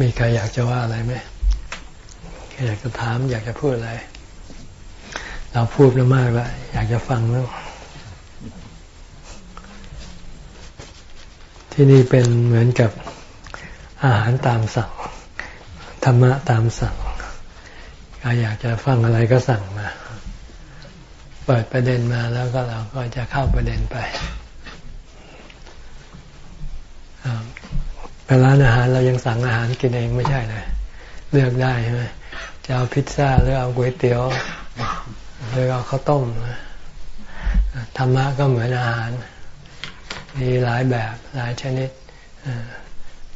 มีใครอยากจะว่าอะไรไหมอยากจะถามอยากจะพูดอะไร เราพูดมากแล้วอยากจะฟังแล้วที่นี่เป็นเหมือนกับอาหารตามสั่งธรรมะตามสั่งใครอยากจะฟังอะไรก็สั่งมา เปิดประเด็นมาแล้วก็เราก็จะเข้าประเด็นไป ไปร้านอาหารเรายังสั่งอาหารกินเองไม่ใช่เลยเลือกได้ใช่ไหมจะเอาพิซซ่าหรือเอาก๋วยเตี๋ยวหรือเอาข้าวต้มธรรมะก็เหมือนอาหาร มีหลายแบบหลายชนิด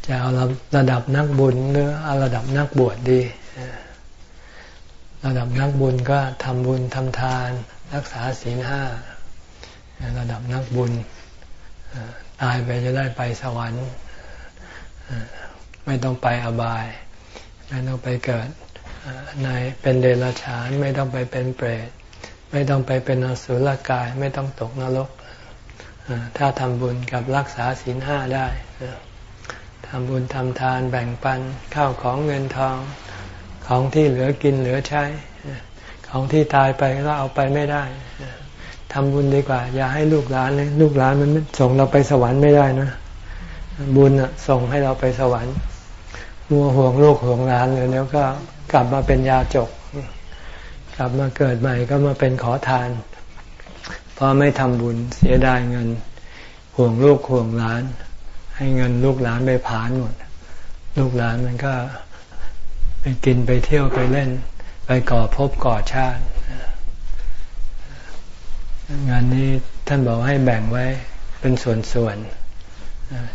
จะเอาระดับนักบุญหรือเอาระดับนักบวชดีระดับนักบุญก็ทำบุญทำทาน รักษาศีลห้าระดับนักบุญตายไปจะได้ไปสวรรค์ ไม่ต้องไปอบาย ไม่ต้องไปเกิดในเป็นเดรัจฉาน ไม่ต้องไปเป็นเปรตไม่ต้องไปเป็นอสุรกาย ไม่ต้องตกนรกถ้าทำบุญกับรักษาศีลห้าได้ทำบุญทำทานแบ่งปันข้าวของเงินทองของที่เหลือกินเหลือใช้ ของที่ตายไปก็เอาไปไม่ได้ทำบุญดีกว่า อย่าให้ลูกหลานเลยลูกหลานมันส่งเราไปสวรรค์ไม่ได้นะ บุญส่งให้เราไปสวรรค์มัวห่วงลูกห่วงหลานเลยแล้วก็กลับมาเป็นยาจก กลับมาเกิดใหม่ก็มาเป็นขอทานเพราะไม่ทำบุญเสียดายเงิน ห่วงลูกห่วงหลาน ให้เงินลูกหลานไปผานหมด ลูกหลานมันก็ไปกินไปเที่ยวไปเล่น ไปก่อภพก่อชาติ งานนี้ท่านบอกให้แบ่งไว้เป็นส่วนๆ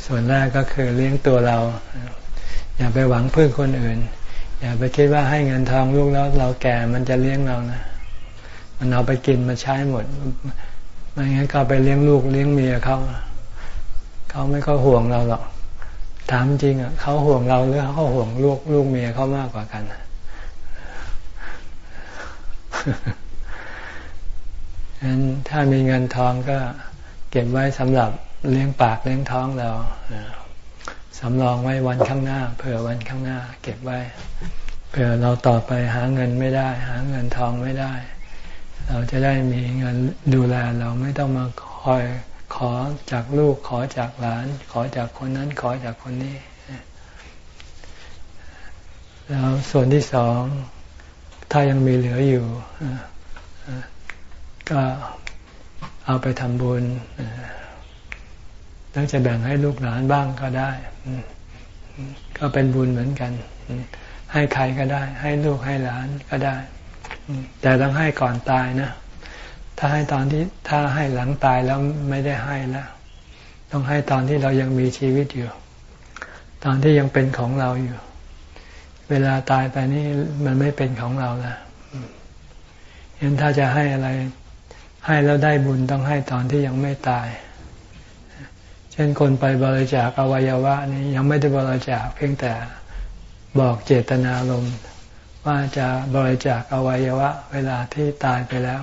ส่วนแรกก็คือเลี้ยงตัวเรา อย่าไปหวังพึ่งคนอื่น อย่าไปคิดว่าให้เงินทองลูกแล้วเราแก่มันจะเลี้ยงเรานะมันเอาไปกินมาใช้หมดไม่งั้นก็ไปเลี้ยงลูกเลี้ยงเมียเขาเขาไม่ก็ห่วงเราหรอกถามจริงอะเขาห่วงเราหรือเขาห่วงลูกลูกเมียเขามากกว่ากันฉะนั้นถ้ามีเงินทองก็เก็บไว้สำหรับ เลี้ยงปากเลี้ยงท้องเราสำรองไว้วันข้างหน้าเผื่อวันข้างหน้า เก็บไว้เผื่อเราต่อไปหาเงินไม่ได้ หาเงินทองไม่ได้ เราจะได้มีเงินดูแลเราไม่ต้องมาคอยขอจากลูกขอจากหลาน ขอจากคนนั้นขอจากคนนี้แล้วส่วนที่สองถ้ายังมีเหลืออยู่ก็เอาไปทำบุญ แล้วจะแบ่งให้ลูกหลานบ้างก็ได้ ก็เป็นบุญเหมือนกัน ให้ใครก็ได้ ให้ลูกให้หลานก็ได้ แต่ต้องให้ก่อนตายนะ ถ้าให้ตอนที่ถ้าให้หลังตายแล้วไม่ได้ให้แล้วต้องให้ตอนที่เรายังมีชีวิตอยู่ ตอนที่ยังเป็นของเราอยู่ เวลาตายไปนี่มันไม่เป็นของเราแล้วเห็นถ้าจะให้อะไร ให้แล้วได้บุญต้องให้ตอนที่ยังไม่ตาย เช่นคนไปบริจาคอวัยวะนี่ยังไม่ได้บริจาคเพียงแต่บอกเจตนารมณ์ว่าจะบริจาคอวัยวะ เวลาที่ตายไปแล้ว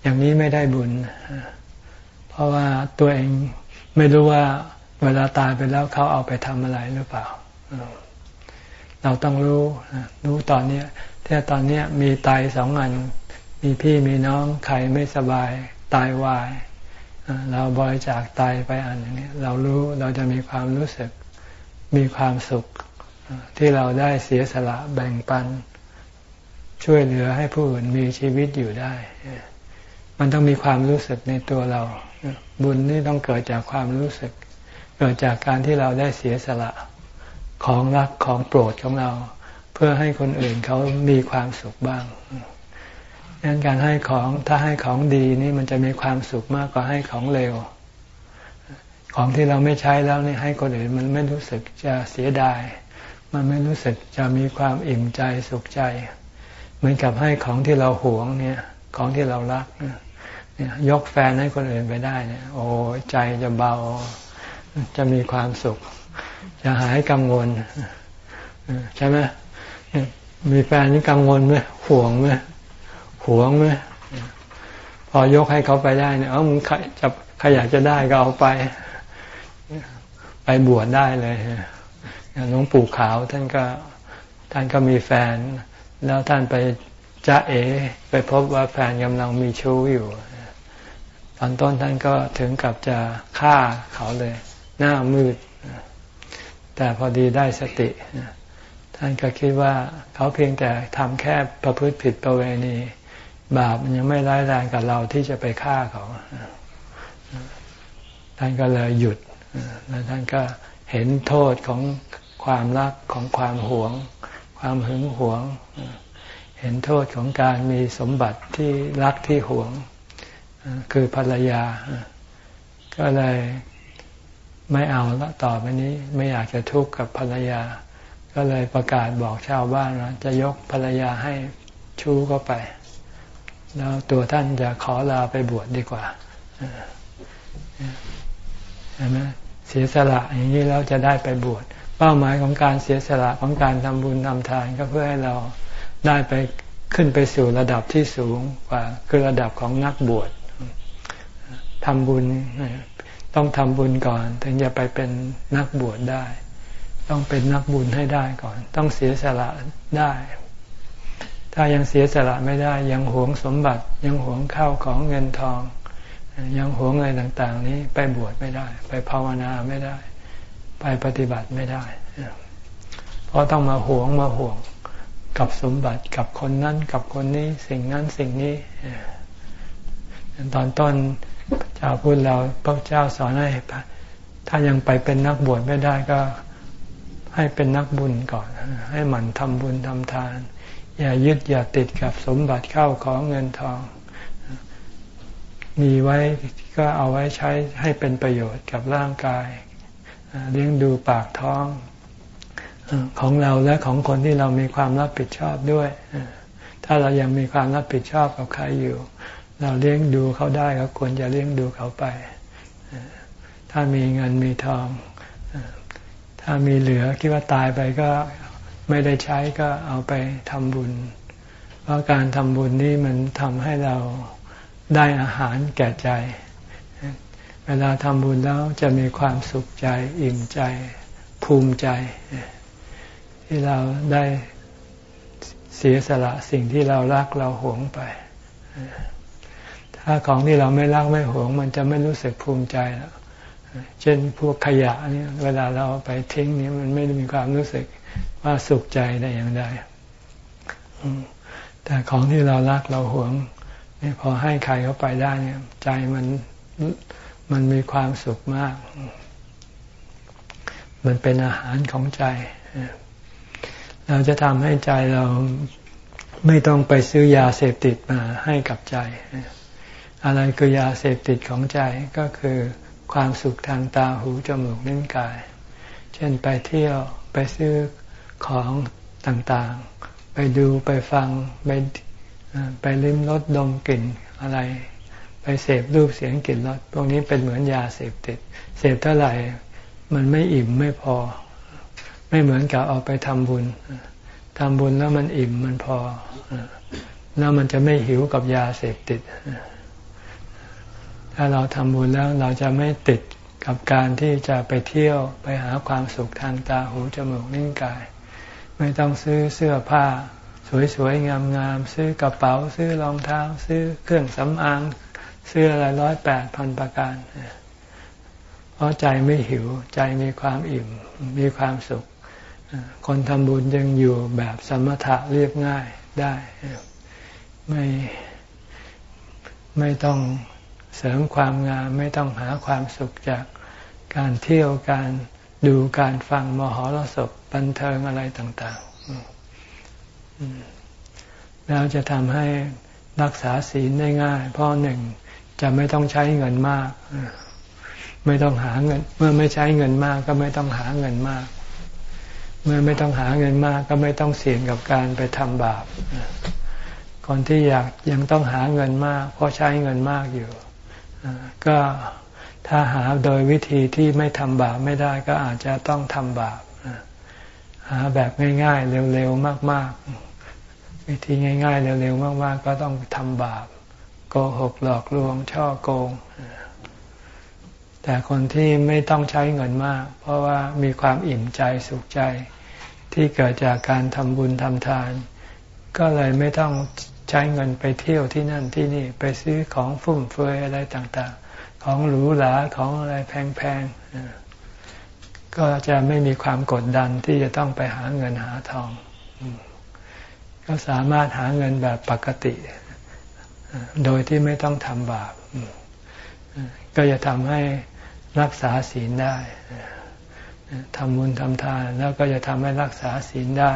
อย่างนี้ไม่ได้บุญ เพราะว่าตัวเองไม่รู้ว่าเวลาตายไปแล้วเขาเอาไปทำอะไรหรือเปล่า เราต้องรู้รู้ตอนนี้ถ้าตอนนี้มีตายสองอัน มีพี่มีน้องใครไม่สบายตายวาย เราบริจาคตายไปอันอย่างนี้เรารู้เราจะมีความรู้สึกมีความสุข ที่เราได้เสียสละแบ่งปัน ช่วยเหลือให้ผู้อื่นมีชีวิตอยู่ได้ มันต้องมีความรู้สึกในตัวเรา บุญนี่ต้องเกิดจากความรู้สึก เกิดจากการที่เราได้เสียสละของรักของโปรดของเรา เพื่อให้คนอื่นเขามีความสุขบ้าง งั้นการให้ของถ้าให้ของดีนี่มันจะมีความสุขมากกว่าให้ของเลว ของที่เราไม่ใช้แล้วนี่ให้คนอื่นมันไม่รู้สึกจะเสียดาย มันไม่รู้สึกจะมีความอิ่มใจสุขใจ เหมือนกับให้ของที่เราหวงเนี่ย ของที่เรารักเนี่ยยกแฟนให้คนอื่นไปได้เนี่ย โอ้ใจจะเบา จะมีความสุข จะหายกังวลใช่ไหมมีแฟนนี่กังวลไหมห่วงไหม หวงไหมพอยกให้เขาไปได้เนี่ยเออมึงใครจะใครอยากจะได้ก็เอาไป ไปบวชได้เลยหลวงปู่ขาวท่านก็ท่านก็มีแฟน แล้วท่านไปจ้าเอ ไปพบว่าแฟนกำลังมีชู้อยู่ ตอนต้นท่านก็ถึงกับจะฆ่าเขาเลย หน้ามืด แต่พอดีได้สติ ท่านก็คิดว่าเขาเพียงแต่ทำแค่ประพฤติผิดประเวณี บาปมันยังไม่ร้ายแรงกับเราที่จะไปฆ่าเขาท่านก็เลยหยุดแล้วท่านก็เห็นโทษของความรักของความหวง ความหึงหวง เห็นโทษของการมีสมบัติที่รักที่หวง คือภรรยา ก็เลยไม่เอาละต่อไปนี้ไม่อยากจะทุกข์กับภรรยา ก็เลยประกาศบอกชาวบ้านว่าจะยกภรรยาให้ชู้เข้าไป แล้วตัวท่านจะขอลาไปบวชดดีกว่าใช่ไหมเสียสละอย่างนี้แล้วจะได้ไปบวชเป้าหมายของการเสียสละของการทำบุญทำทานก็เพื่อให้เราได้ไปขึ้นไปสู่ระดับที่สูงกว่า คือระดับของนักบวชทำบุญต้องทำบุญก่อน ถึงจะไปเป็นนักบวชได้ ต้องเป็นนักบุญให้ได้ก่อน ต้องเสียสละได้ ถ้ายังเสียสละไม่ได้ ยังหวงสมบัติ ยังหวงข้าวของเงินทอง ยังหวงอะไรต่าง ๆ นี้ไปบวชไม่ได้ ไปภาวนาไม่ได้ ไปปฏิบัติไม่ได้ เพราะต้องมาหวงมาห่วงกับสมบัติกับคนนั้นกับคนนี้สิ่งนั้นสิ่งนี้ตอนต้นเจ้าพูดเราพระเจ้าสอนให้ถ้ายังไปเป็นนักบวชไม่ได้ก็ให้เป็นนักบุญก่อน ให้หมั่นทำบุญทำทาน อย่ายึดอย่าติดกับสมบัติเข้าของเงินทอง มีไว้ก็เอาไว้ใช้ให้เป็นประโยชน์กับร่างกาย เลี้ยงดูปากท้องของเราและของคนที่เรามีความรับผิดชอบด้วย ถ้าเรายังมีความรับผิดชอบกับใครอยู่ เราเลี้ยงดูเขาได้ก็ควรจะเลี้ยงดูเขาไป ถ้ามีเงินมีทอง ถ้ามีเหลือคิดว่าตายไปก็ ไม่ได้ใช้ก็เอาไปทำบุญ เพราะการทำบุญนี่มันทำให้เราได้อาหารแก่ใจ เวลาทำบุญแล้วจะมีความสุขใจอิ่มใจภูมิใจ ที่เราได้เสียสละสิ่งที่เรารักเราหวงไป ถ้าของที่เราไม่รักไม่หวง มันจะไม่รู้สึกภูมิใจแล้วเช่นพวกขยะนี่เวลาเราไปทิ้งนี่มันไม่มีความรู้สึก ว่าสุขใจได้อย่างใดแต่ของที่เรารักเราหวงนี่พอให้ใครเขาไปได้เนี่ย ใจมันมันมีความสุขมาก มันเป็นอาหารของใจ เราจะทำให้ใจเราไม่ต้องไปซื้อยาเสพติดมาให้กับใจ อะไรคือยาเสพติดของใจก็คือความสุขทางตาหูจมูกลิ้นกาย เช่นไปเที่ยวไปซื้อ ของต่างๆ ไปดูไปฟัง ไปไปลิ้มรสดมกลิ่นอะไร ไปเสพรูปเสียงกลิ่นรสพวกนี้เป็นเหมือนยาเสพติด เสพเท่าไหร่มันไม่อิ่มไม่พอ ไม่เหมือนกับเอาไปทำบุญทำบุญแล้วมันอิ่มมันพอ แล้วมันจะไม่หิวกับยาเสพติด ถ้าเราทำบุญแล้วเราจะไม่ติดกับการที่จะไปเที่ยวไปหาความสุขทางตาหูจมูกนิ้วกาย ไม่ต้องซื้อเสื้อผ้า สวยๆงามๆซื้อกระเป๋า ซื้อรองเท้า ซื้อเครื่องสำอางซื้ออะไรร้อยแปดพันประการ เพราะใจไม่หิว ใจมีความอิ่ม มีความสุข คนทำบุญยังอยู่แบบสมถะเรียบง่ายได้ไม่ไม่ต้องเสริมความงาม ไม่ต้องหาความสุขจากการเที่ยวการ ดูการฟังมหรสพบันเทิงอะไรต่างๆ แล้วจะทำให้รักษาศีลได้ง่าย เพราะหนึ่งจะไม่ต้องใช้เงินมาก ไม่ต้องหาเงิน เมื่อไม่ใช้เงินมากก็ไม่ต้องหาเงินมาก เมื่อไม่ต้องหาเงินมาก ก็ไม่ต้องเสี่ยงกับการไปทำบาปคนที่อยากยังต้องหาเงินมาก เพราะใช้เงินมากอยู่ก็ ถ้าหาโดยวิธีที่ไม่ทำบาปไม่ได้ก็อาจจะต้องทำบาปหาแบบง่ายๆเร็วๆมาก ๆ วิธีง่าย ๆ เร็วๆมาก ๆ ก็ต้องทำบาปโกหกหลอกลวงช่อโกง แต่คนที่ไม่ต้องใช้เงินมาก เพราะว่ามีความอิ่มใจสุขใจ ที่เกิดจากการทำบุญทำทาน ก็เลยไม่ต้องใช้เงินไปเที่ยวที่นั่นที่นี่ไปซื้อของฟุ่มเฟือยอะไรต่างๆ ของหรูหราของอะไรแพงๆก็จะไม่มีความกดดันที่จะต้องไปหาเงินหาทอง ก็สามารถหาเงินแบบปกติ โดยที่ไม่ต้องทำบาปก็จะทำให้รักษาศีลได้ทำบุญทำทานแล้วก็จะทำให้รักษาศีลได้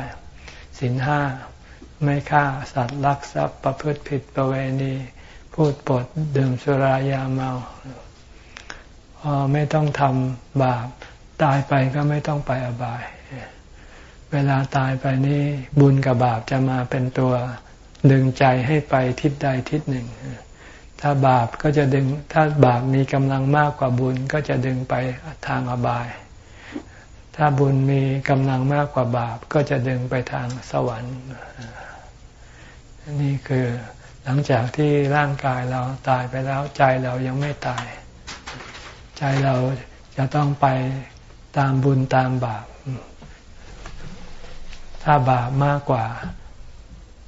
ศีลห้าไม่ฆ่าสัตว์รักทรัพย์ประพฤติผิดประเวณี พูดปดดื่มสุรายาเมา ไม่ต้องทำบาป ตายไปก็ไม่ต้องไปอบาย เวลาตายไปนี่บุญกับบาปจะมาเป็นตัวดึงใจให้ไปทิศใดทิศหนึ่ง ถ้าบาปก็จะดึง ถ้าบาปมีกำลังมากกว่าบุญก็จะดึงไปทางอบาย ถ้าบุญมีกำลังมากกว่าบาปก็จะดึงไปทางสวรรค์ นี่คือหลังจากที่ร่างกายเราตายไปแล้วใจเรายังไม่ตาย ใจเราจะต้องไปตามบุญตามบาป ถ้าบาปมากกว่า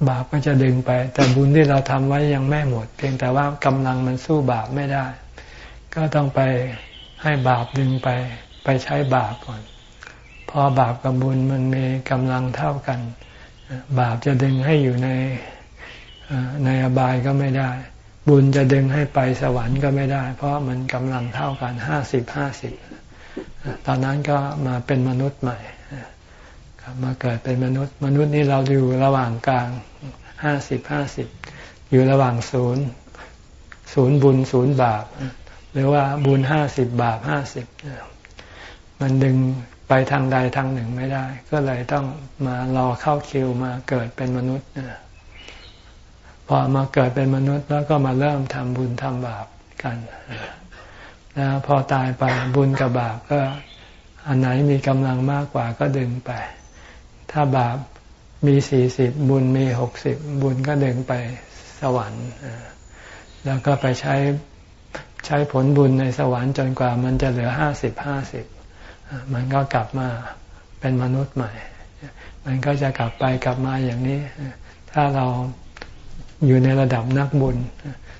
บาปก็จะดึงไป แต่บุญที่เราทำไว้ยังไม่หมด เพียงแต่ว่ากำลังมันสู้บาปไม่ได้ ก็ต้องไปให้บาปดึงไป ไปใช้บาปก่อน พอบาปกับบุญมันมีกำลังเท่ากัน บาปจะดึงให้อยู่ในในอบายก็ไม่ได้ บุญจะดึงให้ไปสวรรค์ก็ไม่ได้ เพราะมันกำลังเท่ากันห้าสิบห้าสิบตอนนั้นก็มาเป็นมนุษย์ใหม่มาเกิดเป็นมนุษย์ มนุษย์นี้เราอยู่ระหว่างกลางห้าสิบห้าสิบอยู่ระหว่างศูนย์ศูนย์บุญศูนย์บาป หรือว่าบุญห้าสิบบาปห้าสิบมันดึงไปทางใดทางหนึ่งไม่ได้ ก็เลยต้องมารอเข้าคิวมาเกิดเป็นมนุษย์ พอมาเกิดเป็นมนุษย์แล้วก็มาเริ่มทำบุญทำบาปกันแล้วพอตายไปบุญกับบาปก็อันไหนมีกำลังมากกว่าก็ดึงไป ถ้าบาปมีสี่สิบบุญมีหกสิบบุญก็ดึงไปสวรรค์แล้วก็ไปใช้ใช้ผลบุญในสวรรค์จนกว่ามันจะเหลือห้าสิบห้าสิบมันก็กลับมาเป็นมนุษย์ใหม่ มันก็จะกลับไปกลับมาอย่างนี้ ถ้าเรา อยู่ในระดับนักบุญ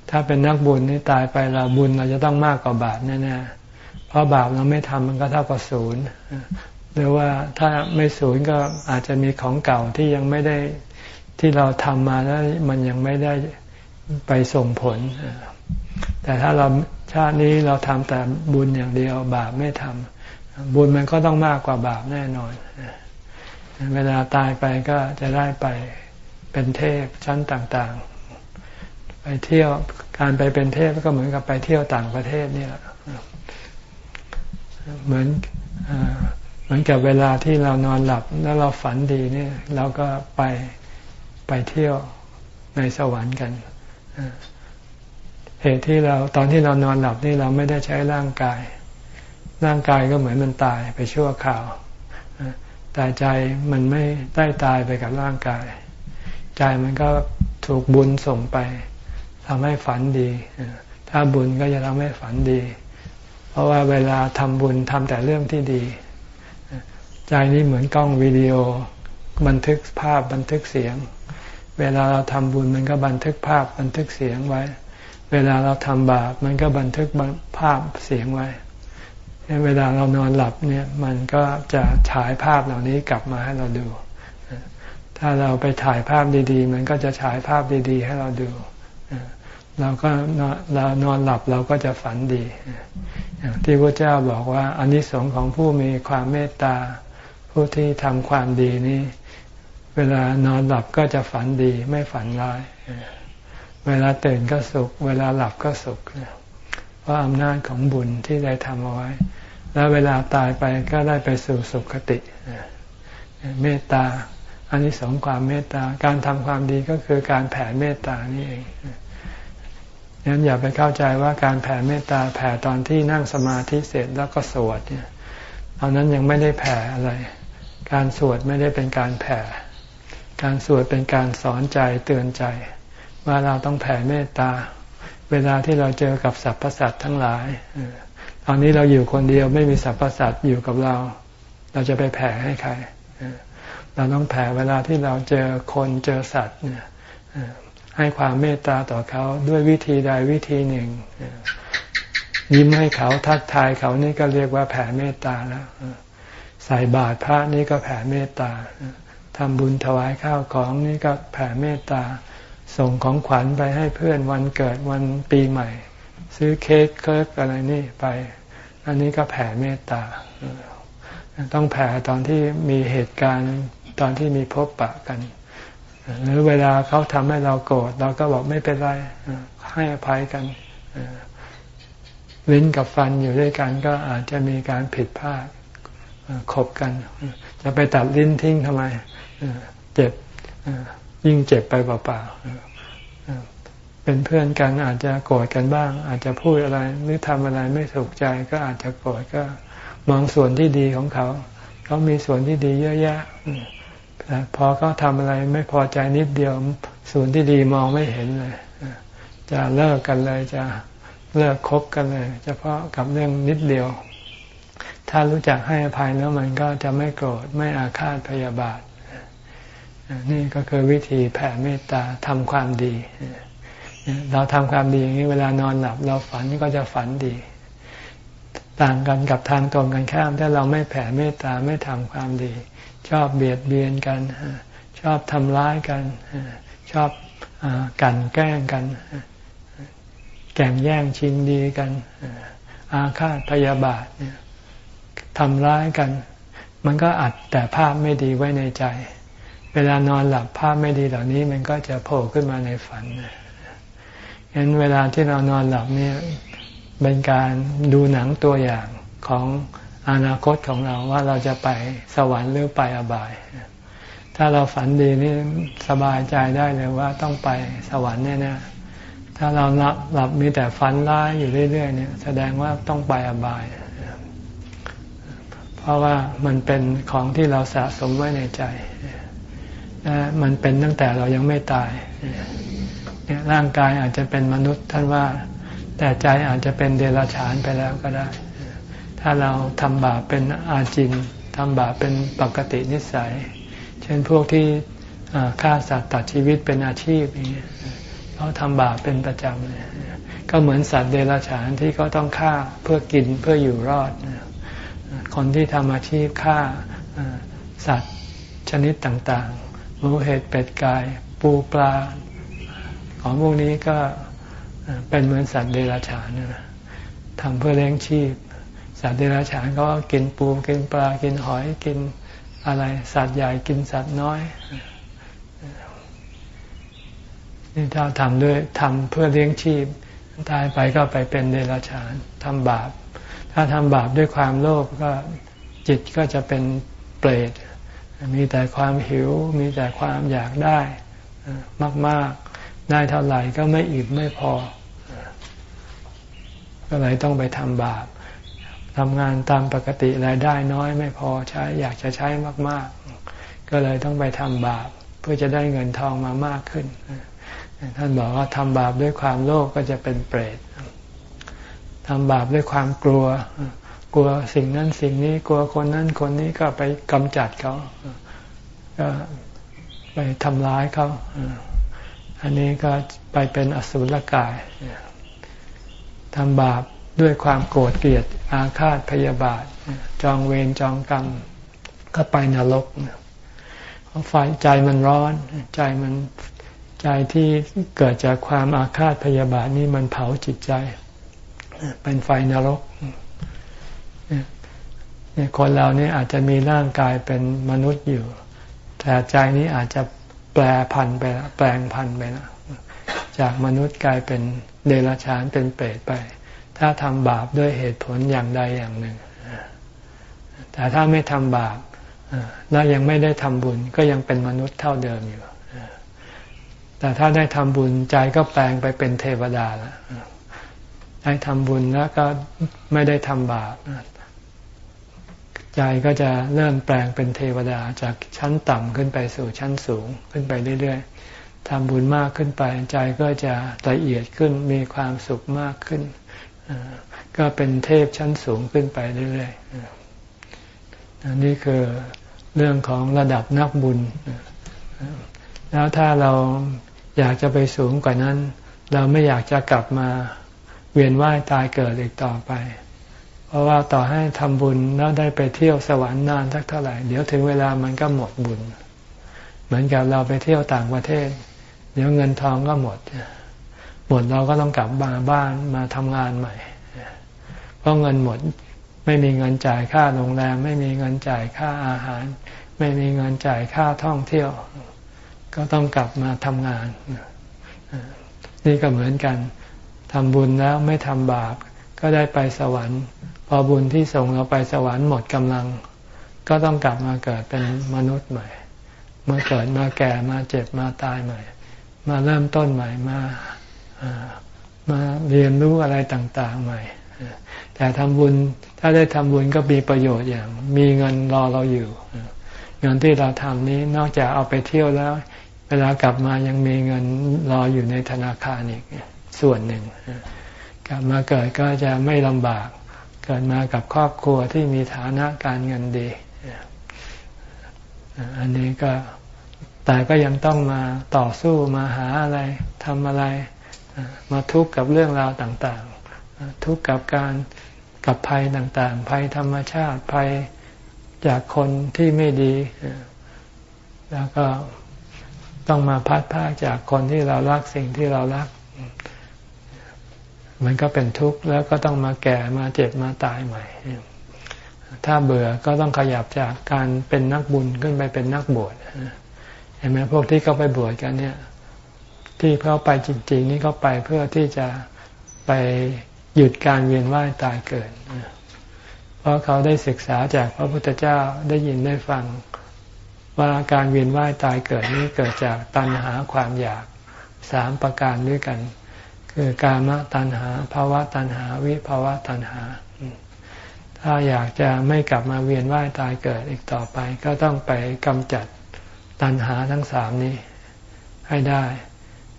ถ้าเป็นนักบุญนี่ตายไปเราบุญเราจะต้องมากกว่าบาปแน่ๆเพราะบาปเราไม่ทำมันก็เท่ากับศูนย์หรือว่าถ้าไม่สูญก็อาจจะมีของเก่าที่ยังไม่ได้ที่เราทำมาแล้วมันยังไม่ได้ไปส่งผล แต่ถ้าเราชาตินี้เราทำแต่บุญอย่างเดียวบาปไม่ทำบุญมันก็ต้องมากกว่าบาปแน่นอน เวลาตายไปก็จะได้ไป เป็นเทพชั้นต่างๆ ไปเที่ยวการไปเป็นเทพก็เหมือนกับไปเที่ยวต่างประเทศนี่แหละเหมือนเหมือนกับเวลาที่เรานอนหลับแล้วเราฝันดีเนี่ย เราก็ไปไปเที่ยวในสวรรค์กันเหตุที่เราตอนที่เรานอนหลับนี่เราไม่ได้ใช้ร่างกาย ร่างกายก็เหมือนมันตายไปชั่วคราวแต่ใจมันไม่ได้ตายไปกับร่างกาย ใจมันก็ถูกบุญส่งไปทำให้ฝันดี ถ้าบุญก็จะทำให้ฝันดี เพราะว่าเวลาทำบุญทำแต่เรื่องที่ดี ใจนี้เหมือนกล้องวิดีโอ บันทึกภาพบันทึกเสียง เวลาเราทำบุญมันก็บันทึกภาพบันทึกเสียงไว้ เวลาเราทำบาปมันก็บันทึกภาพเสียงไว้ เวลาเรานอนหลับเนี่ยมันก็จะฉายภาพเหล่านี้กลับมาให้เราดู ถ้าเราไปถ่ายภาพดีๆ มันก็จะฉายภาพดีๆ ให้เราดูเราก็เรานอนหลับเราก็จะฝันดี ที่พระเจ้าบอกว่าอนนิสงส์ของผู้มีความเมตตา ผู้ที่ทำความดีนี้ เวลานอนหลับก็จะฝันดีไม่ฝันร้าย เวลาตื่นก็สุข เวลาหลับก็สุขเพราะอำนาจของบุญที่ได้ทำเอาไว้ แล้วเวลาตายไปก็ได้ไปสู่สุขติเมตตา อันนี้สองความเมตตา การทำความดีก็คือการแผ่เมตตานี่เองงั้นอย่าไปเข้าใจว่าการแผ่เมตตาแผ่ตอนที่นั่งสมาธิเสร็จแล้วก็สวดเนี่ยตอนนั้นยังไม่ได้แผ่อะไร การสวดไม่ได้เป็นการแผ่ การสวดเป็นการสอนใจเตือนใจ ว่าเราต้องแผ่เมตตา เวลาที่เราเจอกับสรรพสัตว์ทั้งหลายตอนนี้เราอยู่คนเดียวไม่มีสรรพสัตว์อยู่กับเรา เราจะไปแผ่ให้ใคร เราต้องแผ่เวลาที่เราเจอคนเจอสัตว์เนี่ยให้ความเมตตาต่อเขาด้วยวิธีใดวิธีหนึ่ง ยิ้มให้เขาทักทายเขานี่ก็เรียกว่าแผ่เมตตาแล้วใส่บาตรพระนี่ก็แผ่เมตตาทำบุญถวายข้าวของนี่ก็แผ่เมตตา ส่งของขวัญไปให้เพื่อนวันเกิดวันปีใหม่ ซื้อเค้กเคิร์กอะไรนี่ไป อันนี้ก็แผ่เมตตา ต้องแผ่ตอนที่มีเหตุการณ์ ตอนที่มีพบปะกัน หรือเวลาเขาทำให้เราโกรธเราก็บอกไม่เป็นไรให้อภัยกันลิ้นกับฟันอยู่ด้วยกันก็อาจจะมีการผิดพลาดขบกัน จะไปตัดลิ้นทิ้งทำไมเจ็บยิ่งเจ็บไปเปล่าๆเป็นเพื่อนกันอาจจะโกรธกันบ้าง อาจจะพูดอะไรหรือทำอะไรไม่ถูกใจก็อาจจะโกรธก็มองส่วนที่ดีของเขา เขามีส่วนที่ดีเยอะแยะ พอเขาทำอะไรไม่พอใจนิดเดียวส่วนที่ดีมองไม่เห็นเลย จะเลิกกันเลยจะเลิกคบกันเลยเฉพาะกับเรื่องนิดเดียว ถ้ารู้จักให้อภัยแล้วมันก็จะไม่โกรธไม่อาฆาตพยาบาท นี่ก็คือวิธีแผ่เมตตาทำความดี เราทำความดีอย่างนี้เวลานอนหลับ เราฝันก็จะฝันดี ต่างกันกับทางตรงกันข้ามถ้าเราไม่แผ่เมตตาไม่ทำความดี ชอบเบียดเบียนกัน ชอบทำร้ายกัน ชอบกันแกล้งกัน แก่งแย่งชิงดีกัน อาฆาตพยาบาททำร้ายกัน มันก็อัดแต่ภาพไม่ดีไว้ในใจ เวลานอนหลับภาพไม่ดีเหล่านี้ มันก็จะโผล่ขึ้นมาในฝันเห็นเวลาที่เรานอนหลับเนี่ยเป็นการดูหนังตัวอย่างของ อนาคตของเราว่าเราจะไปสวรรค์หรือไปอบาย ถ้าเราฝันดีนี่สบายใจได้เลยว่าต้องไปสวรรค์แน่ๆถ้าเราหลับหลับมีแต่ฝันร้ายอยู่เรื่อยๆเนี่ย แสดงว่าต้องไปอบาย เพราะว่ามันเป็นของที่เราสะสมไว้ในใจมันเป็นตั้งแต่เรายังไม่ตายเนี่ยร่างกายอาจจะเป็นมนุษย์ท่านว่า แต่ใจอาจจะเป็นเดรัจฉานไปแล้วก็ได้ ถ้าเราทำบาปเป็นอาจินทำบาปเป็นปกตินิสัย เช่นพวกที่ฆ่าสัตว์ตัดชีวิตเป็นอาชีพอย่างนี้เขาทำบาปเป็นประจำเลยก็เหมือนสัตว์เดรัจฉานที่เขาต้องฆ่าเพื่อกินเพื่ออยู่รอด คนที่ทำอาชีพฆ่าสัตว์ชนิดต่างๆหมูเห็ดเป็ดไก่ปูปลา ของพวกนี้ก็เป็นเหมือนสัตว์เดรัจฉานทำเพื่อเลี้ยงชีพ สัตว์เดรัจฉานก็กินปูกินปลากินหอยกินอะไร สัตว์ใหญ่กินสัตว์น้อยนี่ถ้าทำด้วยทำเพื่อเลี้ยงชีพตายไปก็ไปเป็นเดรัจฉานทำบาป ถ้าทำบาปด้วยความโลภก็จิตก็จะเป็นเปรตมีแต่ความหิว มีแต่ความอยากได้มาก ๆ ได้เท่าไหร่ก็ไม่อิ่มไม่พอ ก็เลยต้องไปทำบาป ทำงานตามปกติรายได้น้อยไม่พอใช้อยากจะใช้มาก ๆ ก็เลยต้องไปทำบาป เพื่อจะได้เงินทองมามากขึ้น ท่านบอกว่าทำบาปด้วยความโลภกก็จะเป็นเปรตทำบาปด้วยความกลัว กลัวสิ่งนั้นสิ่งนี้กลัวคนนั้นคนนี้ก็ไปกำจัดเขาก็ไปทำร้ายเขาอันนี้ก็ไปเป็นอสุรกายทำบาป ด้วยความโกรธเกลียดอาฆาตพยาบาท จองเวรจองกรรมก็ไปนรกไฟใจมันร้อน ใจมันใจที่เกิดจากความอาฆาตพยาบาทนี่มันเผาจิตใจ เป็นไฟนรกเนี่ยคนเรานี่อาจจะมีร่างกายเป็นมนุษย์อยู่ แต่ใจนี้อาจจะแปลพันไปแล้วแปลงพันไปแล้วจากมนุษย์กลายเป็นเดรัจฉานเป็นเปรตไป ถ้าทำบาปด้วยเหตุผลอย่างใดอย่างหนึ่ง แต่ถ้าไม่ทำบาปแล้วยังไม่ได้ทำบุญก็ยังเป็นมนุษย์เท่าเดิมอยู่ แต่ถ้าได้ทำบุญใจก็แปลงไปเป็นเทวดาแล้วได้ทำบุญแล้วก็ไม่ได้ทำบาปใจก็จะเริ่มแปลงเป็นเทวดาจากชั้นต่ำขึ้นไปสู่ชั้นสูงขึ้นไปเรื่อยๆทำบุญมากขึ้นไป ใจก็จะละเอียดขึ้นมีความสุขมากขึ้น ก็เป็นเทพชั้นสูงขึ้นไปเรื่อยๆอันนี้คือเรื่องของระดับนักบุญ แล้วถ้าเราอยากจะไปสูงกว่านั้น เราไม่อยากจะกลับมาเวียนว่ายตายเกิดอีกต่อไป เพราะว่าต่อให้ทำบุญแล้วได้ไปเที่ยวสวรรค์นานสักเท่าไหร่ เดี๋ยวถึงเวลามันก็หมดบุญ เหมือนกับเราไปเที่ยวต่างประเทศ เดี๋ยวเงินทองก็หมด หมดเราก็ต้องกลับมาบ้านมาทำงานใหม่ เพราะเงินหมดไม่มีเงินจ่ายค่าโรงแรม ไม่มีเงินจ่ายค่าอาหาร ไม่มีเงินจ่ายค่าท่องเที่ยว ก็ต้องกลับมาทำงาน นี่ก็เหมือนกันทำบุญแล้วไม่ทำบาป ก็ได้ไปสวรรค์ พอบุญที่ส่งเราไปสวรรค์หมดกำลัง ก็ต้องกลับมาเกิดเป็นมนุษย์ใหม่มาเกิดมาแก่มาเจ็บมาตายใหม่ มาเริ่มต้นใหม่มา มาเรียนรู้อะไรต่าง ๆ ใหม่ แต่ทำบุญถ้าได้ทำบุญก็มีประโยชน์อย่าง มีเงินรอเราอยู่ เงินที่เราทำนี้นอกจากเอาไปเที่ยวแล้ว เวลากลับมายังมีเงินรออยู่ในธนาคารอีกส่วนหนึ่ง กลับมาเกิดก็จะไม่ลำบาก เกิดมากับครอบครัวที่มีฐานะการเงินดีอันนี้ก็แต่ก็ยังต้องมาต่อสู้มาหาอะไรทำอะไร มาทุกข์กับเรื่องราวต่างๆ ทุกข์กับการกับภัยต่างๆ ภัยธรรมชาติภัยจากคนที่ไม่ดี แล้วก็ต้องมาพัดพากจากคนที่เรารักสิ่งที่เรารัก มันก็เป็นทุกข์แล้วก็ต้องมาแก่มาเจ็บมาตายใหม่ ถ้าเบื่อก็ต้องขยับจากการเป็นนักบุญขึ้นไปเป็นนักบวชเห็นไหมพวกที่เขาไปบวชกันเนี่ย ที่เขาไปจริง ๆ นี่เขาไปเพื่อที่จะไปหยุดการเวียนว่ายตายเกิด เพราะเขาได้ศึกษาจากพระพุทธเจ้าได้ยินได้ฟังว่าการเวียนว่ายตายเกิดนี้เกิดจากตัณหาความอยากสามประการด้วยกัน คือกามตัณหาภาวะตัณหาวิภาวะตัณหา ถ้าอยากจะไม่กลับมาเวียนว่ายตายเกิดอีกต่อไป ก็ต้องไปกำจัดตัณหาทั้งสามนี้ให้ได้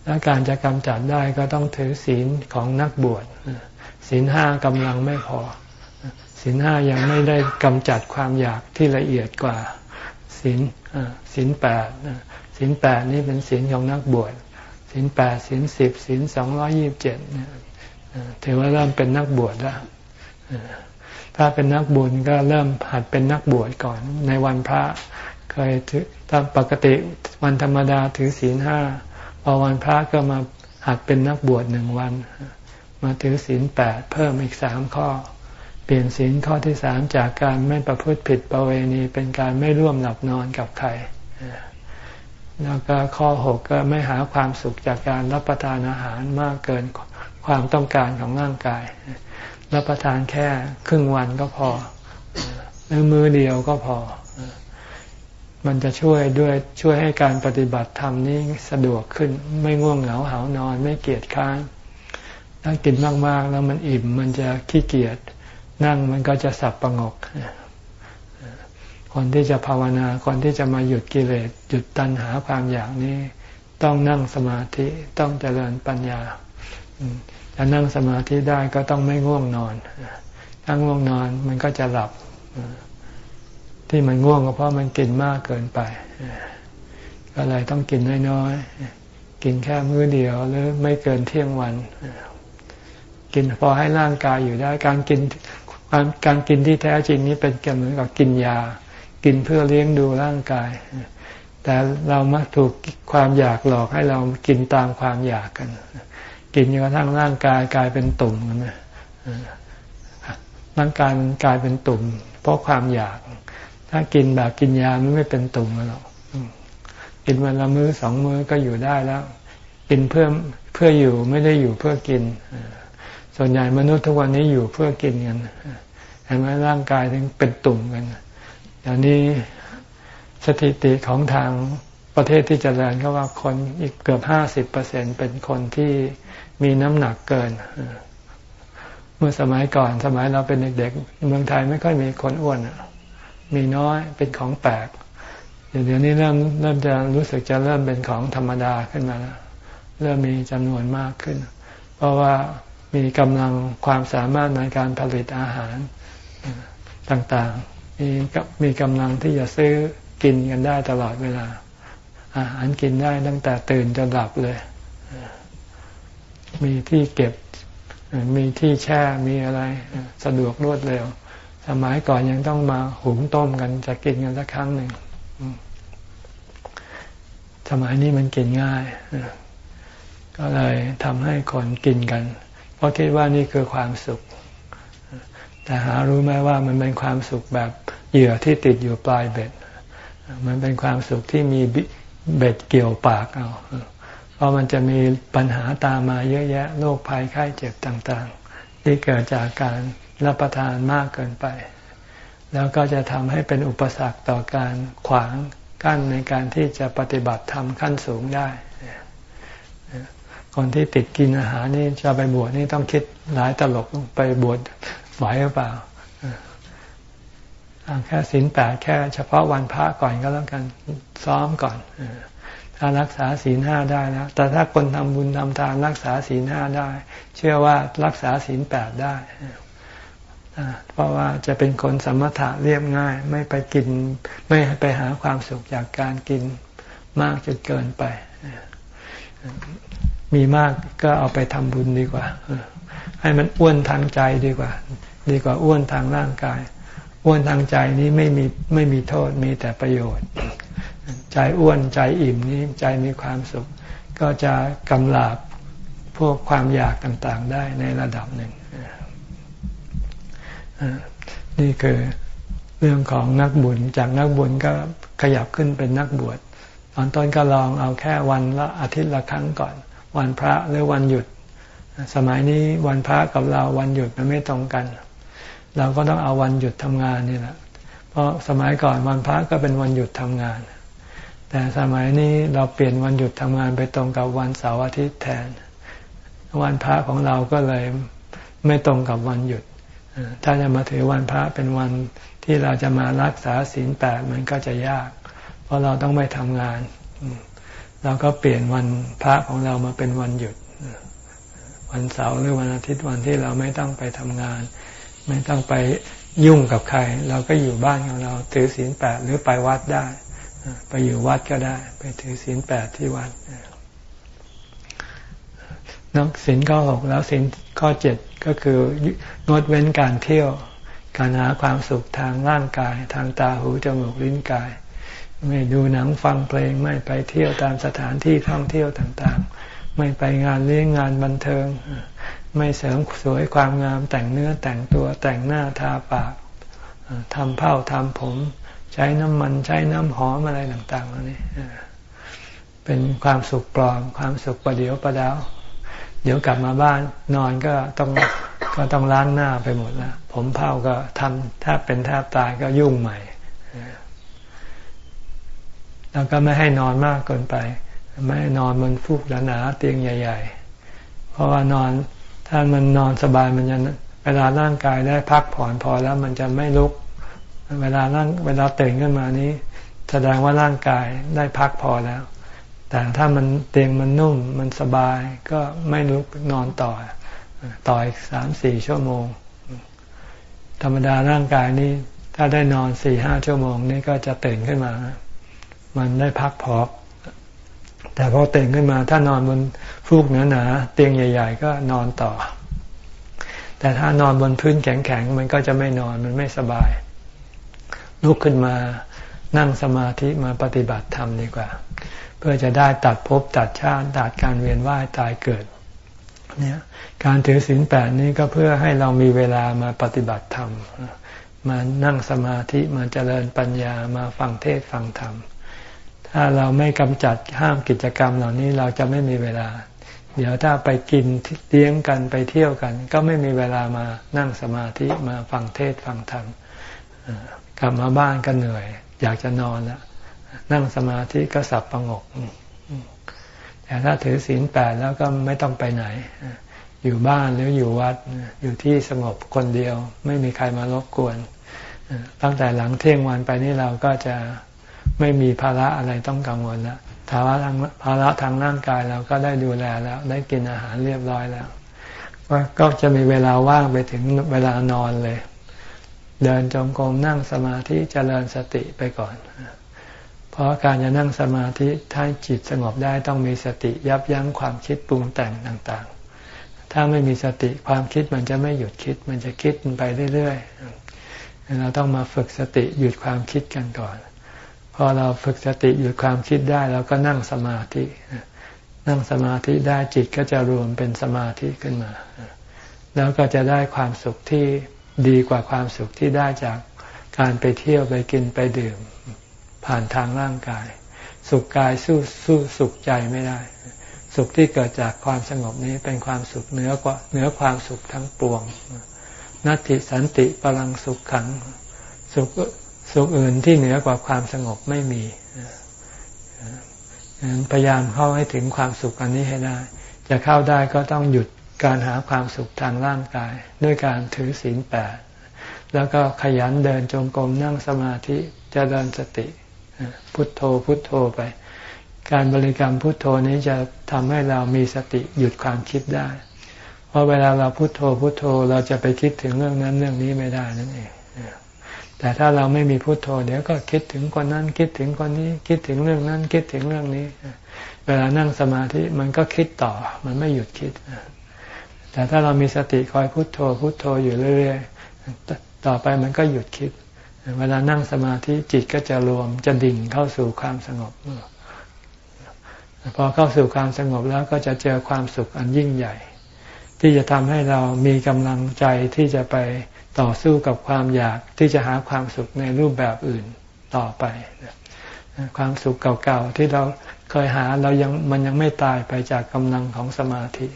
และการจะกำจัดได้ก็ต้องถือศีลของนักบวชศีลห้ากำลังไม่พอศีลห้ายังไม่ได้กำจัดความอยากที่ละเอียดกว่าศีลศีลแปดศีลแปดนี่เป็นศีลของนักบวชศีลแปดศีลสิบศีลสองร้อยี่บเจ็ดถือว่าเริ่มเป็นนักบวชแล้วถ้าเป็นนักบุญก็เริ่มหัดเป็นนักบวชก่อนในวันพระเคยถือตามปกติวันธรรมดาถือศีลห้า พอวันพระก็มาหัดเป็นนักบวชหนึ่งวัน มาถือศีลแปดเพิ่มอีกสามข้อ เปลี่ยนศีลข้อที่สามจากการไม่ประพฤติผิดประเวณี เป็นการไม่ร่วมหลับนอนกับใครแล้วก็ข้อหกก็ไม่หาความสุขจากการรับประทานอาหารมากเกินความต้องการของร่างกาย รับประทานแค่ครึ่งวันก็พอหรือมือเดียวก็พอ มันจะช่วยด้วยช่วยให้การปฏิบัติธรรมนี้สะดวกขึ้นไม่ง่วงเหงาหานอนไม่เกียจค้างถ้ากินมากๆ แล้วมันอิ่มมันจะขี้เกียจนั่งมันก็จะสับประงก คนที่จะภาวนาคนที่จะมาหยุดกิเลสหยุดตัณหาความอยากนี้ ต้องนั่งสมาธิต้องเจริญปัญญาจะนั่งสมาธิได้ก็ต้องไม่ง่วงนอนถ้าง่วงนอนมันก็จะหลับ ที่มันง่วงก็เพราะมันกินมากเกินไปก็เลยต้องกินน้อยๆกินแค่มื้อเดียวหรือไม่เกินเที่ยงวัน กินพอให้ร่างกายอยู่ได้การกินการกินที่แท้จริงนี้เป็นเหมือนกับกินยา กินเพื่อเลี้ยงดูร่างกาย แต่เรามักถูกความอยากหลอกให้เรากินตามความอยากกัน กินจนกระทั่งร่างกายกลายเป็นตุ่มนะร่างกายมันกลายเป็นตุ่ม เพราะความอยาก ถ้ากินแบบกินยามันไม่เป็นตุ่มหรอกกินวันละมื้อสองมื้อก็อยู่ได้แล้ว กินเพื่อเพื่ออยู่ไม่ได้อยู่เพื่อกิน ส่วนใหญ่มนุษย์ทุกวันนี้อยู่เพื่อกินกันเห็นไหมร่างกายถึงเป็นตุ่มกันอย่างนี้สถิติของทางประเทศที่จเจริญก็ว่าคนอีกเกือบห้าสิบเปอร์เซ็นเป็นคนที่มีน้ำหนักเกิน เมื่อสมัยก่อนสมัยเราเป็นเด็กๆเมืองไทยไม่ค่อยมีคนอ้วน มีน้อยเป็นของแปลกเดี๋ยวนี้เริ่มเริ่มจะรู้สึกจะเริ่มเป็นของธรรมดาขึ้นมาแล้วเริ่มมีจำนวนมากขึ้น เพราะว่ามีกำลังความสามารถในการผลิตอาหารต่างๆ มีมีกำลังที่จะซื้อกินกันได้ตลอดเวลา อาหารกินได้ตั้งแต่ตื่นจนหลับเลย มีที่เก็บ มีที่แช่ มีอะไร สะดวกรวดเร็ว สมัยก่อนยังต้องมาหุงต้มกันจะกินกันสักครั้งหนึ่งสมัยนี้มันกินง่าย ก็เลยทำให้คนกินกัน เพราะคิดว่านี่คือความสุข แต่หารู้ไหมว่ามันเป็นความสุขแบบเหยื่อที่ติดอยู่ปลายเบ็ด มันเป็นความสุขที่มีเบ็ดเกี่ยวปากเอาเพราะมันจะมีปัญหาตามมาเยอะแยะโรคภัยไข้เจ็บต่าง ๆ ที่เกิดจากการ รับประทานมากเกินไป แล้วก็จะทำให้เป็นอุปสรรคต่อการขวางกั้นในการที่จะปฏิบัติธรรมขั้นสูงได้คนที่ติดกินอาหารนี่จะไปบวชนี่ต้องคิดหลายตลกไปบวชไหวหรือเปล่าแค่ศีลแปดแค่เฉพาะวันพระก่อนก็แล้วกันซ้อมก่อนถ้ารักษาศีลห้าได้แล้วแต่ถ้าคนทำบุญทำทานรักษาศีลห้าได้ เชื่อว่ารักษาศีลแปดได้ เพราะว่าจะเป็นคนสมถะเรียบง่าย ไม่ไปกิน ไม่ไปหาความสุขจากการกินมากจนเกินไป มีมากก็เอาไปทำบุญดีกว่า ให้มันอ้วนทางใจดีกว่า ดีกว่าอ้วนทางร่างกาย อ้วนทางใจนี้ไม่มีไม่มีโทษมีแต่ประโยชน์ ใจอ้วนใจอิ่มนี้ใจมีความสุข ก็จะกำลาบพวกความอยากต่างๆได้ในระดับหนึ่ง นี่คือเรื่องของนักบุญ จากนักบุญก็ขยับขึ้นเป็นนักบวชตอนต้นก็ลองเอาแค่วันละอาทิตย์ละครั้งก่อน วันพระหรือวันหยุด สมัยนี้วันพระกับเราวันหยุดมันไม่ตรงกัน เราก็ต้องเอาวันหยุดทำงานนี่แหละเพราะสมัยก่อนวันพระก็เป็นวันหยุดทำงาน แต่สมัยนี้เราเปลี่ยนวันหยุดทำงานไปตรงกับวันเสาร์อาทิตย์แทน วันพระของเราก็เลยไม่ตรงกับวันหยุด ถ้าจะมาถือวันพระเป็นวันที่เราจะมารักษาศีลแปดมันก็จะยาก เพราะเราต้องไม่ทำงาน เราก็เปลี่ยนวันพระของเรามาเป็นวันหยุด วันเสาร์หรือวันอาทิตย์วันที่เราไม่ต้องไปทำงาน ไม่ต้องไปยุ่งกับใคร เราก็อยู่บ้านของเราถือศีลแปดหรือไปวัดได้ ไปอยู่วัดก็ได้ ไปถือศีลแปดที่วัดนอกศีลข้อหกแล้วศีลข้อเจ็ด ก็คืองดเว้นการเที่ยว การหาความสุขทางร่างกาย ทางตาหูจมูกลิ้นกาย ไม่ดูหนังฟังเพลงไม่ไปเที่ยวตามสถานที่ท่องเที่ยวต่างๆ ไม่ไปงานเลี้ยงงานบันเทิง ไม่เสริมสวยความงามแต่งเนื้อแต่งตัวแต่งหน้าทาปากทำเผ้าทำผม ใช้น้ำมันใช้น้ำหอมอะไรต่างๆเหล่านี้เป็นความสุขปลอมความสุขประเดียวประดาว เดี๋ยวกลับมาบ้านนอนก็ต้องก็ต้องล้างหน้าไปหมดแล้วผมเผาก็ทำแทบเป็นแทบตายก็ยุ่งใหม่ แล้วก็ไม่ให้นอนมากเกินไป ไม่ให้นอนบนฟูกหนาๆเตียงใหญ่ ๆ เพราะว่านอนถ้ามันนอนสบายมันจะเวลาร่างกายได้พักผ่อนพอแล้วมันจะไม่ลุก เวลาร่างเวลาตื่นขึ้นมานี้ แสดงว่าร่างกายได้พักพอแล้ว แต่ถ้ามันเตียงมันนุ่มมันสบายก็ไม่ลุกนอนต่อ ต่ออีกสามสี่ชั่วโมง ธรรมดาร่างกายนี้ ถ้าได้นอนสี่ห้าชั่วโมงนี้ก็จะตื่นขึ้นมา มันได้พักพอแต่พอตื่นขึ้นมา ถ้านอนบนฟูกหนาๆเตียงใหญ่ ๆ ก็นอนต่อ แต่ถ้านอนบนพื้นแข็งๆมันก็จะไม่นอนมันไม่สบาย ลุกขึ้นมานั่งสมาธิมาปฏิบัติธรรมดีกว่า เพื่อจะได้ตัดภพตัดชาติตัดการเวียนว่ายตายเกิดเนี่ยการถือศีลแปดนี้ก็เพื่อให้เรามีเวลามาปฏิบัติธรรม มานั่งสมาธิมาเจริญปัญญามาฟังเทศฟังธรรม ถ้าเราไม่กำจัดห้ามกิจกรรมเหล่านี้เราจะไม่มีเวลา เดี๋ยวถ้าไปกินเลี้ยงกันไปเที่ยวกัน ก็ไม่มีเวลามานั่งสมาธิมาฟังเทศฟังธรรมกลับมาบ้านก็เหนื่อย อยากจะนอนแล้ว นั่งสมาธิก็สับประงกแต่ถ้าถือศีลแปดแล้วก็ไม่ต้องไปไหน อยู่บ้านหรืออยู่วัด อยู่ที่สงบคนเดียว ไม่มีใครมารบกวน ตั้งแต่หลังเที่ยงวันไปนี่เราก็จะไม่มีภาระอะไรต้องกังวลแล้วภาระทางภาระทางร่างกายเราก็ได้ดูแลแล้ว ได้กินอาหารเรียบร้อยแล้ว ก็จะมีเวลาว่างไปถึงเวลานอนเลย เดินจงกรมนั่งสมาธิเจริญสติไปก่อน เพราะการจะนั่งสมาธิถ้าจิตสงบได้ต้องมีสติยับยั้งความคิดปรุงแต่งต่างๆ ถ้าไม่มีสติความคิดมันจะไม่หยุดคิด มันจะคิดไปเรื่อยๆเราต้องมาฝึกสติหยุดความคิดกันก่อน พอเราฝึกสติหยุดความคิดได้เราก็นั่งสมาธิ นั่งสมาธิได้จิตก็จะรวมเป็นสมาธิขึ้นมา แล้วก็จะได้ความสุขที่ดีกว่าความสุขที่ได้จากการไปเที่ยวไปกินไปดื่ม ผ่านทางร่างกาย สุขกายสู้สู้สุขใจไม่ได้ สุขที่เกิดจากความสงบนี้เป็นความสุขเหนือกว่าเหนือความสุขทั้งปวงนัตติสันติพลังสุขขัง สุขสุขอื่นที่เหนือกว่าความสงบไม่มีพยายามเข้าให้ถึงความสุขอันนี้ให้ได้ จะเข้าได้ก็ต้องหยุดการหาความสุขทางร่างกาย ด้วยการถือศีลแปดแล้วก็ขยันเดินจงกรมนั่งสมาธิจเจริญสติ พุทโธพุทโธไป การบริกรรมพุทโธนี้จะทำให้เรามีสติหยุดความคิดได้ เพราะเวลาเราพุทโธพุทโธเราจะไปคิดถึงเรื่องนั้นเรื่องนี้ไม่ได้นั่นเองแต่ถ้าเราไม่มีพุทโธเดี๋ยวก็คิดถึงคนนั้นคิดถึงคนนี้คิดถึงเรื่องนั้นคิดถึงเรื่องนี้ เวลานั่งสมาธิมันก็คิดต่อ มันไม่หยุดคิดแต่ถ้าเรามีสติคอยพุทโธพุทโธอยู่เรื่อยๆต่อไปมันก็หยุดคิด เวลานั่งสมาธิจิตก็จะรวมจะดิ่งเข้าสู่ความสงบพอเข้าสู่ความสงบแล้วก็จะเจอความสุขอันยิ่งใหญ่ ที่จะทำให้เรามีกำลังใจที่จะไปต่อสู้กับความอยากที่จะหาความสุขในรูปแบบอื่นต่อไป ความสุขเก่าๆที่เราเคยหาเรายังมันยังไม่ตายไปจากกำลังของสมาธิ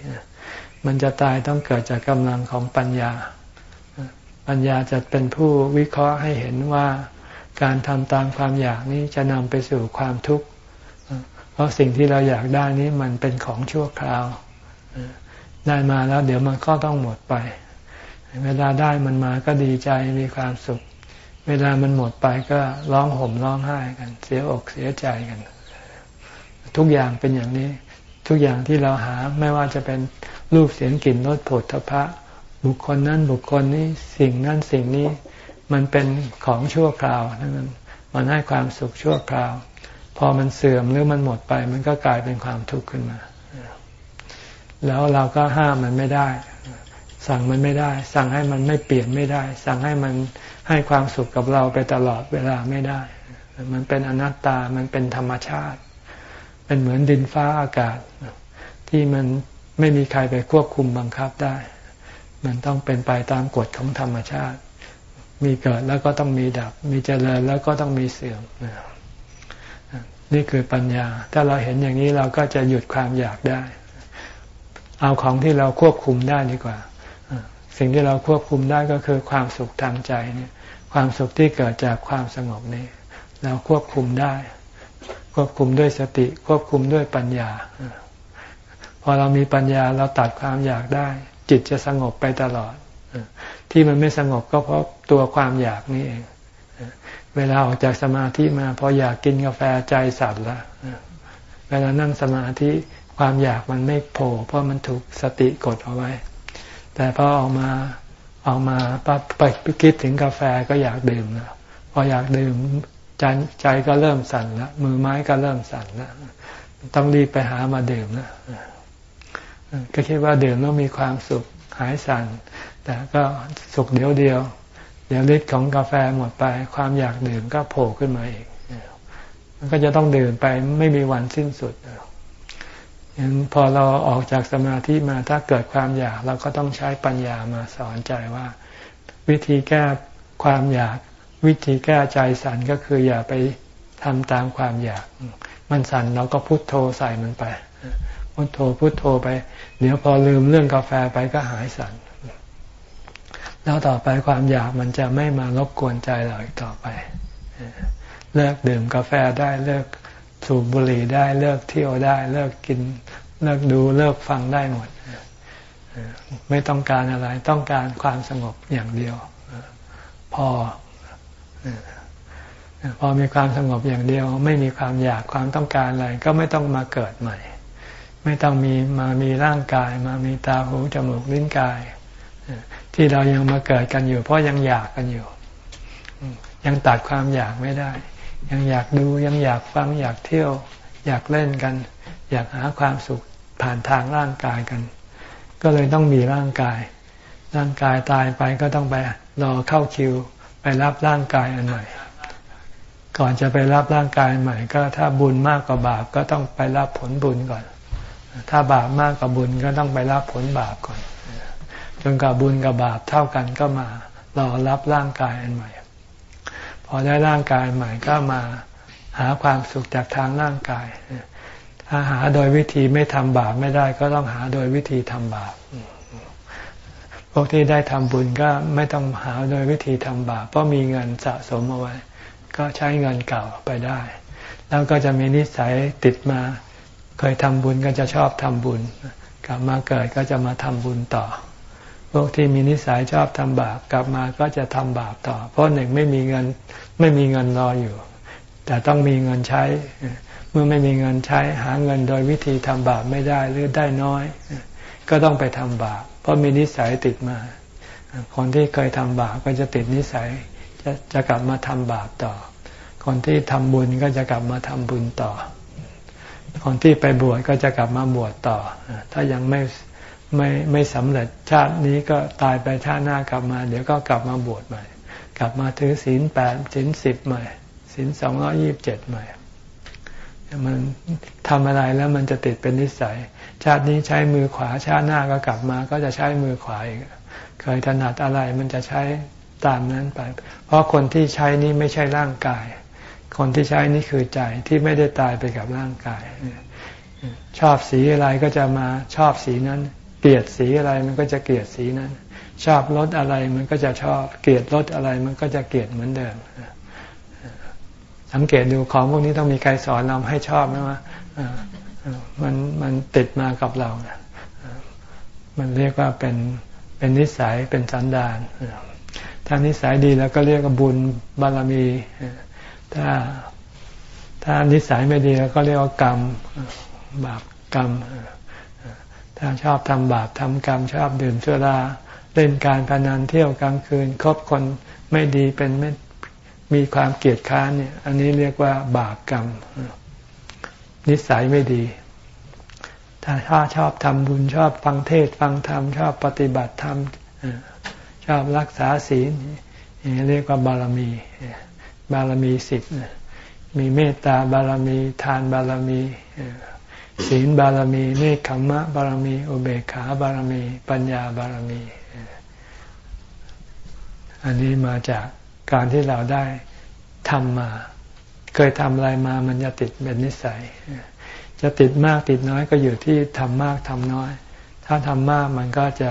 มันจะตายต้องเกิดจากกำลังของปัญญา ปัญญาจะเป็นผู้วิเคราะห์ให้เห็นว่าการทำตามความอยากนี้จะนำไปสู่ความทุกข์ เพราะสิ่งที่เราอยากได้นี้มันเป็นของชั่วคราว ได้มาแล้วเดี๋ยวมันก็ต้องหมดไป เวลาได้มันมาก็ดีใจมีความสุข เวลามันหมดไปก็ร้องห่มร้องไห้กัน เสียอกเสียใจกัน ทุกอย่างเป็นอย่างนี้ ทุกอย่างที่เราหาไม่ว่าจะเป็นรูปเสียงกลิ่นรสผลทพะ บุคคลนั้นบุคคลนี้สิ่งนั้นสิ่งนี้มันเป็นของชั่วคราวนั้นมันให้ความสุขชั่วคราว พอมันเสื่อมหรือมันหมดไป มันก็กลายเป็นความทุกข์ขึ้นมา แล้วเราก็ห้ามมันไม่ได้ สั่งมันไม่ได้ สั่งให้มันไม่เปลี่ยนไม่ได้ สั่งให้มันให้ความสุขกับเราไปตลอดเวลาไม่ได้ มันเป็นอนัตตามันเป็นธรรมชาติ เป็นเหมือนดินฟ้าอากาศ ที่มันไม่มีใครไปควบคุมบังคับได้ มันต้องเป็นไปตามกฎของธรรมชาติ มีเกิดแล้วก็ต้องมีดับ มีเจริญแล้วก็ต้องมีเสื่อมนี่คือปัญญา ถ้าเราเห็นอย่างนี้เราก็จะหยุดความอยากได้ เอาของที่เราควบคุมได้ดีกว่า สิ่งที่เราควบคุมได้ก็คือความสุขทางใจเนี่ยความสุขที่เกิดจากความสงบนี้ เราควบคุมได้ ควบคุมด้วยสติ ควบคุมด้วยปัญญา พอเรามีปัญญาเราตัดความอยากได้ จิตจะสงบไปตลอด ที่มันไม่สงบก็เพราะตัวความอยากนี่เอง เวลาออกจากสมาธิมาพออยากกินกาแฟใจสั่นละเวลานั่งสมาธิความอยากมันไม่โผล่เพราะมันถูกสติกดเอาไว้ แต่พอออกมาออกมาปั๊บไปคิดถึงกาแฟก็อยากดื่มแล้วพออยากดื่มใจใจก็เริ่มสั่นล้วมือไม้ก็เริ่มสั่นล้วต้องรีบไปหามาดื่มนะ ก็คิดว่าดื่มแล้วมีความสุขหายสั่น แต่ก็สุขเดียวเดียว เดี๋ยวฤทธิ์ของกาแฟหมดไป ความอยากดื่มก็โผล่ขึ้นมาอีกมันก็จะต้องดื่มไปไม่มีวันสิ้นสุดฉะนั้นพอเราออกจากสมาธิมาถ้าเกิดความอยากเราก็ต้องใช้ปัญญามาสอนใจว่า วิธีแก้ความอยาก วิธีแก้ใจสั่นก็คืออย่าไปทำตามความอยาก มันสั่นเราก็พุโทโธใส่มันไป พุโทโธพุโทโธไป เดี๋ยวพอลืมเรื่องกาแฟไปก็หายสั่นแล้วต่อไปความอยากมันจะไม่มารบกวนใจเราอีกต่อไป เลิกดื่มกาแฟได้เลิกสูบบุหรี่ได้เลิกเที่ยวได้ เลิกกินเลิกดูเลิกฟังได้หมดไม่ต้องการอะไรต้องการความสงบอย่างเดียว พอพอมีความสงบอย่างเดียว ไม่มีความอยากความต้องการอะไร ก็ไม่ต้องมาเกิดใหม่ ไม่ต้องมีมามีร่างกาย มามีตาหูจมูกลิ้นกาย ที่เรายังมาเกิดกันอยู่ เพราะยังอยากกันอยู่ ยังตัดความอยากไม่ได้ ยังอยากดูยังอยากฟังอยากเที่ยว อยากเล่นกัน อยากหาความสุขผ่านทางร่างกายกัน ก็เลยต้องมีร่างกาย ร่างกายตายไปก็ต้องไปรอเข้าคิว ไปรับร่างกายอันใหม่ก่อนจะไปรับร่างกายใหม่ ก็ถ้าบุญมากกว่าบาปก็ต้องไปรับผลบุญก่อน ถ้าบาปมากกว่าบุญก็ต้องไปรับผลบาปก่อน จนกับบุญกับบาปเท่ากันก็มารอรับร่างกายอันใหม่ พอได้ร่างกายใหม่ก็มาหาความสุขจากทางร่างกาย ถ้าหาโดยวิธีไม่ทำบาปไม่ได้ก็ต้องหาโดยวิธีทำบาปพวกที่ได้ทำบุญก็ไม่ต้องหาโดยวิธีทำบาปเพราะมีเงินสะสมเอาไว้ ก็ใช้เงินเก่าไปได้ แล้วก็จะมีนิสัยติดมา เคยทำบุญก็จะชอบทำบุญ กลับมาเกิดก็จะมาทำบุญต่อ พวกที่มีนิสัยชอบทำบาปกลับมาก็จะทำบาปต่อ เพราะหนึ่งไม่มีเงินไม่มีเงินรออยู่ แต่ต้องมีเงินใช้ เมื่อไม่มีเงินใช้ หาเงินโดยวิธีทำบาปไม่ได้หรือได้น้อย ก็ต้องไปทำบาป เพราะมีนิสัยติดมา คนที่เคยทำบาปก็จะติดนิสัยจะจะกลับมาทำบาปต่อ คนที่ทำบุญก็จะกลับมาทำบุญต่อ คนที่ไปบวชก็จะกลับมาบวชต่อ ถ้ายังไม่ไม่ไม่สำเร็จชาตินี้ก็ตายไปชาติหน้ากลับมา เดี๋ยวก็กลับมาบวชใหม่ กลับมาถือศีลแปดศีลสิบใหม่ศีลสองร้อยี่บเจ็ดใหม่ มันทำอะไรแล้วมันจะติดเป็นนิสัย ชาตินี้ใช้มือขวาชาติหน้าก็กลับมา ก็จะใช้มือขวาอีกเคยถนัดอะไรมันจะใช้ตามนั้นไป เพราะคนที่ใช้นี้ไม่ใช่ร่างกาย คนที่ใช้นี่คือใจที่ไม่ได้ตายไปกับร่างกาย ชอบสีอะไรก็จะมาชอบสีนั้น เกลียดสีอะไรมันก็จะเกลียดสีนั้น ชอบรสอะไรมันก็จะชอบ เกลียดรสอะไรมันก็จะเกลียดเหมือนเดิม สังเกตดูของพวกนี้ต้องมีใครสอนเราให้ชอบไหมว่ามันมันติดมากับเรา มันเรียกว่าเป็นเป็นนิสัยเป็นสันดานถ้านิสัยดีแล้วก็เรียกว่าบุญบารมี ถ้าถ้านิสัยไม่ดีแล้วก็เรียกว่ากรรมบาปกรรม ถ้าชอบทำบาปทำกรรม ชอบดื่มสุราเล่นการพนันเที่ยวกลางคืนคบคนไม่ดีเป็นไม่มีความเกลียดค้านเนี่ย อันนี้เรียกว่าบาปกรรม นิสัยไม่ดี ถ้าถ้าชอบทำบุญชอบฟังเทศฟังธรรมชอบปฏิบัติธรรมชอบรักษาศีลเรียกว่าบารมี บารมีสิบมีเมตตาบารมี ทานบารมีศีลบารมีเนคขมะบารมี อุเบกขาบารมี ปัญญาบารมี อันนี้มาจากการที่เราได้ทำมา เคยทำอะไรมามันจะติดเป็นนิสัย จะติดมากติดน้อยก็อยู่ที่ทำมากทำน้อย ถ้าทำมากมันก็จะ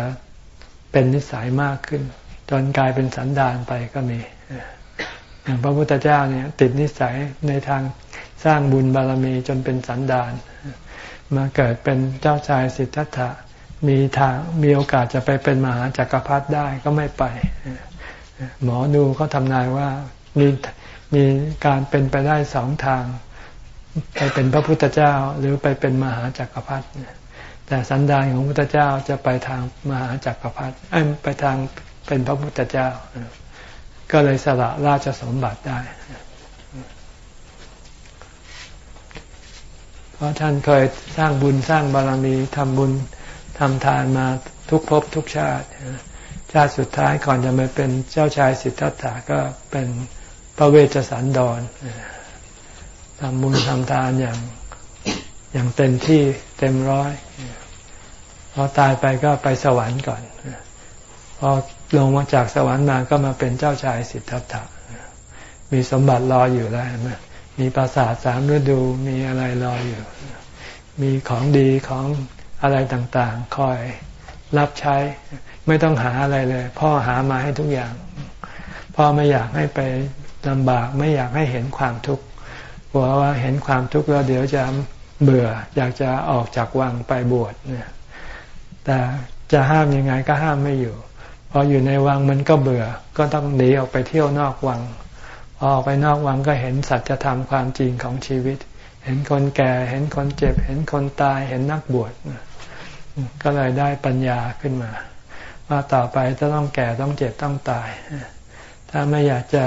เป็นนิสัยมากขึ้น จนกลายเป็นสันดานไปก็มี พระพุทธเจ้าเนี่ยติดนิสัยในทางสร้างบุญบารมีจนเป็นสันดานมาเกิดเป็นเจ้าชายสิทธัตถะมีทางมีโอกาสจะไปเป็นมหาจักรพรรดิได้ก็ไม่ไป หมอดูเขาทำนายว่ามีมีการเป็นไปได้สองทาง ไปเป็นพระพุทธเจ้าหรือไปเป็นมหาจักรพรรดิแต่สันดานของพระพุทธเจ้าจะไปทางมหาจักรพรรดิไปทางเป็นพระพุทธเจ้า ก็เลยสละราชสมบัติได้ เพราะท่านเคยสร้างบุญสร้างบารมีทำบุญทำทานมาทุกภพทุกชาติ ชาติสุดท้ายก่อนจะมาเป็นเจ้าชายสิทธัตถะก็เป็นพระเวชสันดรทำบุญทำทานอย่างอย่างเต็มที่เต็มร้อยพอตายไปก็ไปสวรรค์ก่อนพอ ลงมาจากสวรรค์มาก็มาเป็นเจ้าชายสิทธัตถะมีสมบัติรออยู่แล้วมีปราสาทสามฤดูมีอะไรรออยู่ มีของดีของอะไรต่างๆ คอยรับใช้ ไม่ต้องหาอะไรเลย พ่อหามาให้ทุกอย่าง พ่อไม่อยากให้ไปลำบากไม่อยากให้เห็นความทุกข์กลัวว่าเห็นความทุกข์แล้วเดี๋ยวจะเบื่อ อยากจะออกจากวังไปบวชเนี่ยแต่จะห้ามยังไงก็ห้ามไม่อยู่ พออยู่ในวังมันก็เบื่อ ก็ต้องหนีออกไปเที่ยวนอกวังพอออกไปนอกวังก็เห็นสัจธรรมความจริงของชีวิต เห็นคนแก่ เห็นคนเจ็บ เห็นคนตาย เห็นนักบวช ก็เลยได้ปัญญาขึ้นมา ว่าต่อไปจะต้องแก่ต้องเจ็บต้องตาย ถ้าไม่อยากจะ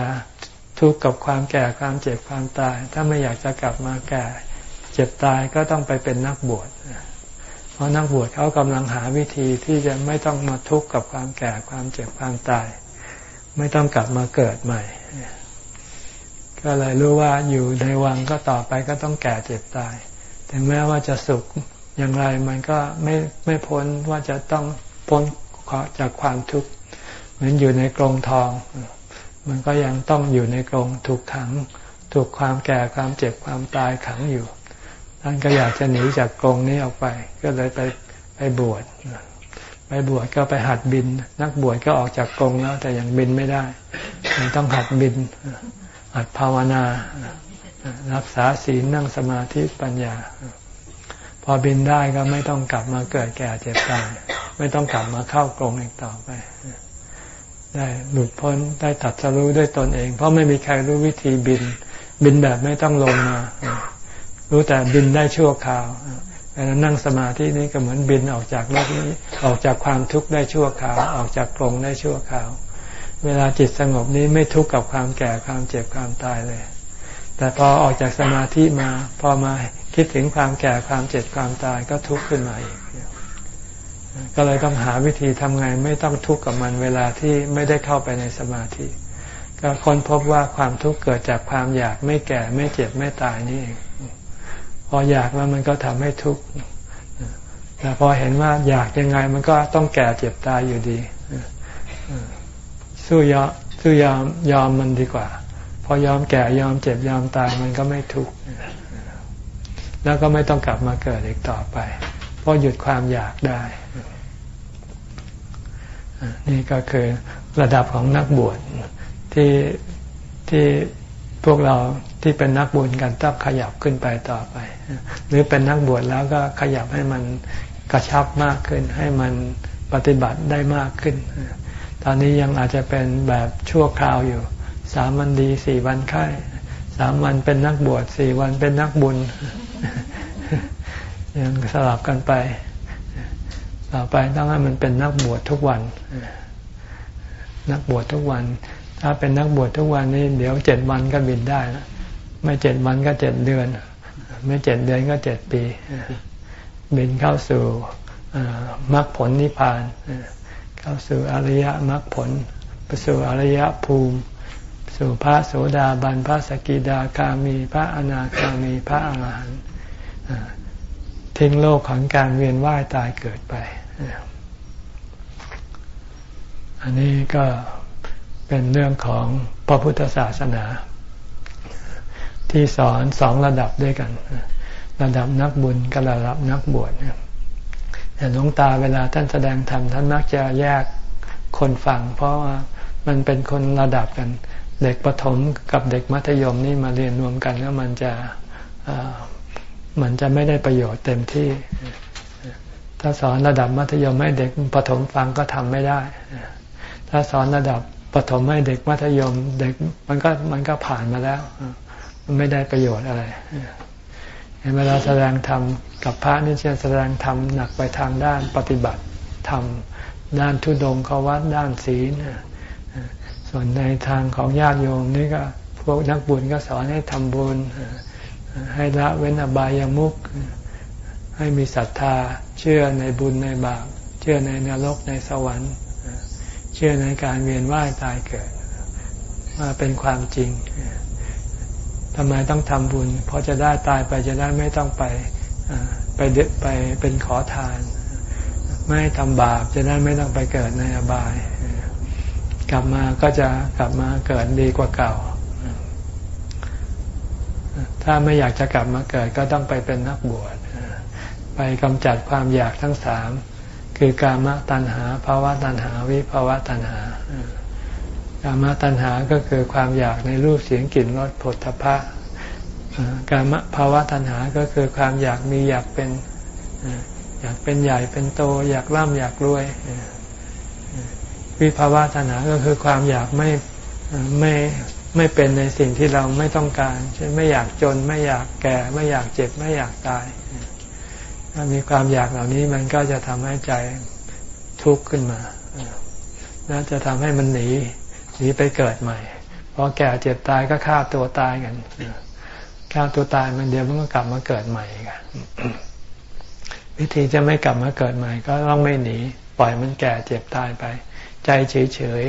ทุกข์กับความแก่ความเจ็บความตาย ถ้าไม่อยากจะกลับมาแก่ เจ็บตายก็ต้องไปเป็นนักบวช ราะนักบวชเขากำลังหาวิธีที่จะไม่ต้องมาทุกข์กับความแก่ความเจ็บความตาย ไม่ต้องกลับมาเกิดใหม่ ก็เลยรู้ว่าอยู่ในวังก็ต่อไปก็ต้องแก่เจ็บตาย ถึงแม้ว่าจะสุขอย่างไรมันก็ไม่ไม่พ้นว่าจะต้องพ้นจากความทุกข์เหมือนอยู่ในกรงทอง มันก็ยังต้องอยู่ในกรงถูกขัง ถูกความแก่ความเจ็บความตายขังอยู่ ท่านก็อยากจะหนีจากกรงนี้ออกไป ก็เลยไปไปบวชไปบวชก็ไปหัดบิน นักบวชก็ออกจากกรงแล้ว แต่ยังบินไม่ได้ยังต้องหัดบิน หัดภาวนา รักษาศีลนั่งสมาธิปัญญา พอบินได้ก็ไม่ต้องกลับมาเกิดแก่เจ็บตายไม่ต้องกลับมาเข้ากรงอีกต่อไป ได้หลุดพ้นได้ตัดสรู้ด้วยตนเอง เพราะไม่มีใครรู้วิธีบิน บินแบบไม่ต้องลงมา รู้แต่บินได้ชั่วคราวเวลานั่งสมาธินี้ก็เหมือนบินออกจากโลกนี้ออกจากความทุกข์ได้ชั่วคราว ออกจากกรงได้ชั่วคราว เวลาจิตสงบนี้ไม่ทุกข์กับความแก่ความเจ็บความตายเลย แต่พอออกจากสมาธิมา พอมาคิดถึงความแก่ความเจ็บความตายก็ทุกข์ขึ้นมาอีกก็เลยต้องหาวิธีทำไงไม่ต้องทุกข์กับมันเวลาที่ไม่ได้เข้าไปในสมาธิ ก็ค้นพบว่าความทุกข์เกิดจากความอยากไม่แก่ไม่เจ็บไม่ตายนี่เอง พออยากแล้วมันก็ทำให้ทุกข์แต่พอเห็นว่าอยากยังไงมันก็ต้องแก่เจ็บตายอยู่ดีสู้ยอมสู้ยอมยอมมันดีกว่า พอยอมแก่ยอมเจ็บยอมตายมันก็ไม่ทุกข์แล้วก็ไม่ต้องกลับมาเกิดอีกต่อไป เพราะหยุดความอยากได้ นี่ก็คือระดับของนักบวชที่ที่พวกเรา ที่เป็นนักบุญกันต้องขยับขึ้นไปต่อไป หรือเป็นนักบวชแล้วก็ขยับให้มันกระชับมากขึ้น ให้มันปฏิบัติได้มากขึ้น ตอนนี้ยังอาจจะเป็นแบบชั่วคราวอยู่สามวันดีสี่วันไข้สามวันเป็นนักบวชสี่วันเป็นนักบุญ ยังสลับกันไป ต่อไปต้องให้มันเป็นนักบวชทุกวัน นักบวชทุกวัน ถ้าเป็นนักบวชทุกวันนี้เดี๋ยวเจ็ดวันก็บินได้นะ ไม่เจ็ดวันก็เจ็ดเดือน ไม่เจ็ดเดือนก็เจ็ดปีบินเข้าสู่มรรคผลนิพพาน เข้าสู่อริยมรรคผลไปสู่อริยภูมิ สู่พระโสดาบันพระสกิดาคามี พระอนาคามีพระอาหารหันต์ทิ้งโลกของการเวียนว่ายตายเกิดไป อันนี้ก็เป็นเรื่องของพระพุทธศาสนา ที่สอนสองระดับด้วยกัน ระดับนักบุญกับระดับนักบวชแต่หลวงตาเวลาท่านแสดงธรรมท่านมักจะแยกคนฟัง เพราะว่ามันเป็นคนระดับกัน เด็กประถมกับเด็กมัธยมนี่มาเรียนรวมกันแล้วมันจะมันจะไม่ได้ประโยชน์เต็มที่ ถ้าสอนระดับมัธยมให้เด็กประถมฟังก็ทำไม่ได้ ถ้าสอนระดับปฐมให้เด็กมัธยม เด็กมันก็มันก็ผ่านมาแล้ว ไม่ได้ประโยชน์อะไรเวลาแสดงธรรมกับพระนี่จะแสดงธรรมหนักไปทางด้านปฏิบัติธรรม ด้านทุดงขวัดด้านศีลส่วนในทางของญาติโยมนี่ก็พวกนักบุญก็สอนให้ทำบุญ ให้ละเว้นอบายามุขให้มีศรัทธาเชื่อในบุญในบาปเชื่อในนรกในสวรรค์ เชื่อในการเวียนว่ายตายเกิดว่าเป็นความจริง ทำไมต้องทำบุญ เพราะจะได้ตายไปจะได้ไม่ต้องไปไปเดไปเป็นขอทาน ไม่ทำบาปจะได้ไม่ต้องไปเกิดในอบาย กลับมาก็จะกลับมาเกิดดีกว่าเก่า ถ้าไม่อยากจะกลับมาเกิดก็ต้องไปเป็นนักบวชไปกำจัดความอยากทั้งสามคือกามตัณหาภาวะตัณหาวิภาวะตัณหา กามตัณหาก็คือความอยากในรูปเสียงกลิ่นรสผลทพะกามภาวะตัณหาก็คือความอยากมีอยากเป็นอยากเป็นใหญ่เป็นโต อยากร่ำอยากรวย วิภาวะตัณหาก็คือความอยากไม่ไม่ไม่เป็นในสิ่งที่เราไม่ต้องการเช่นไม่อยากจนไม่อยากแก่ ไม่อยากเจ็บไม่อยากตาย ถ้ามีความอยากเหล่านี้มันก็จะทำให้ใจทุกข์ขึ้นมาน่าจะทำให้มันหนี หนีไปเกิดใหม่พอแก่เจ็บตายก็ฆ่าตัวตายกันฆ่าตัวตายมันเดียวมันก็กลับมาเกิดใหม่กันวิธีจะไม่กลับมาเกิดใหม่ ก็ต้องไม่หนี ปล่อยมันแก่เจ็บตายไป ใจเฉย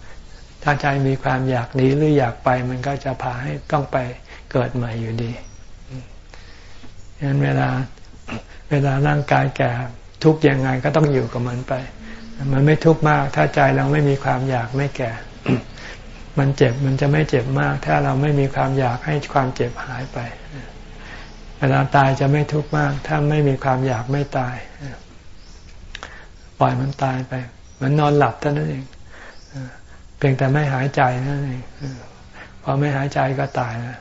ๆถ้าใจมีความอยากหนีหรืออยากไป มันก็จะพาให้ต้องไปเกิดใหม่อยู่ดีฉะนั้นเวลาเวลาร่างกายแก่ทุกยังไงก็ต้องอยู่กับมันไป มันไม่ทุกข์มาก ถ้าใจเราไม่มีความอยากไม่แก่ มันเจ็บมันจะไม่เจ็บมาก ถ้าเราไม่มีความอยากให้ความเจ็บหายไป เวลาตายจะไม่ทุกข์มาก ถ้าไม่มีความอยากไม่ตาย ปล่อยมันตายไปมันนอนหลับเท่านั้นเองเพียงแต่ไม่หายใจนั่นเองพอไม่หายใจก็ตายแล้ว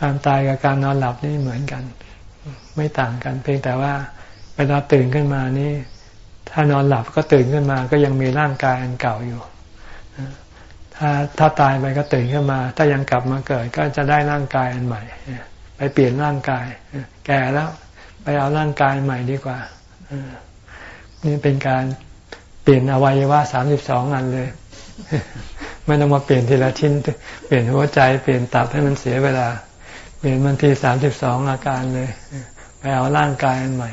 การตายกับการนอนหลับนี่เหมือนกัน ไม่ต่างกัน เพียงแต่ว่าเวลาตื่นขึ้นมานี่ ถ้านอนหลับก็ตื่นขึ้นมา ก็ยังมีร่างกายอันเก่าอยู่ ถ้าถ้าตายไปก็ตื่นขึ้นมา ถ้ายังกลับมาเกิดก็จะได้ร่างกายอันใหม่ ไปเปลี่ยนร่างกาย แก่แล้วไปเอาร่างกายใหม่ดีกว่า นี่เป็นการเปลี่ยนอวัยวะสามสิบสองอันเลย ไม่ต้องมาเปลี่ยนทีละชิ้น เปลี่ยนหัวใจ เปลี่ยนตับให้มันเสียเวลา เปลี่ยนมันทีสามสิบสองอาการเลย ไปเอาร่างกายอันใหม่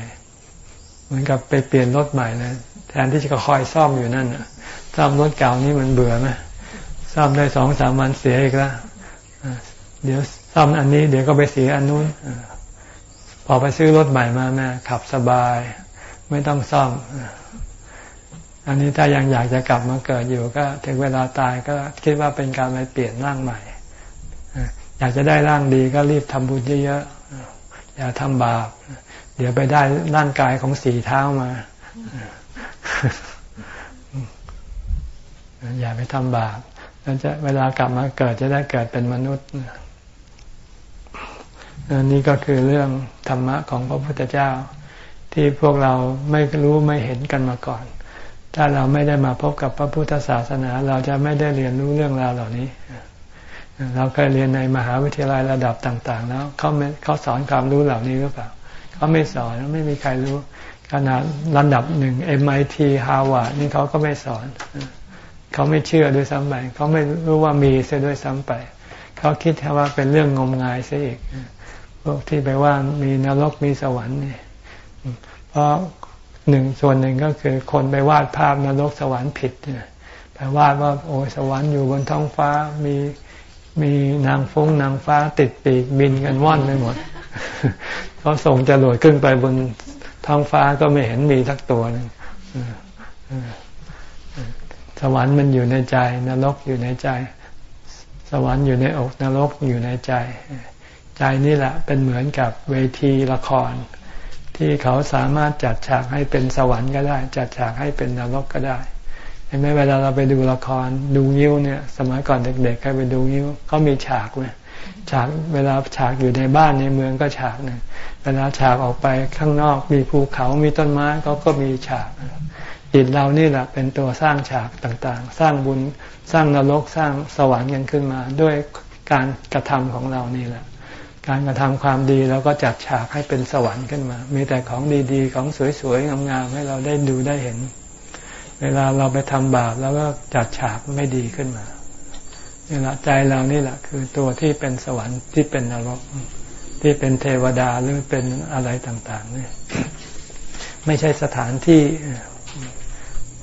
มือนกับไปเปลี่ยนรถใหม่เลยแทนที่จะคอยซ่อมอยู่นั่นซ่อมรถเก่านี่มันเบื่อไหมซ่อมได้สองสามวันเสียอีกแล้วเดี๋ยวซ่อมอันนี้เดี๋ยวก็ไปเสียอันนู้นพอไปซื้อรถใหม่มาแม่ขับสบาย ไม่ต้องซ่อม อันนี้ถ้ายังอยากจะกลับมาเกิดอยู่ก็ถึงเวลาตายก็คิดว่าเป็นการไปเปลี่ยนร่างใหม่อยากจะได้ร่างดีก็รีบทำบุญเยอะๆอย่าทำบาป เดี๋ยวไปได้ร่างกายของสี่เท้ามา อย่าไปทำบาปแล้วจะเวลากลับมาเกิดจะได้เกิดเป็นมนุษย์นี่ก็คือเรื่องธรรมะของพระพุทธเจ้า ที่พวกเราไม่รู้ไม่เห็นกันมาก่อน ถ้าเราไม่ได้มาพบกับพระพุทธศาสนา เราจะไม่ได้เรียนรู้เรื่องราวเหล่านี้ เราเคยเรียนในมหาวิทยาลัยระดับต่าง ๆ แล้วเขาเขาสอนความรู้เหล่านี้หรือเปล่า เขาไม่สอนไม่มีใครรู้ขนาดระดับหนึ่ง MIT Harvard นี่เขาก็ไม่สอน เขาไม่เชื่อด้วยซ้ำไปเขาไม่รู้ว่ามีเสียด้วยซ้ำไป เขาคิดแค่ว่าเป็นเรื่องงมงายเสียอีกพวกที่ไปว่ามีนรกมีสวรรค์เนี่ยเพราะหนึ่งส่วนหนึ่งก็คือคนไปวาดภาพนรกสวรรค์ผิดไปวาดว่าโอ้สวรรค์อยู่บนท้องฟ้ามีมีนางฟงนางฟ้าติดปีกบินกันว่อนไปหมด เขาส่งจรวดขึ้นไปบนท้องฟ้าก็ไม่เห็นมีสักตัวนึ่งสวรรค์มันอยู่ในใจ นรกอยู่ในใจ สวรรค์อยู่ในอกนรกอยู่ในใจ ใจนี่แหละเป็นเหมือนกับเวทีละคร ที่เขาสามารถจัดฉากให้เป็นสวรรค์ก็ได้ จัดฉากให้เป็นนรกก็ได้เห็นไหมเวลาเราไปดูละครดูยิ้วเนี่ย สมัยก่อนเด็กๆเคยไปดูยิ้วเขามีฉากไหม ฉากเวลาฉากอยู่ในบ้านในเมืองก็ฉากหนึ่งเวลาฉากออกไปข้างนอกมีภูเขามีต้นไม้เขาก็มีฉากจิตเรานี่แหละเป็นตัวสร้างฉากต่างๆ สร้างบุญสร้างนรกสร้างสวรรค์กันขึ้นมา ด้วยการกระทำของเรานี่แหละ การกระทำความดีแล้วก็จัดฉากให้เป็นสวรรค์ขึ้นมา มีแต่ของดีๆ ของสวยๆงามๆให้เราได้ดูได้เห็น เวลาเราไปทำบาปแล้วก็จัดฉากไม่ดีขึ้นมา นี่แหละใจเรานี่แหละ คือตัวที่เป็นสวรรค์ที่เป็นนรก ที่เป็นเทวดาหรือเป็นอะไรต่างๆนี่ไม่ใช่สถานที่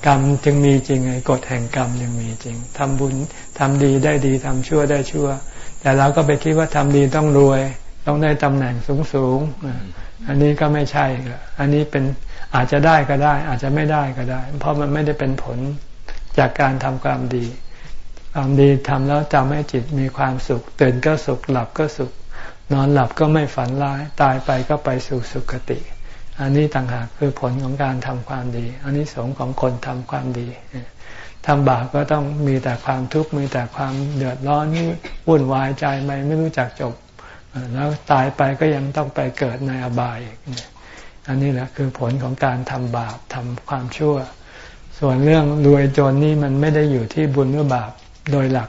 กรรมจึงมีจริงไงกฎแห่งกรรมยังมีจริงทำบุญทำดีได้ดีทำชั่วได้ชั่ว แต่เราก็ไปคิดว่าทำดีต้องรวย ต้องได้ตำแหน่งสูงสูงอันนี้ก็ไม่ใช่ อันนี้เป็นอาจจะได้ก็ได้ อาจจะไม่ได้ก็ได้ เพราะมันไม่ได้เป็นผลจากการทำความดี ความดีทำแล้วจำให้จิตมีความสุข ตื่นก็สุขหลับก็สุข นอนหลับก็ไม่ฝันร้าย ตายไปก็ไปสู่สุคติ อันนี้ต่างหากคือผลของการทำความดี อันนี้สงของคนทำความดีทำบาปก็ต้องมีแต่ความทุกข์มีแต่ความเดือดร้อนนี่วุ่นวายใจไปไม่รู้จักจบ แล้วตายไปก็ยังต้องไปเกิดในอบายอีกอันนี้แหละคือผลของการทำบาปทำความชั่ว ส่วนเรื่องรวยจนนี่มันไม่ได้อยู่ที่บุญหรือบาป โดยหลัก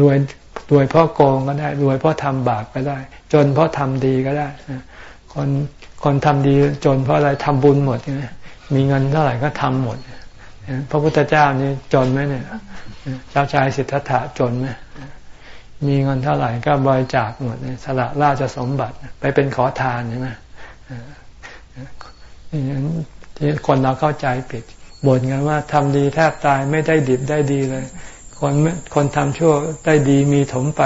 รวยรวยเพราะโกงก็ได้ รวยเพราะทำบาปก็ได้ จนเพราะทำดีก็ได้คนคนทำดีจนเพราะอะไรทำบุญหมดมีเงินเท่าไหร่ก็ทำหมดพระพุทธเจ้านี่จนไหมเนี่ยเจ้าชายสิทธัตถะจนไหมมีเงินเท่าไหร่ก็บริจาคหมดสละราชสมบัติไปเป็นขอทานใช่ไหมที่คนเราเข้าใจผิดบ่นกันว่าทำดีแทบตายไม่ได้ดิบได้ดีเลย คนคนทำชั่วได้ดีมีถมไป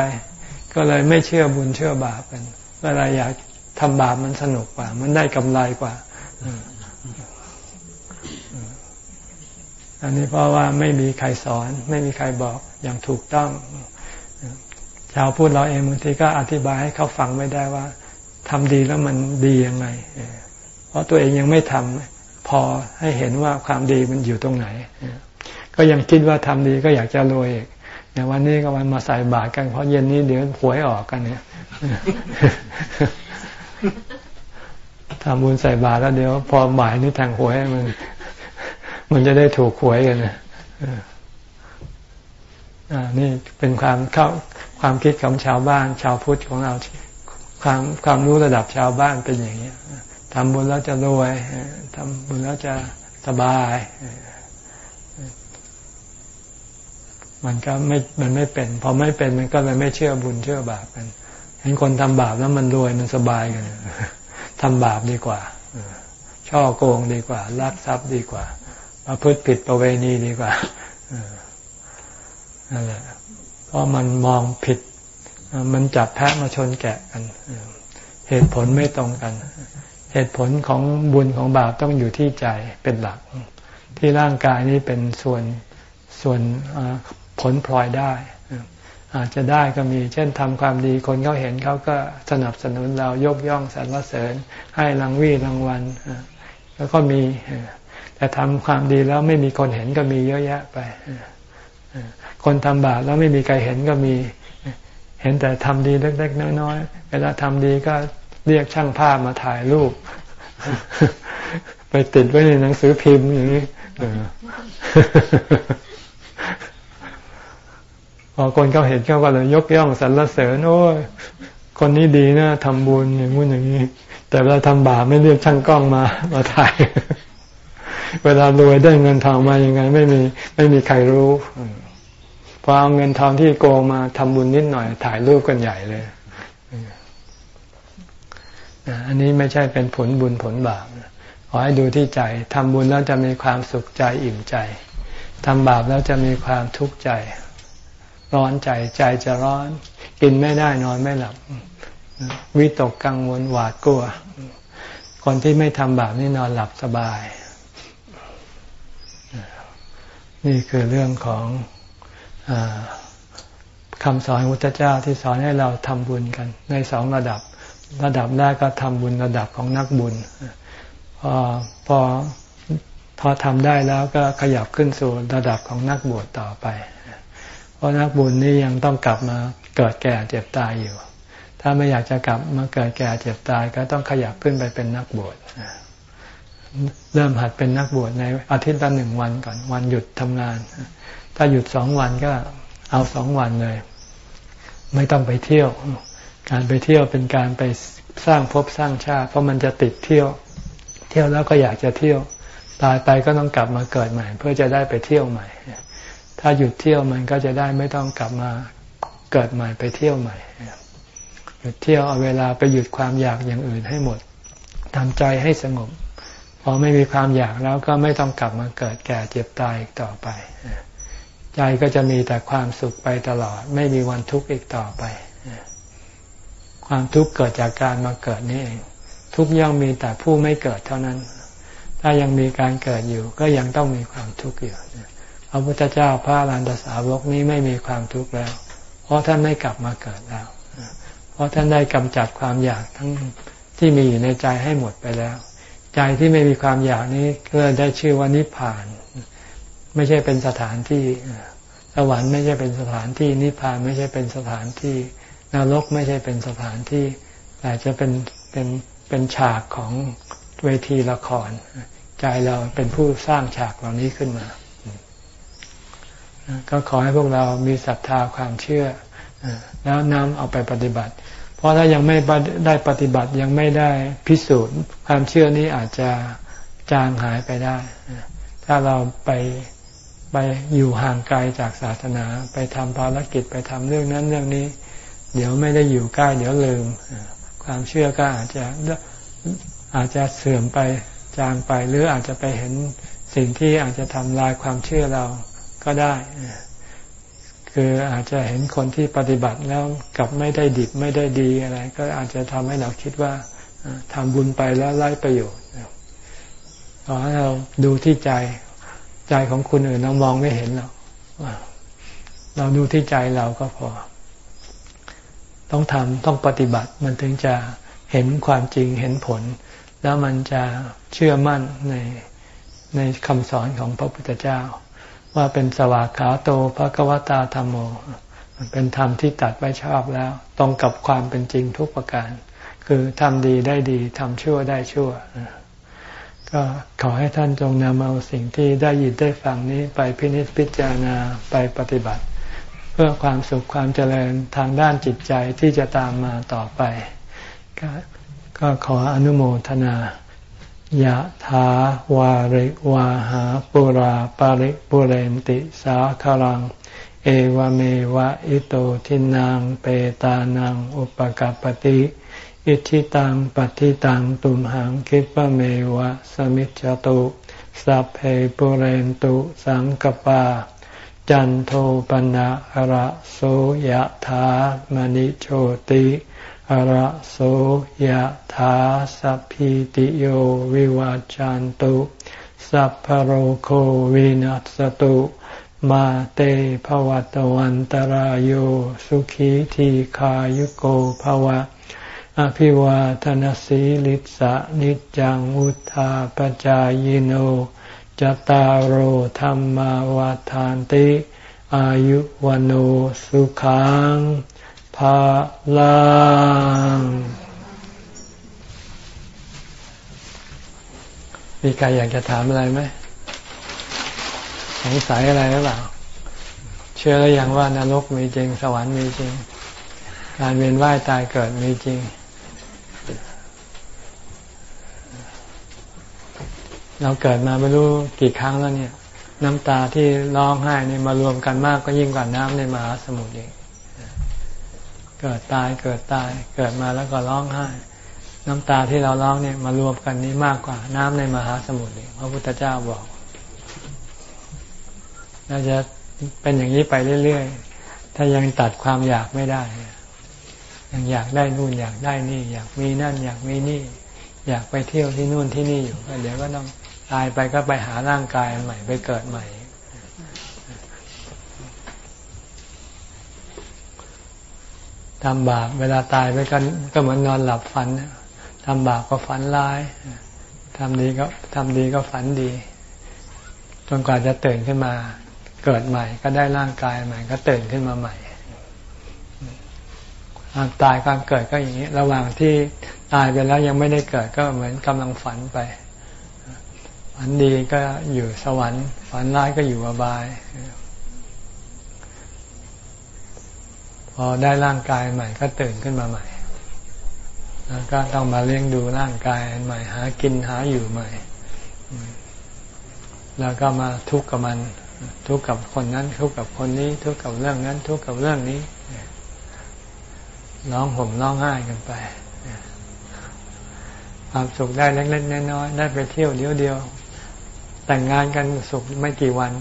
ก็เลยไม่เชื่อบุญเชื่อบาปกัน เวลาอยากทำบาปมันสนุกกว่า มันได้กำไรกว่าอันนี้เพราะว่าไม่มีใครสอน ไม่มีใครบอกอย่างถูกต้อง ชาวพูดเราเองบางทีก็อธิบายให้เขาฟังไม่ได้ว่าทำดีแล้วมันดียังไงเพราะตัวเองยังไม่ทำพอให้เห็นว่าความดีมันอยู่ตรงไหน ก็ยังคิดว่าทำดีก็อยากจะรวยอีกเนี่ยวันนี้ก็วันมาใส่บาตรกันเพราะเย็นนี้เดี๋ยวหวยออกกันเนี่ยทำบุญใส่บาตรแล้วเดี๋ยว พอบ่ายนี้แทงหวยมัน มันจะได้ถูกหวยกันนะอ่านี่เป็นความเข้าความคิดของชาวบ้าน ชาวพุทธของเรา ความความรู้ระดับชาวบ้านเป็นอย่างนี้ทำบุญแล้วจะรวยทำบุญแล้วจะสบาย มันก็ไม่มันไม่เป็น พอไม่เป็นมันก็เลยไม่เชื่อบุญเชื่อบาปกัน เห็นคนทำบาปแล้วมันรวยมันสบายกันทำบาปดีกว่าช่อโกงดีกว่าลักทรัพย์ดีกว่าประพฤติผิดประเวณีดีกว่านั่นแหละเพราะมันมองผิด มันจับแพะมาชนแกะกัน เหตุผลไม่ตรงกัน เหตุผลของบุญของบาปต้องอยู่ที่ใจเป็นหลัก ที่ร่างกายนี้เป็นส่วนส่วน ผลพลอยได้ อาจจะได้ก็มี เช่นทำความดีคนเขาเห็นเขาก็สนับสนุนเรายกย่องสรรเสริญ ให้รางวีรางวัลแล้วก็มีแต่ทำความดีแล้วไม่มีคนเห็นก็มีเยอะแยะไปคนทำบาปแล้วไม่มีใครเห็นก็มี เห็นแต่ทำดีเล็กๆน้อยๆเวลาทำดีก็เรียกช่างภาพมาถ่ายรูป ไปติดไว้ในหนังสือพิมพ์อย่างนี้ พอคนเขาเห็นเขาก็เลยยกย่องสรรเสริญโอ้ยคนนี้ดีนะทำบุญอย่างนู้นอย่างนี้ แต่เวลาทำบาปไม่เรียกช่างกล้องมามาถ่าย เวลารวยได้เงินทองมาอยังไงไม่มีไม่มีใครรู้พอเอาเงินทองที่โกงมาทำบุญนิดหน่อย ถ่ายรูปกันใหญ่เลยอันนี้ไม่ใช่เป็นผลบุญผลบาปขอให้ดูที่ใจทำบุญแล้วจะมีความสุขใจอิ่มใจทำบาปแล้วจะมีความทุกข์ใจ ร้อนใจใจจะร้อน กินไม่ได้นอนไม่หลับวิตกกังวลหวาดกลัว คนที่ไม่ทำบาปนี่นอนหลับสบาย นี่คือเรื่องของอคำสอนพุทธเจ้าที่สอนให้เราทำบุญกัน ในสองระดับ ระดับแรกก็ทำบุญระดับของนักบุญ พอพอพอทำได้แล้วก็ขยับขึ้นสู่ระดับของนักบวชต่อไป ราะนักบุญนี่ยังต้องกลับมาเกิดแก่เจ็บตายอยู่ ถ้าไม่อยากจะกลับมาเกิดแก่เจ็บตายก็ต้องขยับขึ้นไปเป็นนักบวชเริ่มหัดเป็นนักบวชในอาทิตย์ละหนึ่งวันก่อนวันหยุดทำงาน ถ้าหยุดสองวันก็เอาสองวันเลย ไม่ต้องไปเที่ยว การไปเที่ยวเป็นการไปสร้างภพสร้างชาติ เพราะมันจะติดเที่ยว เที่ยวแล้วก็อยากจะเที่ยว ตายไปก็ต้องกลับมาเกิดใหม่ เพื่อจะได้ไปเที่ยวใหม่ ถ้าหยุดเที่ยวมันก็จะได้ไม่ต้องกลับมาเกิดใหม่ไปเที่ยวใหม่ หยุดเที่ยวเอาเวลาไปหยุดความอยากอย่างอื่นให้หมดทำใจให้สงบพอไม่มีความอยากแล้วก็ไม่ต้องกลับมาเกิดแก่เจ็บตายอีกต่อไป ใจก็จะมีแต่ความสุขไปตลอด ไม่มีวันทุกข์อีกต่อไป ความทุกข์เกิดจากการมาเกิดนี่เอง ทุกย่อมมีแต่ผู้ไม่เกิดเท่านั้น ถ้ายังมีการเกิดอยู่ ก็ยังต้องมีความทุกข์อยู่ ระพุทธเจ้าพระลานตสาวกนี้ไม่มีความทุกข์แล้ว เพราะท่านไม่กลับมาเกิดแล้ว เพราะท่านได้กำจัดความอยากทั้งที่มีอยู่ในใจให้หมดไปแล้ว ใจที่ไม่มีความอยากนี้ก็ได้ชื่อว่านิพพาน ไม่ใช่เป็นสถานที่สวรรค์ไม่ใช่เป็นสถานที่นิพพานไม่ใช่เป็นสถานที่นรกไม่ใช่เป็นสถานที่แต่จะเป็นเป็นเป็นฉากของเวทีละคร ใจเราเป็นผู้สร้างฉากเหล่านี้ขึ้นมา ก็ขอให้พวกเรามีศรัทธาความเชื่อแล้วนำเอาไปปฏิบัติ เพราะถ้ายังไม่ได้ปฏิบัติยังไม่ได้พิสูจน์ ความเชื่อนี้อาจจะจางหายไปได้ ถ้าเราไปไปอยู่ห่างไกลจากศาสนา ไปทำภารกิจไปทำเรื่องนั้นเรื่องนี้ เดี๋ยวไม่ได้อยู่ใกล้เดี๋ยวลืม ความเชื่อก็อาจจะอาจจะเสื่อมไปจางไปหรืออาจจะไปเห็นสิ่งที่อาจจะทำลายความเชื่อเรา ก็ได้ คืออาจจะเห็นคนที่ปฏิบัติแล้วกลับไม่ได้ดิบไม่ได้ดีอะไร ก็อาจจะทำให้เราคิดว่าทำบุญไปแล้วไร้ประโยชน์ขอให้เราดูที่ใจใจของคนอื่นเรามองไม่เห็นหรอกเราดูที่ใจเราก็พอ ต้องทำต้องปฏิบัติมันถึงจะเห็นความจริงเห็นผล แล้วมันจะเชื่อมั่นในในคำสอนของพระพุทธเจ้า ว่าเป็นสวากขาโตพระกวตาธรรมโมมันเป็นธรรมที่ตัดไว้ชอบแล้ว ตรงกับความเป็นจริงทุกประการ คือทำดีได้ดีทำชั่วได้ชั่ว ก็ขอให้ท่านจงนำเอาสิ่งที่ได้ยินได้ฟังนี้ไปพินิจพิจารณาไปปฏิบัติ เพื่อความสุขความเจริญทางด้านจิตใจที่จะตามมาต่อไป ก็ขออนุโมทนา ยะถาวาริวาหาปุราปาริปุเรนติสาคลัง เอวเมวะอิโตทินังเปตานังอุปกัปติอิทิตังปฏิตังตุมหังคิปะเมวะสมิจจตุสัพเพปุเรนตุสังกปา จันโทปนะระโสยะถามณิโชติ อระโสยถาสัพพิติโยวิวาจันตุสัพพโรโควินัสตุมาเตภวัตวันตารโยสุขีทีขายุโกภวะ อภิวาทนสีลิสะนิจังวุธาปจายโนจตารโหธรรมวาทานติ อายุวโนสุขัง ภาลังมีใครอยากจะถามอะไรไหมสงสัยอะไรหรือเปล่า เชื่อแล้วยังว่านรกมีจริง สวรรค์มีจริง การเวียนว่ายตายเกิดมีจริง เราเกิดมาไม่รู้กี่ครั้งแล้วเนี่ย น้ำตาที่ร้องไห้นี่มารวมกันมากก็ยิ่งกว่าน้ำในมหาสมุทรเอีก เกิดตายเกิดตาย เกิดมาแล้วก็ร้องไห้ น้ำตาที่เราร้องเนี่ยมารวมกันนี้มากกว่าน้ำในมหาสมุทรอีกพระพุทธเจ้าบอกเราจะเป็นอย่างนี้ไปเรื่อยๆ ถ้ายังตัดความอยากไม่ได้ ยังอยากได้นู่นอยากได้นี่ อยากมีนั่น อยากมีนี่ อยากไปเที่ยวที่นู่นที่นี่อยู่ เดี๋ยวก็ต้องตายไปก็ไปหาร่างกายใหม่ไปเกิดใหม่ ทำบาปเวลาตายไปกันก็เหมือนนอนหลับฝันทำบาปก็ฝันร้ายทำดีก็ทำดีก็ฝันดี จนกว่าจะตื่นขึ้นมา เกิดใหม่ ก็ได้ร่างกายใหม่ ก็ตื่นขึ้นมาใหม่ความตายความเกิดก็อย่างนี้ ระหว่างที่ตายไปแล้วยังไม่ได้เกิดก็เหมือนกำลังฝันไป ฝันดีก็อยู่สวรรค์ ฝันร้ายก็อยู่อบาย พอได้ร่างกายใหม่ก็ตื่นขึ้นมาใหม่ แล้วก็ต้องมาเลี้ยงดูร่างกายใหม่หากินหาอยู่ใหม่ แล้วก็มาทุกข์กับมัน ทุกข์กับคนนั้น ทุกข์กับคนนี้ ทุกข์กับเรื่องนั้น ทุกข์กับเรื่องนี้ร้องห่มร้องไห้กันไปความสุขได้เล็กๆน้อยๆได้ไปเที่ยวเดียวเดียว แต่งงานกันสุขไม่กี่วัน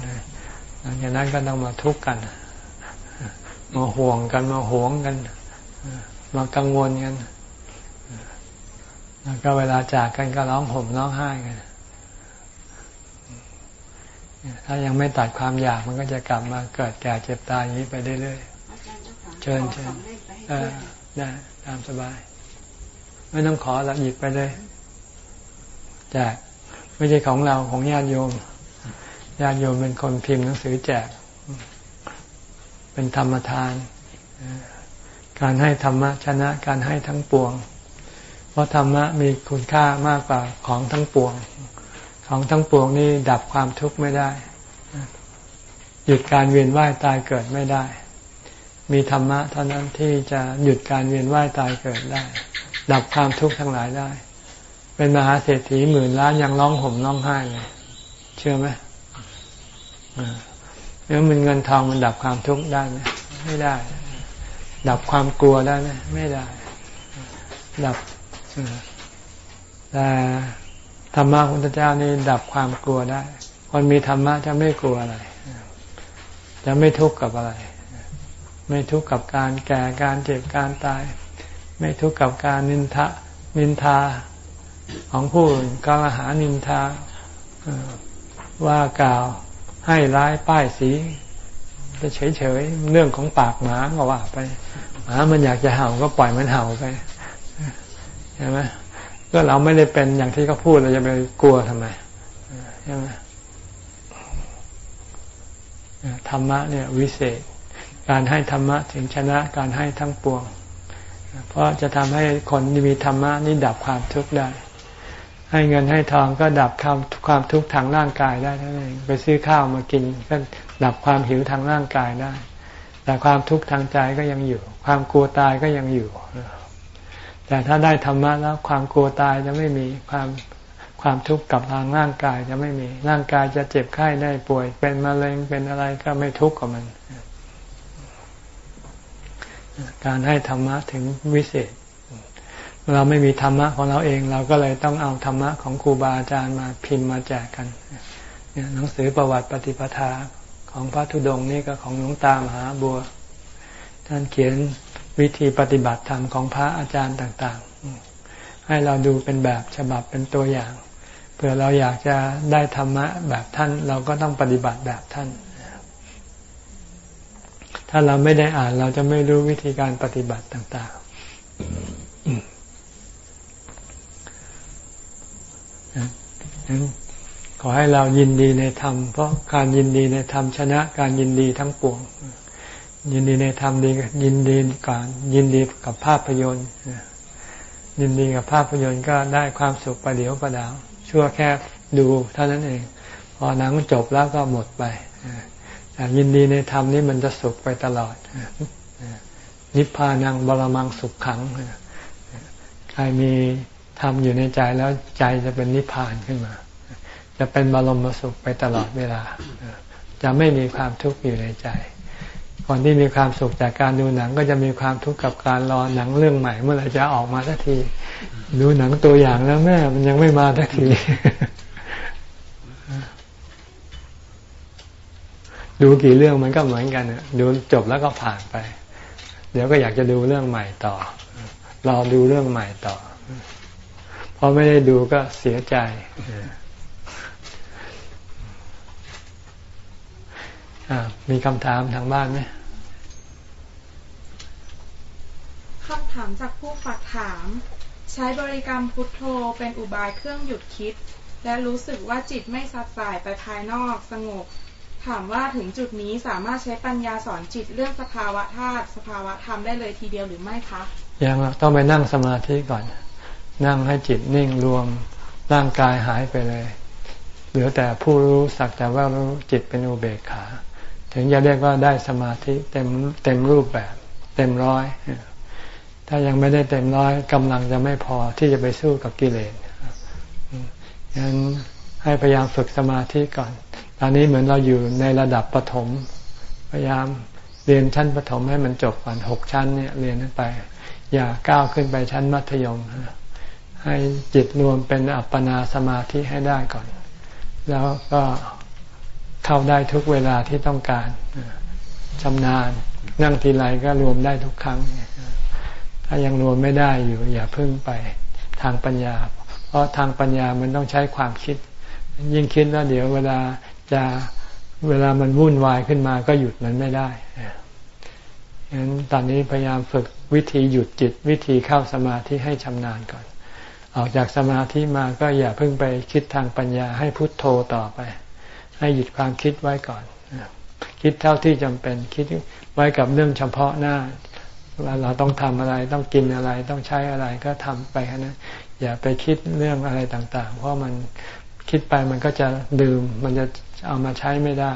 หลังจากนั้นก็ต้องมาทุกข์กัน มาห่วงกันมาหวงกันมากังวลกันแล้วก็เวลาจากกันก็ร้องห่มร้องไห้กันถ้ายังไม่ตัดความอยากมันก็จะกลับมาเกิดแก่เจ็บตายอย่างนี้ไปเรื่อยๆเชิญเชิญได้ตามสบาย ไม่ต้องขอละหยิบไปเลยแจกไม่ใช่ของเราของญาติโยมญาติโยมเป็นคนพิมพ์หนังสือแจก เป็นธรรมทาน การให้ธรรมะชนะการให้ทั้งปวง เพราะธรรมะมีคุณค่ามากกว่าของทั้งปวง ของทั้งปวงนี่ดับความทุกข์ไม่ได้ หยุดการเวียนว่ายตายเกิดไม่ได้ มีธรรมะเท่านั้นที่จะหยุดการเวียนว่ายตายเกิดได้ ดับความทุกข์ทั้งหลายได้ เป็นมหาเศรษฐีหมื่นล้านยังร้องห่มร้องไห้เลย เชื่อไหม แล้วมันเงินทองมันดับความทุกข์ได้ไหมไม่ได้ ดับความกลัวได้ไหมไม่ได้ ดับแต่ธรรมะของพระเจ้านี่ดับความกลัวได้ คนมีธรรมะจะไม่กลัวอะไร จะไม่ทุกข์กับอะไร ไม่ทุกข์กับการแก่การเจ็บการตาย ไม่ทุกข์กับการนินทะนินทาของผู้อื่นกล่าวหานินทาว่ากล่าว ให้ร้ายป้ายสีจะเฉยๆเรื่องของปากหมาก็ว่าไปหมามันอยากจะเห่าก็ปล่อยมันเห่าไปใช่ไหมก็เราไม่ได้เป็นอย่างที่เขาพูดเราจะไปกลัวทำไมใช่ไหมธรรมะเนี่ยวิเศษ การให้ธรรมะถึงชนะการให้ทั้งปวง เพราะจะทำให้คนที่มีธรรมะนี่ดับความทุกข์ได้ ให้เงินให้ทองก็ดับความความทุกข์ทางร่างกายได้ทั้งนั้นไปซื้อข้าวมากินก็ดับความหิวทางร่างกายได้ แต่ความทุกข์ทางใจก็ยังอยู่ ความกลัวตายก็ยังอยู่ แต่ถ้าได้ธรรมะแล้วความกลัวตายจะไม่มีความความทุกข์กับทางร่างกายจะไม่มีร่างกายจะเจ็บไข้ได้ป่วย เป็นมะเร็งเป็นอะไรก็ไม่ทุกข์กับมัน การให้ธรรมะถึงวิเศษ เราไม่มีธรรมะของเราเอง เราก็เลยต้องเอาธรรมะของครูบาอาจารย์มาพิมพ์มาแจกกันเนี่ยหนังสือประวัติปฏิปทาของพระธุดงค์นี่ก็ของหลวงตามหาบัว ท่านเขียนวิธีปฏิบัติธรรมของพระอาจารย์ต่างๆ ให้เราดูเป็นแบบฉบับเป็นตัวอย่างเผื่อเราอยากจะได้ธรรมะแบบท่าน เราก็ต้องปฏิบัติแบบท่าน ถ้าเราไม่ได้อ่านเราจะไม่รู้วิธีการปฏิบัติต่าง ๆ ขอให้เรายินดีในธรรม เพราะการยินดีในธรรมชนะการยินดีทั้งปวง ยินดีในธรรมดียินดีก่อนยินดีกับภาพยนตร์ยินดีกับภาพยนตร์ก็ได้ความสุขประเดียวประดาว ชั่วแค่ดูเท่านั้นเอง พอหนังจบแล้วก็หมดไปแต่ยินดีในธรรมนี่มันจะสุขไปตลอด นิพพานังบรมังสุขขัง ใครมี ธรรมอยู่ในใจแล้วใจจะเป็นนิพพานขึ้นมา จะเป็นบรมสุขไปตลอดเวลา จะไม่มีความทุกข์อยู่ในใจคนที่มีความสุขจากการดูหนัง ก็จะมีความทุกข์กับการรอหนังเรื่องใหม่ เมื่อไรจะออกมาสักที ดูหนังตัวอย่างแล้วแม่มันยังไม่มาสักที ดูกี่เรื่องมันก็เหมือนกันดูจบแล้วก็ผ่านไป เดี๋ยวก็อยากจะดูเรื่องใหม่ต่อรอดูเรื่องใหม่ต่อ พอไม่ได้ดูก็เสียใจมีคำถามทางบ้านไหมคำถามจากผู้ฝากถาม ใช้บริกรรมพุทโธเป็นอุบายเครื่องหยุดคิด และรู้สึกว่าจิตไม่สัดสายไปภายนอกสงบ ถามว่าถึงจุดนี้สามารถใช้ปัญญาสอนจิตเรื่องสภาวะธาตุสภาวะธรรมได้เลยทีเดียวหรือไม่คะยังต้องไปนั่งสมาธิก่อน นั่งให้จิตนิ่งรวมร่างกายหายไปเลย เหลือแต่ผู้รู้สักแต่ว่ารู้จิตเป็นอุเบกขา ถึงจะเรียกว่าได้สมาธิเต็มเต็มรูปแบบ เต็มร้อย ถ้ายังไม่ได้เต็มร้อยกำลังจะไม่พอที่จะไปสู้กับกิเลสยังให้พยายามฝึกสมาธิก่อน ตอนนี้เหมือนเราอยู่ในระดับปฐมพยายามเรียนชั้นปฐมให้มันจบก่อนหกชั้นเนี่ยเรียนขึ้นไป อย่าก้าวขึ้นไปชั้นมัธยม ให้จิตรวมเป็นอัปปนาสมาธิให้ได้ก่อน แล้วก็เข้าได้ทุกเวลาที่ต้องการชำนาญนั่งทีไรก็รวมได้ทุกครั้ง ถ้ายังรวมไม่ได้อยู่ อย่าพึ่งไปทางปัญญา เพราะทางปัญญามันต้องใช้ความคิด ยิ่งคิดแล้วเดี๋ยวเวลาจะเวลามันวุ่นวายขึ้นมาก็หยุดมันไม่ได้ฉะนั้นตอนนี้พยายามฝึกวิธีหยุดจิตวิธีเข้าสมาธิให้ชำนาญก่อน ออกจากสมาธิมาก็อย่าเพิ่งไปคิดทางปัญญาให้พุทโธต่อไป ให้หยุดความคิดไว้ก่อน คิดเท่าที่จำเป็นคิดไว้กับเรื่องเฉพาะหน้าว่าเราต้องทำอะไรต้องกินอะไรต้องใช้อะไรก็ทำไปนะอย่าไปคิดเรื่องอะไรต่าง ๆ เพราะมันคิดไปมันก็จะดื่มมันจะเอามาใช้ไม่ได้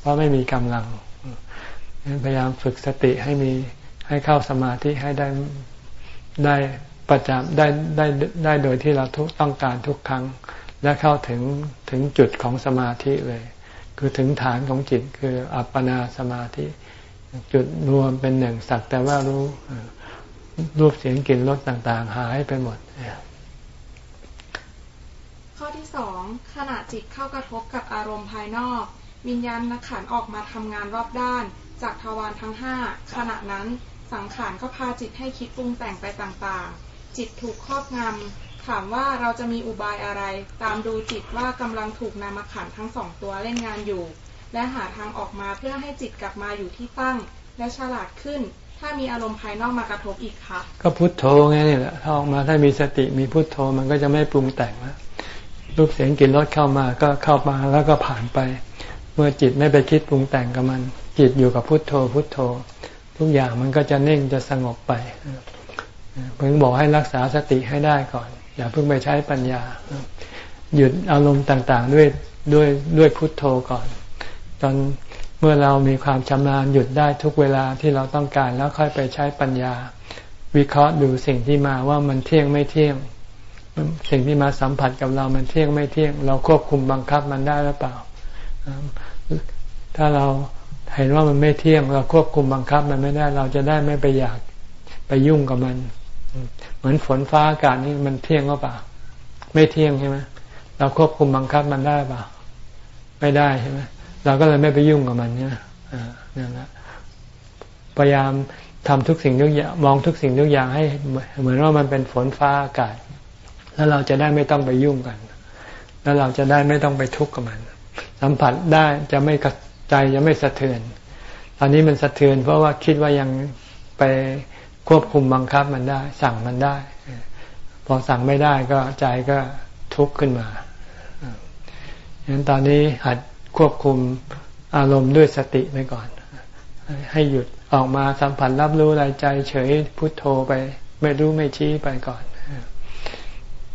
เพราะไม่มีกำลังพยายามฝึกสติให้มีให้เข้าสมาธิให้ได้ได้ ประจำได้ได้ได้โดยที่เราทุกต้องการทุกครั้ง และเข้าถึงถึงจุดของสมาธิเลย คือถึงฐานของจิตคืออัปปนาสมาธิ จุดรวมเป็นหนึ่งสักแต่ว่ารู้รูปเสียงกลิ่นรสต่างๆ หายไปหมดข้อที่สองขณะจิตเข้ากระทบกับอารมณ์ภายนอก วิญญาณนักขันออกมาทำงานรอบด้าน จากทวารทั้งห้าขณะนั้นสังขารก็พาจิตให้คิดปรุงแต่งไปต่างๆ จิตถูกครอบงำถามว่าเราจะมีอุบายอะไร ตามดูจิตว่ากำลังถูกนามขันทั้งสองตัวเล่นงานอยู่ และหาทางออกมาเพื่อให้จิตกลับมาอยู่ที่ตั้ง และฉลาดขึ้น ถ้ามีอารมณ์ภายนอกมากระทบอีกคะก็พุทโธไงนี่แหละถ้าออกมาถ้ามีสติมีพุทโธมันก็จะไม่ปรุงแต่งแล้วรูปเสียงกลิ่นรสเข้ามาก็เข้ามาแล้วก็ผ่านไป เมื่อจิตไม่ไปคิดปรุงแต่งกับมัน จิตอยู่กับพุทโธพุทโธ ทุกอย่างมันก็จะเน่งจะสงบไป เพิ่งบอกให้รักษาสติให้ได้ก่อน อย่าเพิ่งไปใช้ปัญญา หยุดอารมณ์ต่างๆ ด้วยด้วยด้วยพุทโธก่อน ตอนเมื่อเรามีความชำนาญหยุดได้ทุกเวลาที่เราต้องการแล้วค่อยไปใช้ปัญญา วิเคราะห์ดูสิ่งที่มาว่ามันเที่ยงไม่เที่ยง สิ่งที่มาสัมผัสกับเรามันเที่ยงไม่เที่ยง เราควบคุมบังคับมันได้หรือเปล่า ถ้าเราเห็นว่ามันไม่เที่ยง เราควบคุมบังคับมันไม่ได้เราจะได้ไม่ไปอยากไปยุ่งกับมัน เหมือนฝนฟ้าอากาศนี่มันเที่ยงหรือเปล่า ไม่เที่ยงใช่ไหมเราควบคุมบังคับมันได้เปล่า ไม่ได้ใช่ไหมเราก็เลยไม่ไปยุ่งกับมันเนี่ยนั่นแหละพยายามทำทุกสิ่งทุกอย่างมองทุกสิ่งทุกอย่างให้เหมือนว่ามันเป็นฝนฟ้าอากาศ แล้วเราจะได้ไม่ต้องไปยุ่งกัน แล้วเราจะได้ไม่ต้องไปทุกข์กับมัน สัมผัสได้จะไม่กระใจจะไม่สะเทือน ตอนนี้มันสะเทือน เพราะว่าคิดว่ายังไป ควบคุมบังคับมันได้ สั่งมันได้ พอสั่งไม่ได้ก็ใจก็ทุกข์ขึ้นมาฉะนั้นตอนนี้หัดควบคุมอารมณ์ด้วยสติไปก่อน ให้หยุดออกมาสัมผัสรับรู้อะไรใจ เฉยพุทโธไป ไม่รู้ไม่ชี้ไปก่อน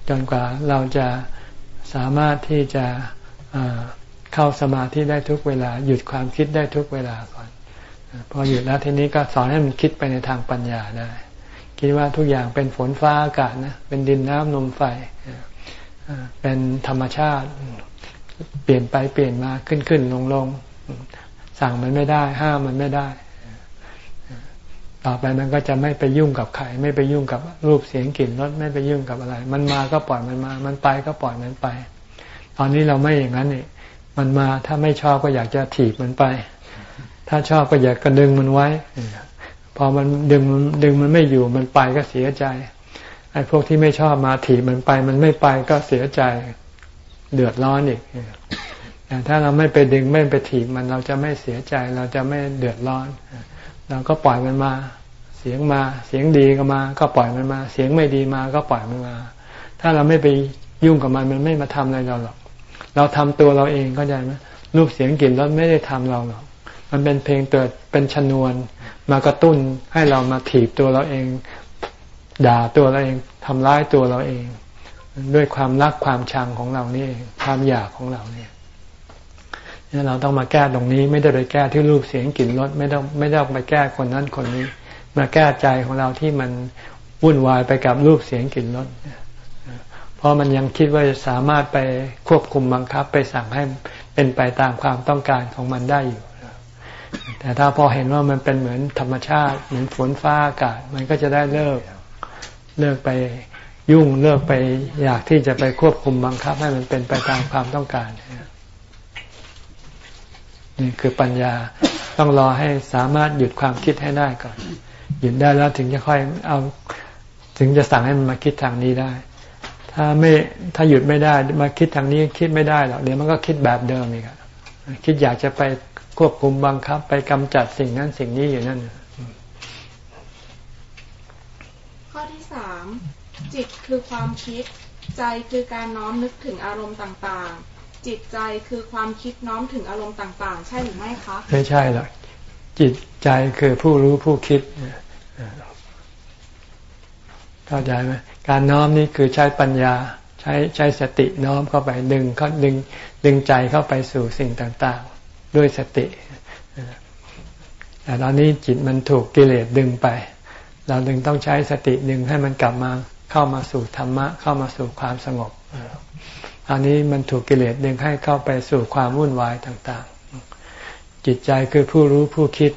จนกว่าเราจะสามารถที่จะเข้าสมาธิได้ทุกเวลา หยุดความคิดได้ทุกเวลาก่อน พอหยุดแล้วทีนี้ก็สอนให้มันคิดไปในทางปัญญาได้ คิดว่าทุกอย่างเป็นฝนฟ้าอากาศนะ เป็นดินน้ำลมไฟ เป็นธรรมชาติ เปลี่ยนไปเปลี่ยนมาขึ้นขึ้นลงลงสั่งมันไม่ได้ ห้ามมันไม่ได้ ต่อไปมันก็จะไม่ไปยุ่งกับใครไม่ไปยุ่งกับรูปเสียงกลิ่นรสไม่ไปยุ่งกับอะไร มันมาก็ปล่อยมันมา มันไปก็ปล่อยมันไป ตอนนี้เราไม่อย่างนั้นนี่มันมาถ้าไม่ชอบก็อยากจะถีบมันไป ถ้าชอบก็อยากกระดึงมันไว้ พอมันดึงดึงมันไม่อยู่มันไปก็เสียใจ ไอ้พวกที่ไม่ชอบมาถีบมันไป มันไม่ไปก็เสียใจเดือดร้อนอีกแต่ถ้าเราไม่ไปดึงไม่ไปถีบมันเราจะไม่เสียใจ เราจะไม่เดือดร้อน เราก็ปล่อยมันมา เสียงมา เสียงดีก็มา ก็ปล่อยมันมา เสียงไม่ดีมาก็ปล่อยมันมา ถ้าเราไม่ไปยุ่งกับมันมันไม่มาทำอะไรเราหรอก เราทำตัวเราเองเข้าใจไหมรูปเสียงกลิ่นรสไม่ได้ทำเราหรอก มันเป็นเพลงเกิดเป็นชนวน มากระตุ้นให้เรามาถีบตัวเราเอง ด่าตัวเราเองทำร้ายตัวเราเอง ด้วยความรักความชังของเรานี่ความอยากของเราเนี่ยนี่เราต้องมาแก้ตรงนี้ ไม่ได้ไปแก้ที่รูปเสียงกลิ่นรสไม่ต้องไม่ต้องไปแก้คนนั้นคนนี้ มาแก้ใจของเราที่มันวุ่นวายไปกับรูปเสียงกลิ่นรสเพราะมันยังคิดว่าจะสามารถไปควบคุมบังคับไปสั่งให้เป็นไปตามความต้องการของมันได้อยู่ แต่ถ้าพอเห็นว่ามันเป็นเหมือนธรรมชาติเหมือนฝนฟ้าอากาศ มันก็จะได้เลิกเลิกไปยุ่งเลิกไปอยากที่จะไปควบคุมบังคับให้มันเป็นไปตามความต้องการนี่คือปัญญาต้องรอให้สามารถหยุดความคิดให้ได้ก่อน หยุดได้แล้วถึงจะค่อยเอา ถึงจะสั่งให้มันมาคิดทางนี้ได้ ถ้าไม่ถ้าหยุดไม่ได้มาคิดทางนี้คิดไม่ได้หรอกเดี๋ยวมันก็คิดแบบเดิมอีกคิดอยากจะไป ควบคุมบังคับ ไปกำจัดสิ่งนั้นสิ่งนี้อยู่นั่นข้อที่สามจิตคือความคิด ใจคือการน้อมนึกถึงอารมณ์ต่างๆ จิตใจคือความคิดน้อมถึงอารมณ์ต่างๆ ใช่หรือไม่คะไม่ใช่หรอกจิตใจคือผู้รู้ผู้คิดเข้าใจไหมการน้อมนี่คือใช้ปัญญาใช้ใช้สติน้อมเข้าไปดึงเขาดึงดึงใจเข้าไปสู่สิ่งต่างๆ ด้วยสติ แต่ตอนนี้จิตมันถูกกิเลสดึงไป เราดึงต้องใช้สติดึงให้มันกลับมาเข้ามาสู่ธรรมะ เข้ามาสู่ความสงบอันนี้มันถูกกิเลสดึงให้เข้าไปสู่ความวุ่นวายต่างๆ จิตใจคือผู้รู้ผู้คิด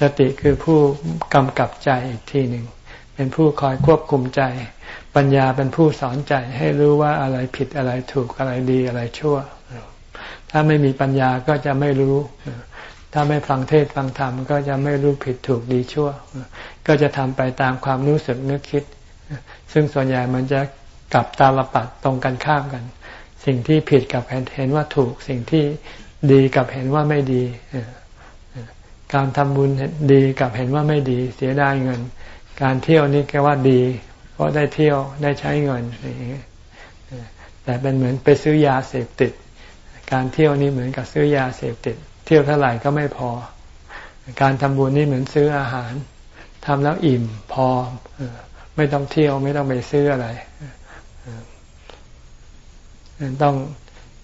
สติคือผู้กำกับใจอีกทีหนึ่ง เป็นผู้คอยควบคุมใจ ปัญญาเป็นผู้สอนใจให้รู้ว่าอะไรผิดอะไรถูกอะไรดีอะไรชั่ว ถ้าไม่มีปัญญาก็จะไม่รู้ ถ้าไม่ฟังเทศฟังธรรมก็จะไม่รู้ผิดถูกดีชั่ว ก็จะทำไปตามความรู้สึกนึกคิด ซึ่งส่วนใหญ่มันจะกลับตาลปัดตรงกันข้ามกัน สิ่งที่ผิดกับเห็นว่าถูก สิ่งที่ดีกับเห็นว่าไม่ดี การทำบุญดีกับเห็นว่าไม่ดี เสียดายเงิน การเที่ยวนี่ก็ว่าดี เพราะได้เที่ยวได้ใช้เงินแต่เป็นเหมือนไปซื้อยาเสพติด การเที่ยวนี่เหมือนกับซื้อยาเสพติด เที่ยวเท่าไหร่ก็ไม่พอ การทำบุญนี่เหมือนซื้ออาหารทำแล้วอิ่มพอไม่ต้องเที่ยวไม่ต้องไปซื้ออะไรต้อง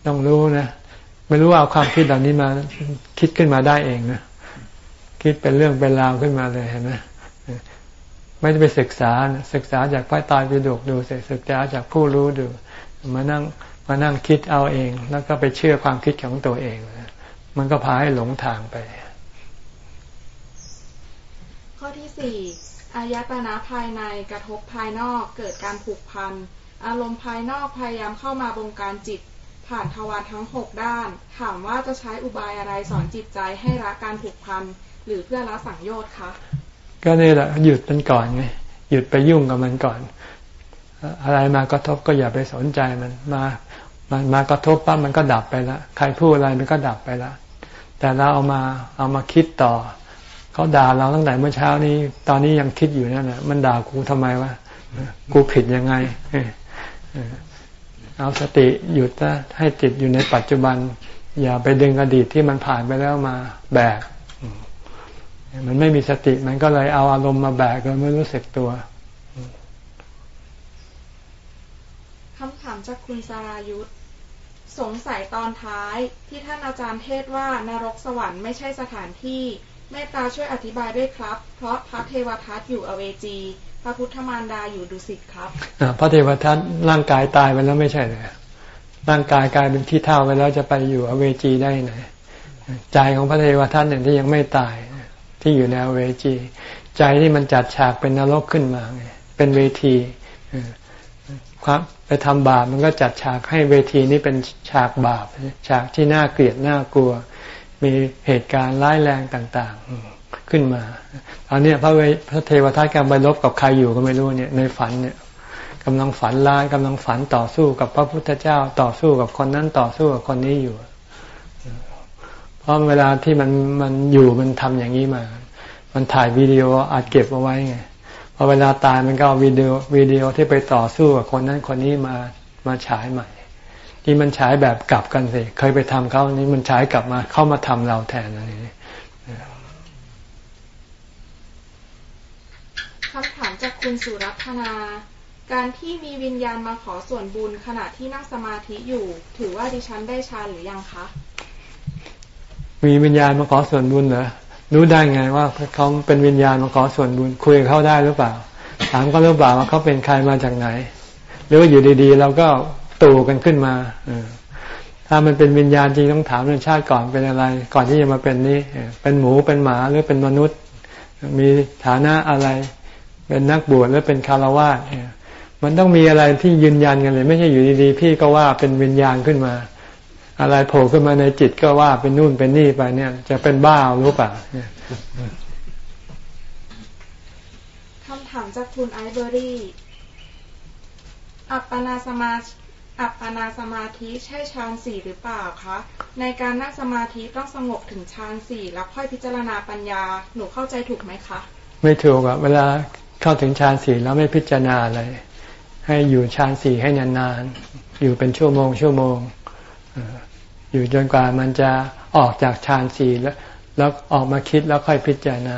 ต้องรู้นะไม่รู้เอาความคิดเหล่านี้มา คิดขึ้นมาได้เองนะคิดเป็นเรื่องเป็นราวขึ้นมาเลยเห็นไหมไม่ได้ไปศึกษา ศึกษาจากพระตายไปดูดูศึกษาจากผู้รู้ดู มานั่ง มานั่งคิดเอาเอง แล้วก็ไปเชื่อความคิดของตัวเอง มันก็พาให้หลงทางไป ข้อที่สี่อายตนะภายในกระทบภายนอกเกิดการผูกพัน อารมณ์ภายนอกพยายามเข้ามาบงการจิต ผ่านทวารทั้งหกด้าน ถามว่าจะใช้อุบายอะไรสอนจิตใจให้รักการผูกพัน หรือเพื่อละสังโยชน์คะก็นี่แหละหยุดมันก่อนไงหยุดไปยุ่งกับมันก่อน อะไรมากระทบก็อย่าไปสนใจมันมามันมากระทบปั๊บมันก็ดับไปละใครพูดอะไรมันก็ดับไปละแต่เราเอามาเอามาคิดต่อเขาด่าเราตั้งแต่เมื่อเช้านี้ ตอนนี้ยังคิดอยู่นั่นแหละมันด่ากูทำไมวะกูผิดยังไงเอาสติหยุดนะให้จิตอยู่ในปัจจุบัน อย่าไปดึงอดีตที่มันผ่านไปแล้วมาแบก มันไม่มีสติมันก็เลยเอาอารมณ์มาแบกโดยไม่รู้สึกตัว คำถามจากคุณสารายุทธสงสัยตอนท้ายที่ท่านอาจารย์เทศว่านรกสวรรค์ไม่ใช่สถานที่เมตตาช่วยอธิบายด้วยครับ เพราะพระเทวทัตอยู่อเวจี พระพุทธมารดาอยู่ดุสิตครับพระเทวทัตร่างกายตายไปแล้วไม่ใช่เลยร่างกายกลายเป็นที่เท่าไปแล้วจะไปอยู่อเวจีได้ไหนใจของพระเทวทัตเนี่ยที่ยังไม่ตายที่อยู่ในอเวจี ใจที่มันจัดฉากเป็นนรกขึ้นมาไงเป็นเวทีครับ ไปทำบาปมันก็จัดฉากให้เวทีนี้เป็นฉากบาปฉากที่น่าเกลียดน่ากลัว มีเหตุการณ์ร้ายแรงต่าง ๆขึ้นมาตอนนี้พระเวพระเทวทัตกำลังไปลบกับใครอยู่ก็ไม่รู้เนี่ยในฝันเนี่ยกำลังฝันร้ายกำลังฝันต่อสู้กับพระพุทธเจ้าต่อสู้กับคนนั้นต่อสู้กับคนนี้อยู่ เพราะเวลาที่มันมันอยู่มันทำอย่างนี้มา มันถ่ายวิดีโออัดเก็บเอาไว้ไง พอเวลาตายมันก็เอาวิดีโอวิดีโอที่ไปต่อสู้กับคนนั้นคนนี้มามาฉายใหม่ที่มันฉายแบบกลับกันสิเคยไปทำเขานี้มันฉายกลับมาเข้ามาทำเราแทนอะไรนี้คำถามจากคุณสุรัตนา การที่มีวิญญาณมาขอส่วนบุญขณะที่นั่งสมาธิอยู่ ถือว่าดิฉันได้ฌานหรือยังคะ มีวิญญาณมาขอส่วนบุญเหรอ รู้ได้ไงว่าเขาเป็นวิญญาณมาขอส่วนบุญคุยกับเขาได้หรือเปล่า ถามเขาหรือเปล่าว่าเขาเป็นใครมาจากไหน หรือว่าอยู่ดีๆ เราก็ตู่กันขึ้นมาถ้ามันเป็นวิญญาณจริงต้องถามเรื่องชาติก่อนเป็นอะไร ก่อนที่จะมาเป็นนี้เป็นหมูเป็นหมาหรือเป็นมนุษย์ มีฐานะอะไร เป็นนักบวชหรือเป็นคารวะมันต้องมีอะไรที่ยืนยันกันเลย ไม่ใช่อยู่ดีๆ พี่ก็ว่าเป็นวิญญาณขึ้นมา อะไรโผล่ขึ้นมาในจิตก็ว่าเป็นนู่นเป็นนี่ไปเนี่ย จะเป็นบ้ารู้ป่ะคำถามจากคุณไอเบอรี่ อัปปนาสมาอัปปนาสมาธิใช่ฌานสี่หรือเปล่าคะ ในการนั่งสมาธิต้องสงบถึงฌานสี่แล้วค่อยพิจารณาปัญญา หนูเข้าใจถูกไหมคะ ไม่ถูกอะเวลาเข้าถึงฌานสี่แล้วไม่พิจารณาอะไร ให้อยู่ฌานสี่ให้นานๆ อยู่เป็นชั่วโมงชั่วโมง อยู่จนกว่ามันจะออกจากฌานสี่แล้วแล้วออกมาคิดแล้วค่อยพิจารณา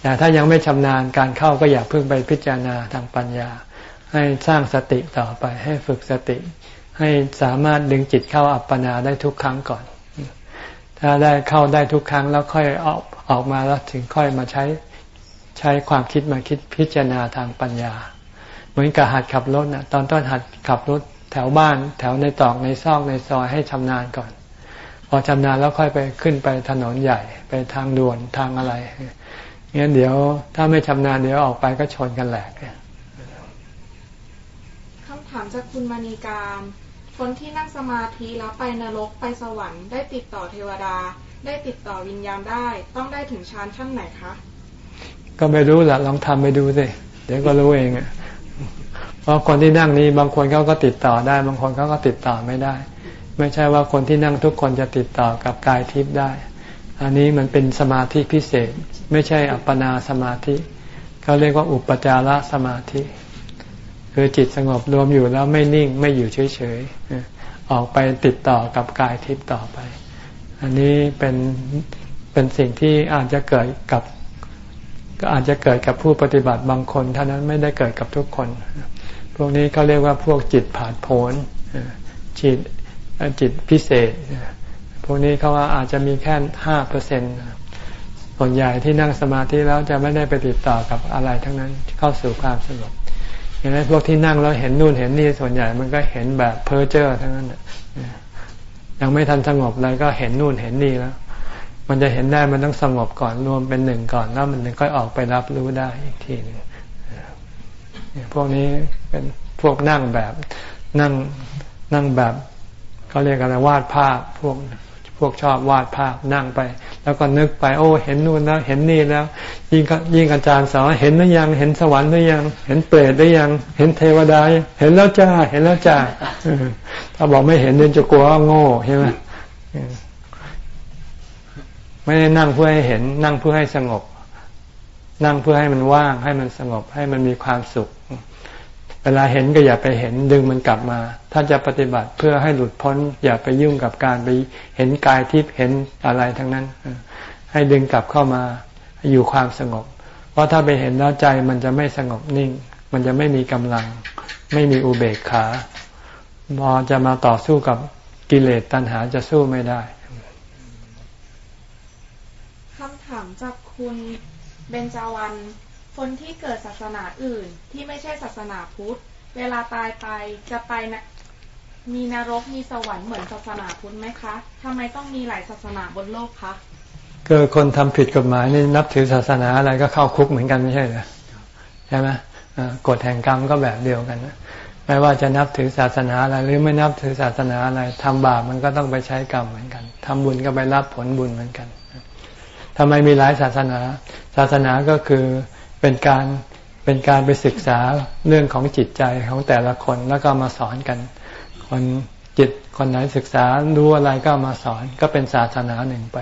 แต่ถ้ายังไม่ชำนาญการเข้าก็อย่าเพิ่งไปพิจารณาทางปัญญา ให้สร้างสติต่อไป ให้ฝึกสติ ให้สามารถดึงจิตเข้าอัปปนาได้ทุกครั้งก่อน ถ้าได้เข้าได้ทุกครั้งแล้วค่อยออกออกมาแล้วถึงค่อยมาใช้ใช้ความคิดมาคิดพิจารณาทางปัญญา เหมือนกับหัดขับรถนะตอนต้นหัดขับรถ แถวบ้าน แถวในตอกในซอกในซอยให้ชำนาญก่อน พอชำนาญแล้วค่อยไปขึ้นไปถนนใหญ่ไปทางด่วนทางอะไรงั้นเดี๋ยวถ้าไม่ชำนาญเดี๋ยวออกไปก็ชนกันแหลกคำถามจากคุณมณีการคนที่นั่งสมาธิแล้วไปนรกไปสวรรค์ได้ติดต่อเทวดา ได้ติดต่อวิญญาณได้ ต้องได้ถึงชั้นชั้นไหนคะ ก็ไม่รู้ละลองทำไปดูสิเดี๋ยวก็รู้เองอะ เพราะคนที่นั่งนี้บางคนเขาก็ติดต่อได้ บางคนเขาก็ติดต่อไม่ได้ ไม่ใช่ว่าคนที่นั่งทุกคนจะติดต่อกับกายทิพย์ได้ อันนี้มันเป็นสมาธิพิเศษ ไม่ใช่อัปปนาสมาธิเขาเรียกว่าอุปจารสมาธิ คือจิตสงบรวมอยู่แล้วไม่นิ่งไม่อยู่เฉยๆออกไปติดต่อกับกายทิพย์ต่อไป อันนี้เป็นเป็นสิ่งที่อาจจะเกิดกับก็อาจจะเกิดกับผู้ปฏิบัติบางคนเท่านั้นไม่ได้เกิดกับทุกคน วกนี้เขาเรียกว่าพวกจิตผาดโผนจิตจิตพิเศษ พวกนี้เขาว่าอาจจะมีแค่ห้าเปอร์เซ็นต์ส่วนใหญ่ที่นั่งสมาธิแล้วจะไม่ได้ไปติดต่อกับอะไรทั้งนั้นเข้าสู่ความสงบอย่างนั้นพวกที่นั่งแล้วเห็นนู่นเห็นนี่ส่วนใหญ่มันก็เห็นแบบเพ้อเจ้อทั้งนั้นยังไม่ทันสงบเลยก็เห็นนู่นเห็นนี่แล้ว มันจะเห็นได้มันต้องสงบก่อนรวมเป็นหนึ่งก่อนแล้วมันถึงค่อยออกไปรับรู้ได้อีกทีหนึ่ง พวกนี้เป็นพวกนั่งแบบนั่งนั่งแบบเขาเรียกอะไรวาดภาพพวกพวกชอบวาดภาพนั่งไป แล้วก็นึกไป โอ้ เห็นนู่นแล้วเห็นนี่แล้ว ยิ่งยิ่งอาจารย์สอนเห็นหรือยังเห็นสวรรค์หรือยัง เห็นเปรตหรือยัง เห็นเทวดา เห็นแล้วจ้าเห็นแล้วจ้าถ้าบอกไม่เห็นเดินจะกลัวโง่ใช่ไหมไม่ได้นั่งเพื่อให้เห็นนั่งเพื่อให้สงบ นั่งเพื่อให้มันว่างให้มันสงบให้มันมีความสุข เวลาเห็นก็อย่าไปเห็นดึงมันกลับมา ถ้าจะปฏิบัติเพื่อให้หลุดพ้น อย่าไปยุ่งกับการไปเห็นกายทิพย์เห็นอะไรทั้งนั้น ให้ดึงกลับเข้ามาอยู่ความสงบ เพราะถ้าไปเห็นแล้วใจมันจะไม่สงบนิ่ง มันจะไม่มีกำลัง ไม่มีอุเบกขาพอจะมาต่อสู้กับกิเลสตัณหาจะสู้ไม่ได้คำถามจากคุณ เบญจวรรณคนที่เกิดศาสนาอื่นที่ไม่ใช่ศาสนาพุทธ เวลาตายไปจะไปนะมีนรกมีสวรรค์เหมือนศาสนาพุทธไหมคะทำไมต้องมีหลายศาสนาบนโลกคะก็คนทำผิดกฎหมายนี่นับถือศาสนาอะไรก็เข้าคุกเหมือนกันไม่ใช่เหรอใช่ไหมกฎแห่งกรรมก็แบบเดียวกันนะไม่ว่าจะนับถือศาสนาอะไรหรือไม่นับถือศาสนาอะไรทำบาปมันก็ต้องไปใช้กรรมเหมือนกันทำบุญก็ไปรับผลบุญเหมือนกัน ทำไมมีหลายศาสนา ศาสนาก็คือเป็นการเป็นการไปศึกษาเรื่องของจิตใจของแต่ละคนแล้วก็มาสอนกัน คนจิตคนไหนศึกษารู้อะไรก็มาสอนก็เป็นศาสนาหนึ่งไป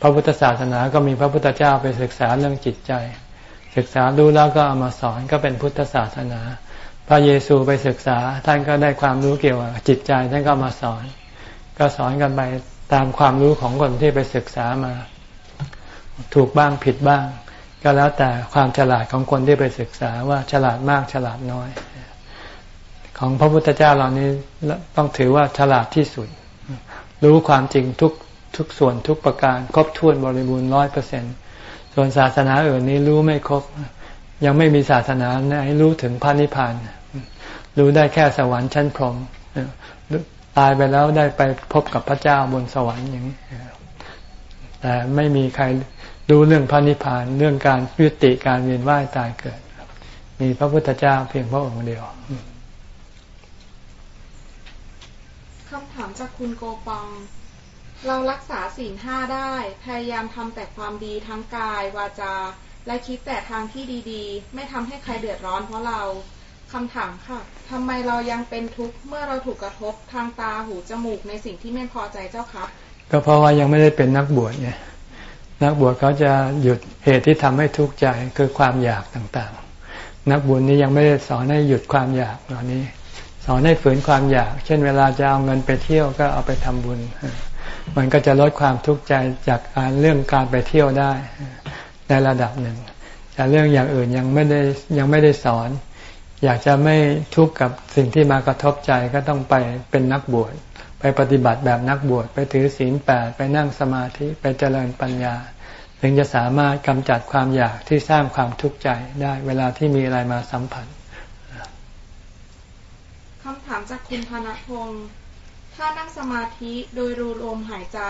พระพุทธศาสนาก็มีพระพุทธเจ้าไปศึกษาเรื่องจิตใจ ศึกษารู้แล้วก็เอามาสอนก็เป็นพุทธศาสนา พระเยซูไปศึกษาท่านก็ได้ความรู้เกี่ยวกับจิตใจท่านก็มาสอน ก็สอนกันไป ตามความรู้ของคนที่ไปศึกษามา ถูกบ้างผิดบ้าง ก็แล้วแต่ความฉลาดของคนที่ไปศึกษาว่าฉลาดมากฉลาดน้อย ของพระพุทธเจ้าเหล่านี้ต้องถือว่าฉลาดที่สุด รู้ความจริงทุกทุกส่วนทุกประการ ครบถ้วนบริบูรณ์ร้อยเปอร์เซ็นส่วนศาสนาอื่นนี้รู้ไม่ครบ ยังไม่มีศาสนาไหนรู้ถึงพระนิพพานรู้ได้แค่สวรรค์ชั้นพรหม ตายไปแล้วได้ไปพบกับพระเจ้าบนสวรรค์อย่างนี้แต่ไม่มีใครรู้เรื่องพระนิพพานเรื่องการยุติการเวียนว่ายตายเกิด มีพระพุทธเจ้าเพียงพระองค์เดียวคำถามจากคุณโกปองเรารักษาศีลห้าได้ พยายามทำแต่ความดีทั้งกาย วาจา และคิดแต่ทางที่ดีๆ ไม่ทำให้ใครเดือดร้อนเพราะเรา คำถามค่ะทำไมเรายังเป็นทุกข์เมื่อเราถูกกระทบทางตาหูจมูกในสิ่งที่ไม่พอใจเจ้าครับ ก็เพราะว่ายังไม่ได้เป็นนักบวชไงนักบวชเขาจะหยุดเหตุที่ทำให้ทุกข์ใจคือความอยากต่างๆ นักบุญนี้ยังไม่ได้สอนให้หยุดความอยากเหล่านี้ สอนให้ฝืนความอยาก เช่น เวลาจะเอาเงินไปเที่ยวก็เอาไปทำบุญ มันก็จะลดความทุกข์ใจจากการเรื่องการไปเที่ยวได้ในระดับหนึ่ง แต่เรื่องอย่างอื่นยังไม่ได้ยังไม่ได้สอน อยากจะไม่ทุกข์กับสิ่งที่มากระทบใจก็ต้องไปเป็นนักบวชไปปปฏิบัติแบบนักบวชไปถือศีลแปดไปนั่งสมาธิไปเจริญปัญญา ถึงจะสามารถกำจัดความอยากที่สร้างความทุกข์ใจได้เวลาที่มีอะไรมาสัมผัสคำถามจากคุณธนพงศ์ถ้านั่งสมาธิโดยรูลมหายใจ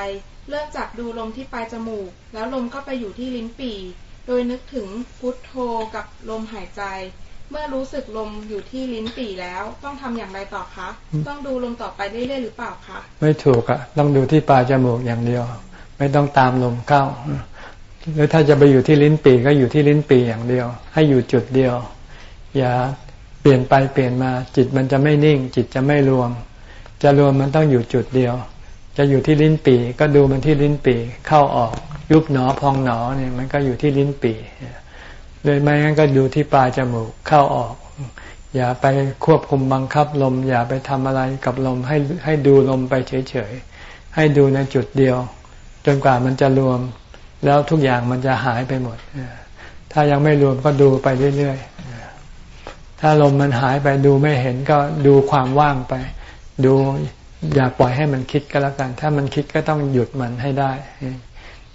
เริ่มจากดูลมที่ปลายจมูก แล้วลมก็ไปอยู่ที่ลิ้นปี่ โดยนึกถึงพุทโธกับลมหายใจ เมื่อรู้สึกลมอยู่ที่ลิ้นปี่แล้ว ต้องทำอย่างไรต่อคะ ต้องดูลมต่อไปเรื่อยๆหรือเปล่าคะ ไม่ถูกอะต้องดูที่ปลายจมูกอย่างเดียว ไม่ต้องตามลมเข้าหรือถ้าจะไปอยู่ที่ลิ้นปี่ก็อยู่ที่ลิ้นปี่อย่างเดียว ให้อยู่จุดเดียว อย่าเปลี่ยนไปเปลี่ยนมา จิตมันจะไม่นิ่ง จิตจะไม่รวม จะรวมมันต้องอยู่จุดเดียว จะอยู่ที่ลิ้นปี่ก็ดูมันที่ลิ้นปี่เข้าออกยุบหนอพองหนอเนี่ยมันก็อยู่ที่ลิ้นปี่ เลยไม่งั้นก็ดูที่ปลายจมูกเข้าออก อย่าไปควบคุมบังคับลม อย่าไปทำอะไรกับลมให้ให้ดูลมไปเฉยๆให้ดูในจุดเดียว จนกว่ามันจะรวม แล้วทุกอย่างมันจะหายไปหมด ถ้ายังไม่รวมก็ดูไปเรื่อยๆถ้าลมมันหายไปดูไม่เห็นก็ดูความว่างไป ดูอย่าปล่อยให้มันคิดก็แล้วกัน ถ้ามันคิดก็ต้องหยุดมันให้ได้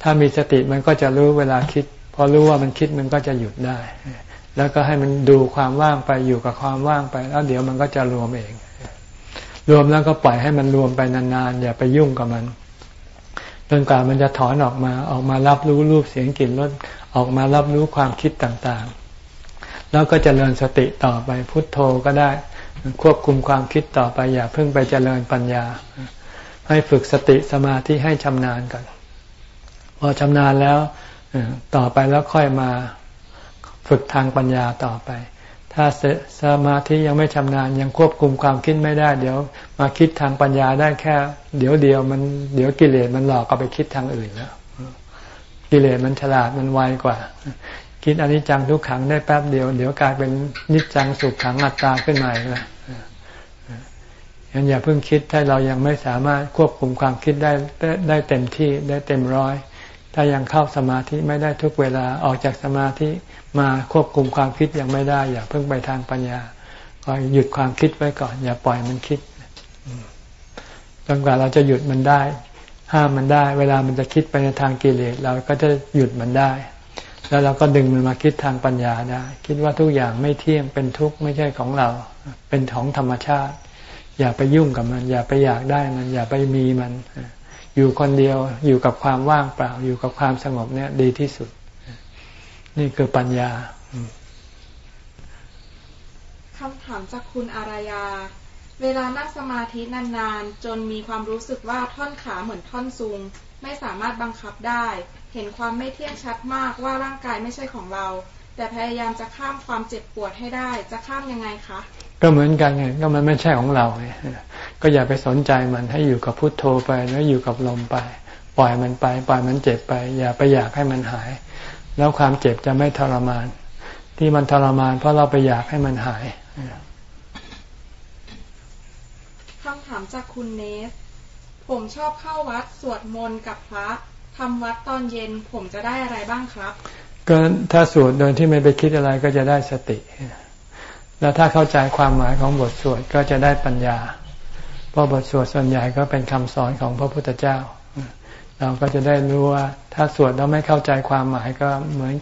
ถ้ามีสติมันก็จะรู้เวลาคิด อรู้ว่ามันคิดมันก็จะหยุดได้ แล้วก็ให้มันดูความว่างไปอยู่กับความว่างไป แล้วเดี๋ยวมันก็จะรวมเอง รวมแล้วก็ปล่อยให้มันรวมไปนานๆอย่าไปยุ่งกับมันจนกว่ามันจะถอนออกมาออกมารับรู้รูปเสียงกลิ่นรสออกมารับรู้ความคิดต่างๆ แล้วก็จเจริญสติต่อไปพุทโธก็ได้ ควบคุมความคิดต่อไปอย่าเพิ่งไปเจริญปัญญา ให้ฝึกสติสมาธิให้ชำนาญก่อนพอชำนาญแล้ว ต่อไปแล้วค่อยมาฝึกทางปัญญาต่อไป ถ้าสมาธิยังไม่ชำนาญยังควบคุมความคิดไม่ได้ เดี๋ยวมาคิดทางปัญญาได้แค่ เดี๋ยวเดียวมันเดี๋ยวกิเลสมันหลอกก็ไปคิดทางอื่นแล้ว กิเลสมันฉลาดมันไวกว่า คิดอนิจจังทุกขังได้แป๊บเดียว เดี๋ยวกลายเป็นนิจจังสุขขังอัตตาขึ้นมาแล้วยังอย่าเพิ่งคิดถ้าเรายังไม่สามารถควบคุมความคิดได้ได้เต็มที่ได้เต็มร้อย ถ้ายังเข้าสมาธิไม่ได้ทุกเวลาออกจากสมาธิมาควบคุมความคิดยังไม่ได้ อย่าเพิ่งไปทางปัญญาก็หยุดความคิดไว้ก่อน อย่าปล่อยมันคิดจนกว่าเราจะหยุดมันได้ ห้ามมันได้ เวลามันจะคิดไปในทางกิเลสเราก็จะหยุดมันได้ แล้วเราก็ดึงมันมาคิดทางปัญญาได้ คิดว่าทุกอย่างไม่เที่ยงเป็นทุกข์ไม่ใช่ของเรา เป็นของธรรมชาติ อย่าไปยุ่งกับมัน อย่าไปอยากได้มัน อย่าไปมีมัน อยู่คนเดียวอยู่กับความว่างเปล่า อยู่กับความสงบเนี่ยดีที่สุด นี่คือปัญญาคำถามจากคุณอารยา เวลานั่งสมาธินานๆ จนมีความรู้สึกว่าท่อนขาเหมือนท่อนซุง ไม่สามารถบังคับได้ เห็นความไม่เที่ยงชัดมากว่าร่างกายไม่ใช่ของเรา แต่พยายามจะข้ามความเจ็บปวดให้ได้ จะข้ามยังไงคะ ก็เหมือนกันไง ก็มันไม่ใช่ของเราไงก็อย่าไปสนใจมันให้อยู่กับพุทโธไปแล้วอยู่กับลมไป ปล่อยมันไป ปล่อยมันเจ็บไป อย่าไปอยากให้มันหาย แล้วความเจ็บจะไม่ทรมาน ที่มันทรมาน เพราะเราไปอยากให้มันหายคำถามจากคุณเนส ผมชอบเข้าวัดสวดมนต์กับพระทำวัดตอนเย็นผมจะได้อะไรบ้างครับ ก็ถ้าสวดโดยที่ไม่ไปคิดอะไรก็จะได้สติ แล้วถ้าเข้าใจความหมายของบทสวดก็จะได้ปัญญา เพราะบทสวดส่วนใหญ่ก็เป็นคำสอนของพระพุทธเจ้า เราก็จะได้รู้ว่า ถ้าสวดแล้วไม่เข้าใจความหมายก็เหมือน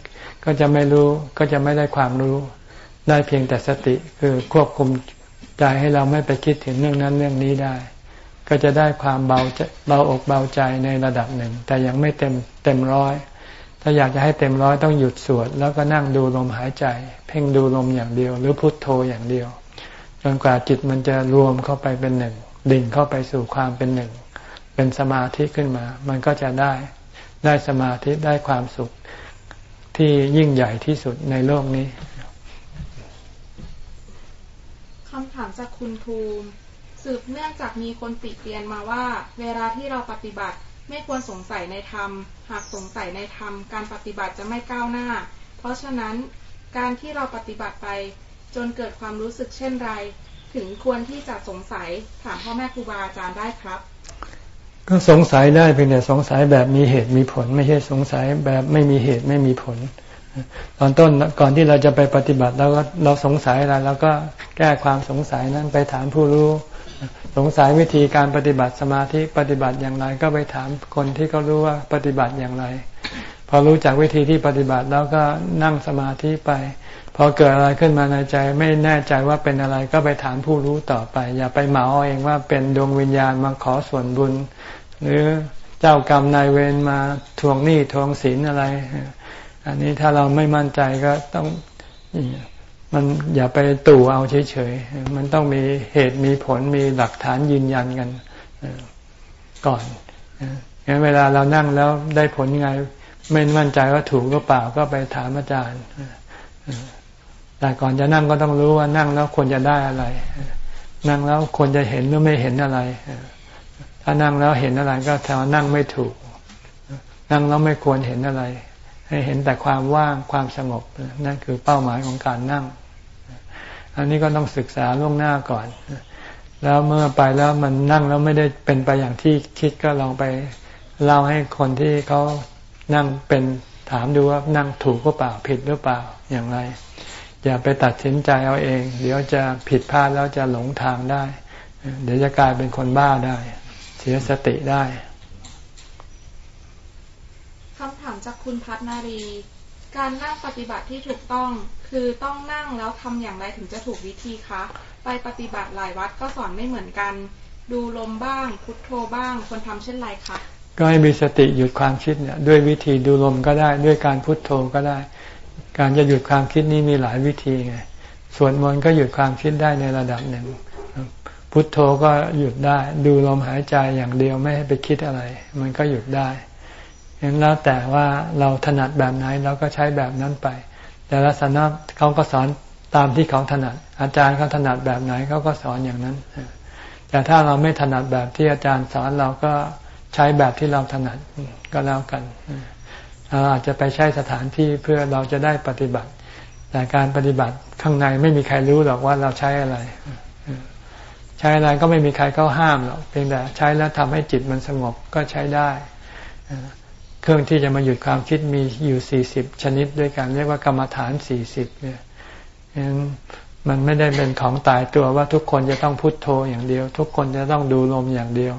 ก็จะไม่รู้ก็จะไม่ได้ความรู้ ได้เพียงแต่สติคือควบคุมใจให้เราไม่ไปคิดถึงเรื่องนั้นเรื่องนี้ได้ ก็จะได้ความเบาเบาอกเบาใจในระดับหนึ่ง แต่ยังไม่เต็มเต็มร้อย ถ้าอยากจะให้เต็มร้อยต้องหยุดสวด แล้วก็นั่งดูลมหายใจ เพ่งดูลมอย่างเดียว หรือพุทโธอย่างเดียว จนกว่าจิตมันจะรวมเข้าไปเป็นหนึ่ง ดิ่งเข้าไปสู่ความเป็นหนึ่ง เป็นสมาธิขึ้นมา มันก็จะได้ได้สมาธิได้ความสุขที่ยิ่งใหญ่ที่สุดในโลกนี้คำถามจากคุณภูมิ สืบเนื่องจากมีคนติเตียนมาว่า เวลาที่เราปฏิบัติ ไม่ควรสงสัยในธรรม หากสงสัยในธรรม การปฏิบัติจะไม่ก้าวหน้า เพราะฉะนั้นการที่เราปฏิบัติไป จนเกิดความรู้สึกเช่นไร ถึงควรที่จะสงสัยถามพ่อแม่ครูบาอาจารย์ได้ครับ ก็สงสัยได้เพียงแต่สงสัยแบบมีเหตุมีผล ไม่ใช่สงสัยแบบไม่มีเหตุไม่มีผล ตอนต้นก่อนที่เราจะไปปฏิบัติเราก็เราสงสัยอะไรเราก็แก้ความสงสัยนั้นไปถามผู้รู้ สงสัยวิธีการปฏิบัติสมาธิปฏิบัติอย่างไร ก็ไปถามคนที่เขารู้ว่าปฏิบัติอย่างไร พอรู้จักวิธีที่ปฏิบัติแล้วก็นั่งสมาธิไป พอเกิดอะไรขึ้นมาในใจ ไม่แน่ใจว่าเป็นอะไรก็ไปถามผู้รู้ต่อไป อย่าไปเหมาเองว่าเป็นดวงวิญญาณมาขอส่วนบุญ หรือเจ้ากรรมนายเวรมาทวงหนี้ทวงศีลอะไร อันนี้ถ้าเราไม่มั่นใจก็ต้อง มันอย่าไปตู่เอาเฉยๆ มันต้องมีเหตุมีผลมีหลักฐานยืนยันกันก่อนงั้นเวลาเรานั่งแล้วได้ผลยังไง ไม่มั่นใจว่าถูกหรือเปล่าก็ไปถามอาจารย์ แต่ก่อนจะนั่งก็ต้องรู้ว่านั่งแล้วควรจะได้อะไร นั่งแล้วควรจะเห็นหรือไม่เห็นอะไร ถ้านั่งแล้วเห็นอะไรก็แสดงว่านั่งไม่ถูก นั่งแล้วไม่ควรเห็นอะไร ให้เห็นแต่ความว่างความสงบนั่นคือเป้าหมายของการนั่ง อันนี้ก็ต้องศึกษาล่วงหน้าก่อน แล้วเมื่อไปแล้วมันนั่งแล้วไม่ได้เป็นไปอย่างที่คิดก็ลองไปเล่าให้คนที่เขานั่งเป็นถามดูว่านั่งถูกหรือเปล่าผิดหรือเปล่าอย่างไรอย่าไปตัดสินใจเอาเอง เดี๋ยวจะผิดพลาดแล้วจะหลงทางได้ เดี๋ยวจะกลายเป็นคนบ้าได้ เสียสติได้ คำถามจากคุณพัฒนารี การนั่งปฏิบัติที่ถูกต้อง คือต้องนั่งแล้วทำอย่างไรถึงจะถูกวิธีคะ ไปปฏิบัติหลายวัดก็สอนไม่เหมือนกัน ดูลมบ้าง พุทโธบ้าง ควรทำเช่นไรคะ ก็ให้มีสติหยุดความคิดเนี่ยด้วยวิธีดูลมก็ได้ด้วยการพุทโธก็ได้ การจะหยุดความคิดนี้มีหลายวิธีไงสวดมนต์ก็หยุดความคิดได้ในระดับหนึ่ง พุทโธก็หยุดได้ ดูลมหายใจอย่างเดียวไม่ให้ไปคิดอะไร มันก็หยุดได้ เห็นแล้วแต่ว่าเราถนัดแบบไหนเราก็ใช้แบบนั้นไป แต่ละสำนักเขาก็สอนตามที่เขาถนัด อาจารย์เขาถนัดแบบไหนเขาก็สอนอย่างนั้น แต่ถ้าเราไม่ถนัดแบบที่อาจารย์สอนเราก็ใช้แบบที่เราถนัดก็แล้วกันเราอาจจะไปใช้สถานที่เพื่อเราจะได้ปฏิบัติ แต่การปฏิบัติข้างในไม่มีใครรู้หรอกว่าเราใช้อะไร ใช้อะไรก็ไม่มีใครเข้าห้ามหรอกเพียงแต่ใช้แล้วทำให้จิตมันสงบก็ใช้ได้ เครื่องที่จะมาหยุดความคิดมีอยู่สี่สิบชนิดด้วยกันเรียกว่ากรรมฐานสี่สิบเนี่ยนั้นมันไม่ได้เป็นของตายตัวว่าทุกคนจะต้องพุโทโธอย่างเดียว ทุกคนจะต้องดูลมอย่างเดียว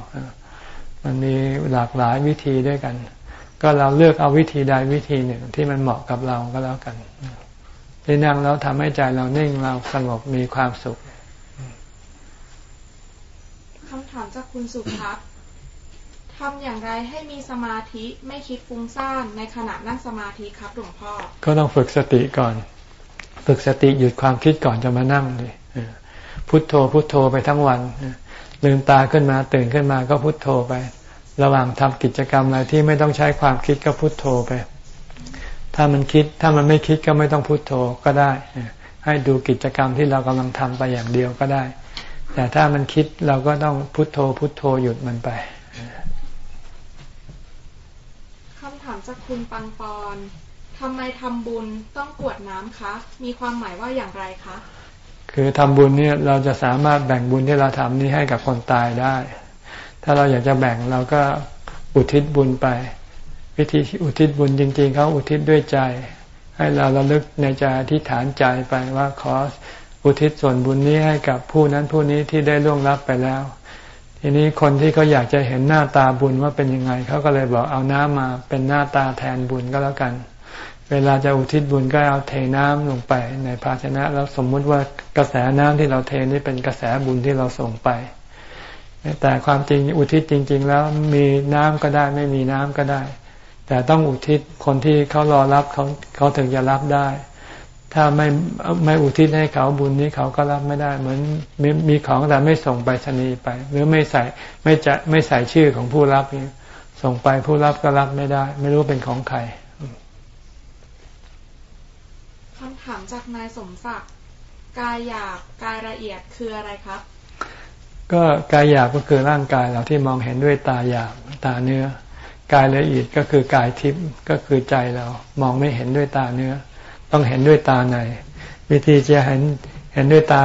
มันมีหลากหลายวิธีด้วยกัน ก็เราเลือกเอาวิธีใดวิธีหนึ่งที่มันเหมาะกับเราก็แล้วกันที่นั่งแล้วทำให้ใจเรานิ่งเราสงบมีความสุขคำถามจากคุณสุภัส ทำอย่างไรให้มีสมาธิไม่คิดฟุ้งซ่านในขณะนั่งสมาธิครับหลวงพ่อ ก็ต้องฝึกสติก่อน ฝึกสติหยุดความคิดก่อนจะมานั่งเลยพุทโธพุทโธไปทั้งวันลืมตาขึ้นมาตื่นขึ้นมาก็พุทโธไป ระหว่างทำกิจกรรมอะไรที่ไม่ต้องใช้ความคิดก็พุทโธไป ถ้ามันคิดถ้ามันไม่คิดก็ไม่ต้องพุทโธก็ได้ ให้ดูกิจกรรมที่เรากำลังทำไปอย่างเดียวก็ได้ แต่ถ้ามันคิดเราก็ต้องพุทโธพุทโธหยุดมันไป ถามจากคุณปังปอนทำไมทำบุญต้องกวดน้ำคะ มีความหมายว่าอย่างไรคะ คือทำบุญเนี่ยเราจะสามารถแบ่งบุญที่เราทำนี้ให้กับคนตายได้ ถ้าเราอยากจะแบ่งเราก็อุทิศบุญไป วิธีอุทิศบุญจริง ๆเขาอุทิศด้วยใจ ให้เราระลึกในใจที่ฐานใจไปว่าขออุทิศส่วนบุญนี้ให้กับผู้นั้นผู้นี้ที่ได้ล่วงลับไปแล้ว ทีนี้คนที่เขาอยากจะเห็นหน้าตาบุญว่าเป็นยังไงเขาก็เลยบอกเอาน้ำมาเป็นหน้าตาแทนบุญก็แล้วกัน เวลาจะอุทิศบุญก็เอาเทน้ำลงไปในภาชนะ แล้วสมมุติว่ากระแสน้ำที่เราเทนี่เป็นกระแสบุญที่เราส่งไป แต่ความจริงอุทิศจริง ๆ แล้วมีน้ำก็ได้ไม่มีน้ำก็ได้ แต่ต้องอุทิศคนที่เขารอรับเขาเขาถึงจะรับได้ ถ้าไม่ไม่อุทิศให้เขาบุญนี้เขาก็รับไม่ได้ เหมือนมีมีของแต่ไม่ส่งไปชนีไป หรือไม่ใส่ไม่จะไม่ใส่ชื่อของผู้รับนี่ส่งไปผู้รับก็รับไม่ได้ ไม่รู้เป็นของใครคำถามจากนายสมศักดิ์กายหยาบกายละเอียดคืออะไรครับ ก็กายหยาบก็คือร่างกายเราที่มองเห็นด้วยตาหยาบตาเนื้อ กายละเอียดก็คือกายทิพย์ก็คือใจเรามองไม่เห็นด้วยตาเนื้อ ต้องเห็นด้วยตาใน วิธีจะเห็นเห็นด้วยตา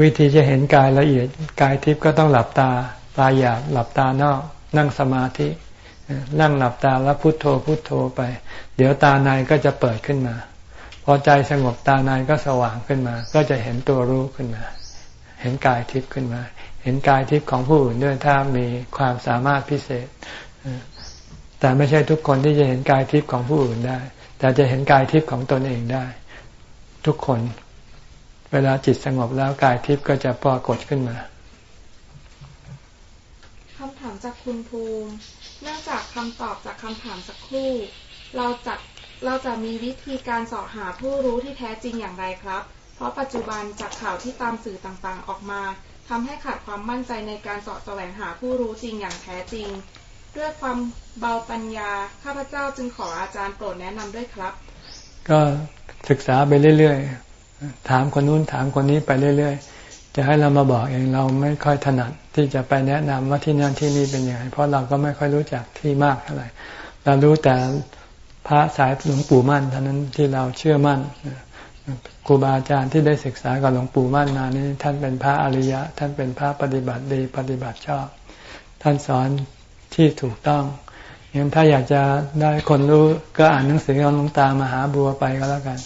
วิธีจะเห็นกายละเอียดกายทิพย์ก็ต้องหลับตาตาหยาบหลับตานอก นั่งสมาธิ นั่งหลับตาแล้วพุโทโธพุโทโธไป เดี๋ยวตาในก็จะเปิดขึ้นมา พอใจสงบตาในก็สว่างขึ้นมา ก็จะเห็นตัวรู้ขึ้นมา เห็นกายทิพย์ขึ้นมา เห็นกายทิพย์ของผู้อื่นด้วยถ้ามีความสามารถพิเศษ แต่ไม่ใช่ทุกคนที่จะเห็นกายทิพย์ของผู้อื่นได้ แต่จะเห็นกายทิพย์ของตนเองได้ ทุกคน เวลาจิตสงบแล้วกายทิพย์ก็จะปรากฏขึ้นมาคำถามจากคุณภูมิ เนื่องจากคำตอบจากคำถามสักครู่ เราจะเราจะมีวิธีการสอบหาผู้รู้ที่แท้จริงอย่างไรครับ เพราะปัจจุบันจากข่าวที่ตามสื่อต่างๆ ออกมาทำให้ขาดความมั่นใจในการสอบแสวงหาผู้รู้จริงอย่างแท้จริง ด้วยความเบาปัญญา ข้าพเจ้าจึงขออาจารย์โปรดแนะนำด้วยครับ ก็ศึกษาไปเรื่อยๆ ถามคนนู้นถามคนนี้ไปเรื่อยๆ จะให้เรามาบอกเองเราไม่ค่อยถนัดที่จะไปแนะนำว่าที่นั่นที่นี่เป็นยังไง เพราะเราก็ไม่ค่อยรู้จักที่มากเท่าไหร่ เรารู้แต่พระสายหลวงปู่มั่นเท่านั้นที่เราเชื่อมั่นครูบาอาจารย์ที่ได้ศึกษากับหลวงปู่มั่นมานี่ท่านเป็นพระอริยะ ท่านเป็นพระปฏิบัติดีปฏิบัติชอบ ท่านสอน ที่ถูกต้องอย่างถ้าอยากจะได้คนรู้ก็อ่านหนังสือของหลวงตามหาบัวไปก็แล้วกัน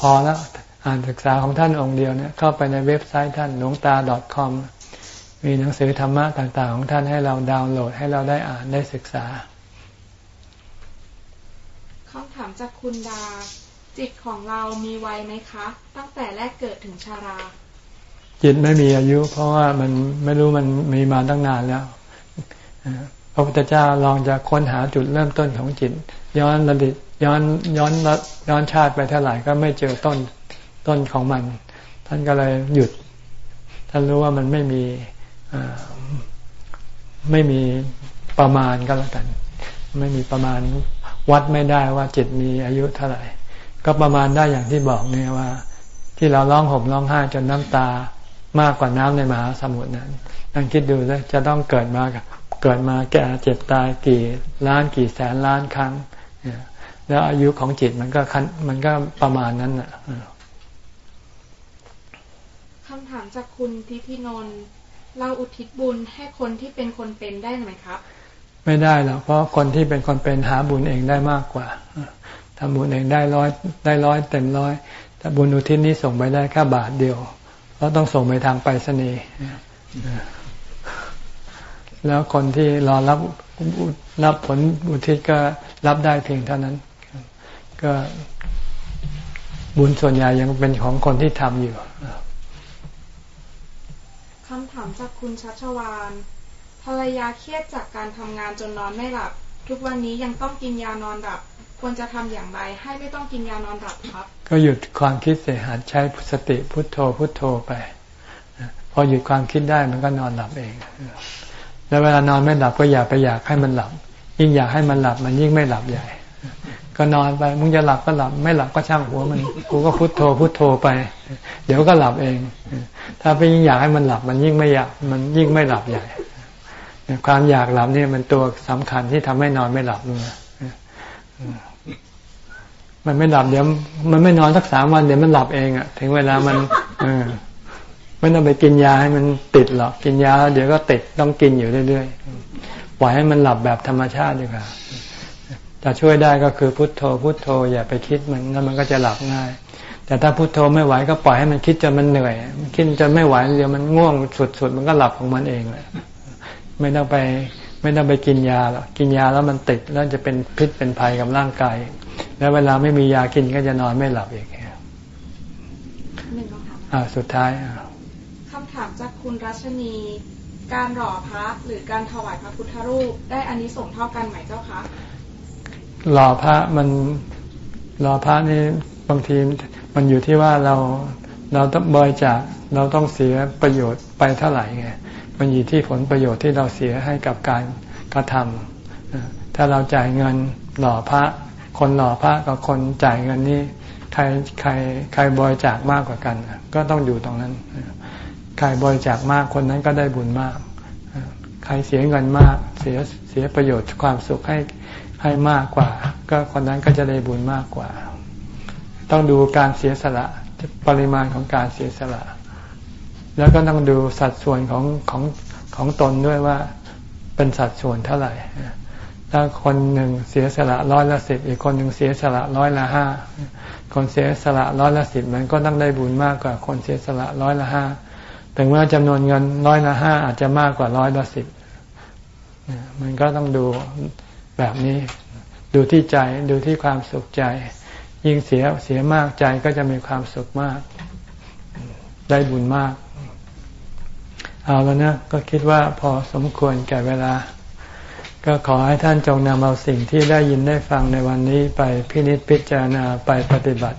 พอแล้วอ่านศึกษาของท่านองค์เดียวเนี่ยเข้าไปในเว็บไซต์ท่านหลวงตา .com มีหนังสือธรรมะต่างๆ ของท่านให้เราดาวน์โหลดให้เราได้อ่านได้ศึกษาคำถามจากคุณดา จิตของเรามีวัยไหมคะ ตั้งแต่แรกเกิดถึงชารา จิตไม่มีอายุ เพราะว่ามันไม่รู้มันมีมาตั้งนานแล้ว พระพุทธเจ้าลองจะค้นหาจุดเริ่มต้นของจิต ย้อนระดิย้อนย้อนย้อนชาติไปเท่าไหร่ก็ไม่เจอต้นต้นของมัน ท่านก็เลยหยุด ท่านรู้ว่ามันไม่มีไม่มีประมาณก็แล้วกัน ไม่มีประมาณวัดไม่ได้ว่าจิตมีอายุเท่าไหร่ ก็ประมาณได้อย่างที่บอกเนี่ยว่า ที่เราร้องห่มร้องไห้จนน้ำตามากกว่าน้ำในมหาสมุทรนั้นลองคิดดูนะจะต้องเกิดมากับ เกิดมาแก่เจ็บตายกี่ล้านกี่แสนล้านครั้ง แล้วอายุของจิตมันก็คันมันก็ประมาณนั้นน่ะคำถามจากคุณทิพินนท์เราอุทิศบุญให้คนที่เป็นคนเป็นได้ไหมครับ ไม่ได้หรอกเพราะคนที่เป็นคนเป็นหาบุญเองได้มากกว่าทำบุญเองได้ร้อยได้ร้อยเต็มร้อยแต่บุญอุทิศนี้ส่งไปได้แค่บาทเดียวเพราะต้องส่งไปทางไปรษณีย์ แล้วคนที่รอรับรับผลบุทิศก็รับได้เพียงเท่านั้น ก็บุญส่วนใหญ่ยังเป็นของคนที่ทำอยู่คำถามจากคุณชัชวานภรรยาเครียดจากการทำงานจนนอนไม่หลับ ทุกวันนี้ยังต้องกินยานอนหลับ ควรจะทำอย่างไร ให้ไม่ต้องกินยานอนหลับครับ ก็หยุดความคิดเสียหายใช้สติพุทโธพุทโธไป พอหยุดความคิดได้มันก็นอนหลับเอง แล้วเวลานอนไม่หลับก็อย่าไปอยากให้มันหลับ ยิ่งอยากให้มันหลับมันยิ่งไม่หลับใหญ่ ก็นอนไปมึงจะหลับก็หลับ ไม่หลับก็ช่างหัวมันกูก็พุโทโธพุโทโธไป เดี๋ยวก็หลับเอง ถ้าไปยิ่งอยากให้มันหลับ มันยิ่งไม่อยากมันยิ่งไม่หลับใหญ่ความอยากหลับเนี่ยมันตัวสำคัญที่ทำให้นอนไม่หลับเลยมันไม่หลับเดี๋ยวมันไม่นอนสักสามวันเดี๋ยวมันหลับเองอะถึงเวลามัน ไม่ต้องไปกินยาให้มันติดหรอกกินยาเดี๋ยวก็ติดต้องกินอยู่เรื่อยๆปล่อยให้มันหลับแบบธรรมชาติดีกว่าจะช่วยได้ก็คือพุทโธ พุทโธ อย่าไปคิดมันแล้วมันก็จะหลับง่าย แต่ถ้าพุทโธไม่ไหวก็ปล่อยให้มันคิดจนมันเหนื่อยคิดจนไม่ไหวเดี๋ยวมันง่วงสุดๆมันก็หลับของมันเองเลยไม่ต้องไปไม่ต้องไปกินยาหรอกกินยาแล้วมันติดแล้วจะเป็นพิษเป็นภัยกับร่างกาย แล้วเวลาไม่มียากินก็จะนอนไม่หลับอีกอ่าสุดท้ายอ่า ถามจากคุณรัชนี การหล่อพระหรือการถวายพระพุทธรูป ได้อันนี้ส่งเท่ากันไหมเจ้าคะหล่อพระมันหล่อพระนี่บางทีมันอยู่ที่ว่าเราเราต้องบริจาคเราต้องเสียประโยชน์ไปเท่าไหร่ไงมันอยู่ที่ผลประโยชน์ที่เราเสียให้กับการกระทำถ้าเราจ่ายเงินหล่อพระ คนหล่อพระกับคนจ่ายเงินนี่ใครใครใครบริจาคมากกว่ากัน ก็ต้องอยู่ตรงนั้น ใครบริจาคมากคนนั้นก็ได้บุญมาก ใครเสียเงินมากเสียเสียประโยชน์ความสุขให้ให้มากกว่า ก็คนนั้นก็จะได้บุญมากกว่า ต้องดูการเสียสละปริมาณของการเสียสละ แล้วก็ต้องดูสัดส่วนของของของตนด้วยว่าเป็นสัดส่วนเท่าไหร่ถ้าคนหนึ่งเสียสละร้อยละสิบอีกคนหนึ่งเสียสละร้อยละห้าคนเสียสละร้อยละสิบมันก็ต้องได้บุญมากกว่า คนเสียสละร้อยละห้า ถึงว่าจำนวนเงินร้อยละห้าอาจจะมากกว่าร้อยละสิบมันก็ต้องดูแบบนี้ ดูที่ใจดูที่ความสุขใจ ยิ่งเสียเสียมากใจก็จะมีความสุขมาก ได้บุญมาก เอาแล้วนะก็คิดว่าพอสมควรแก่เวลา ก็ขอให้ท่านจงนำเอาสิ่งที่ได้ยินได้ฟังในวันนี้ไปพินิจพิจารณาไปปฏิบัติ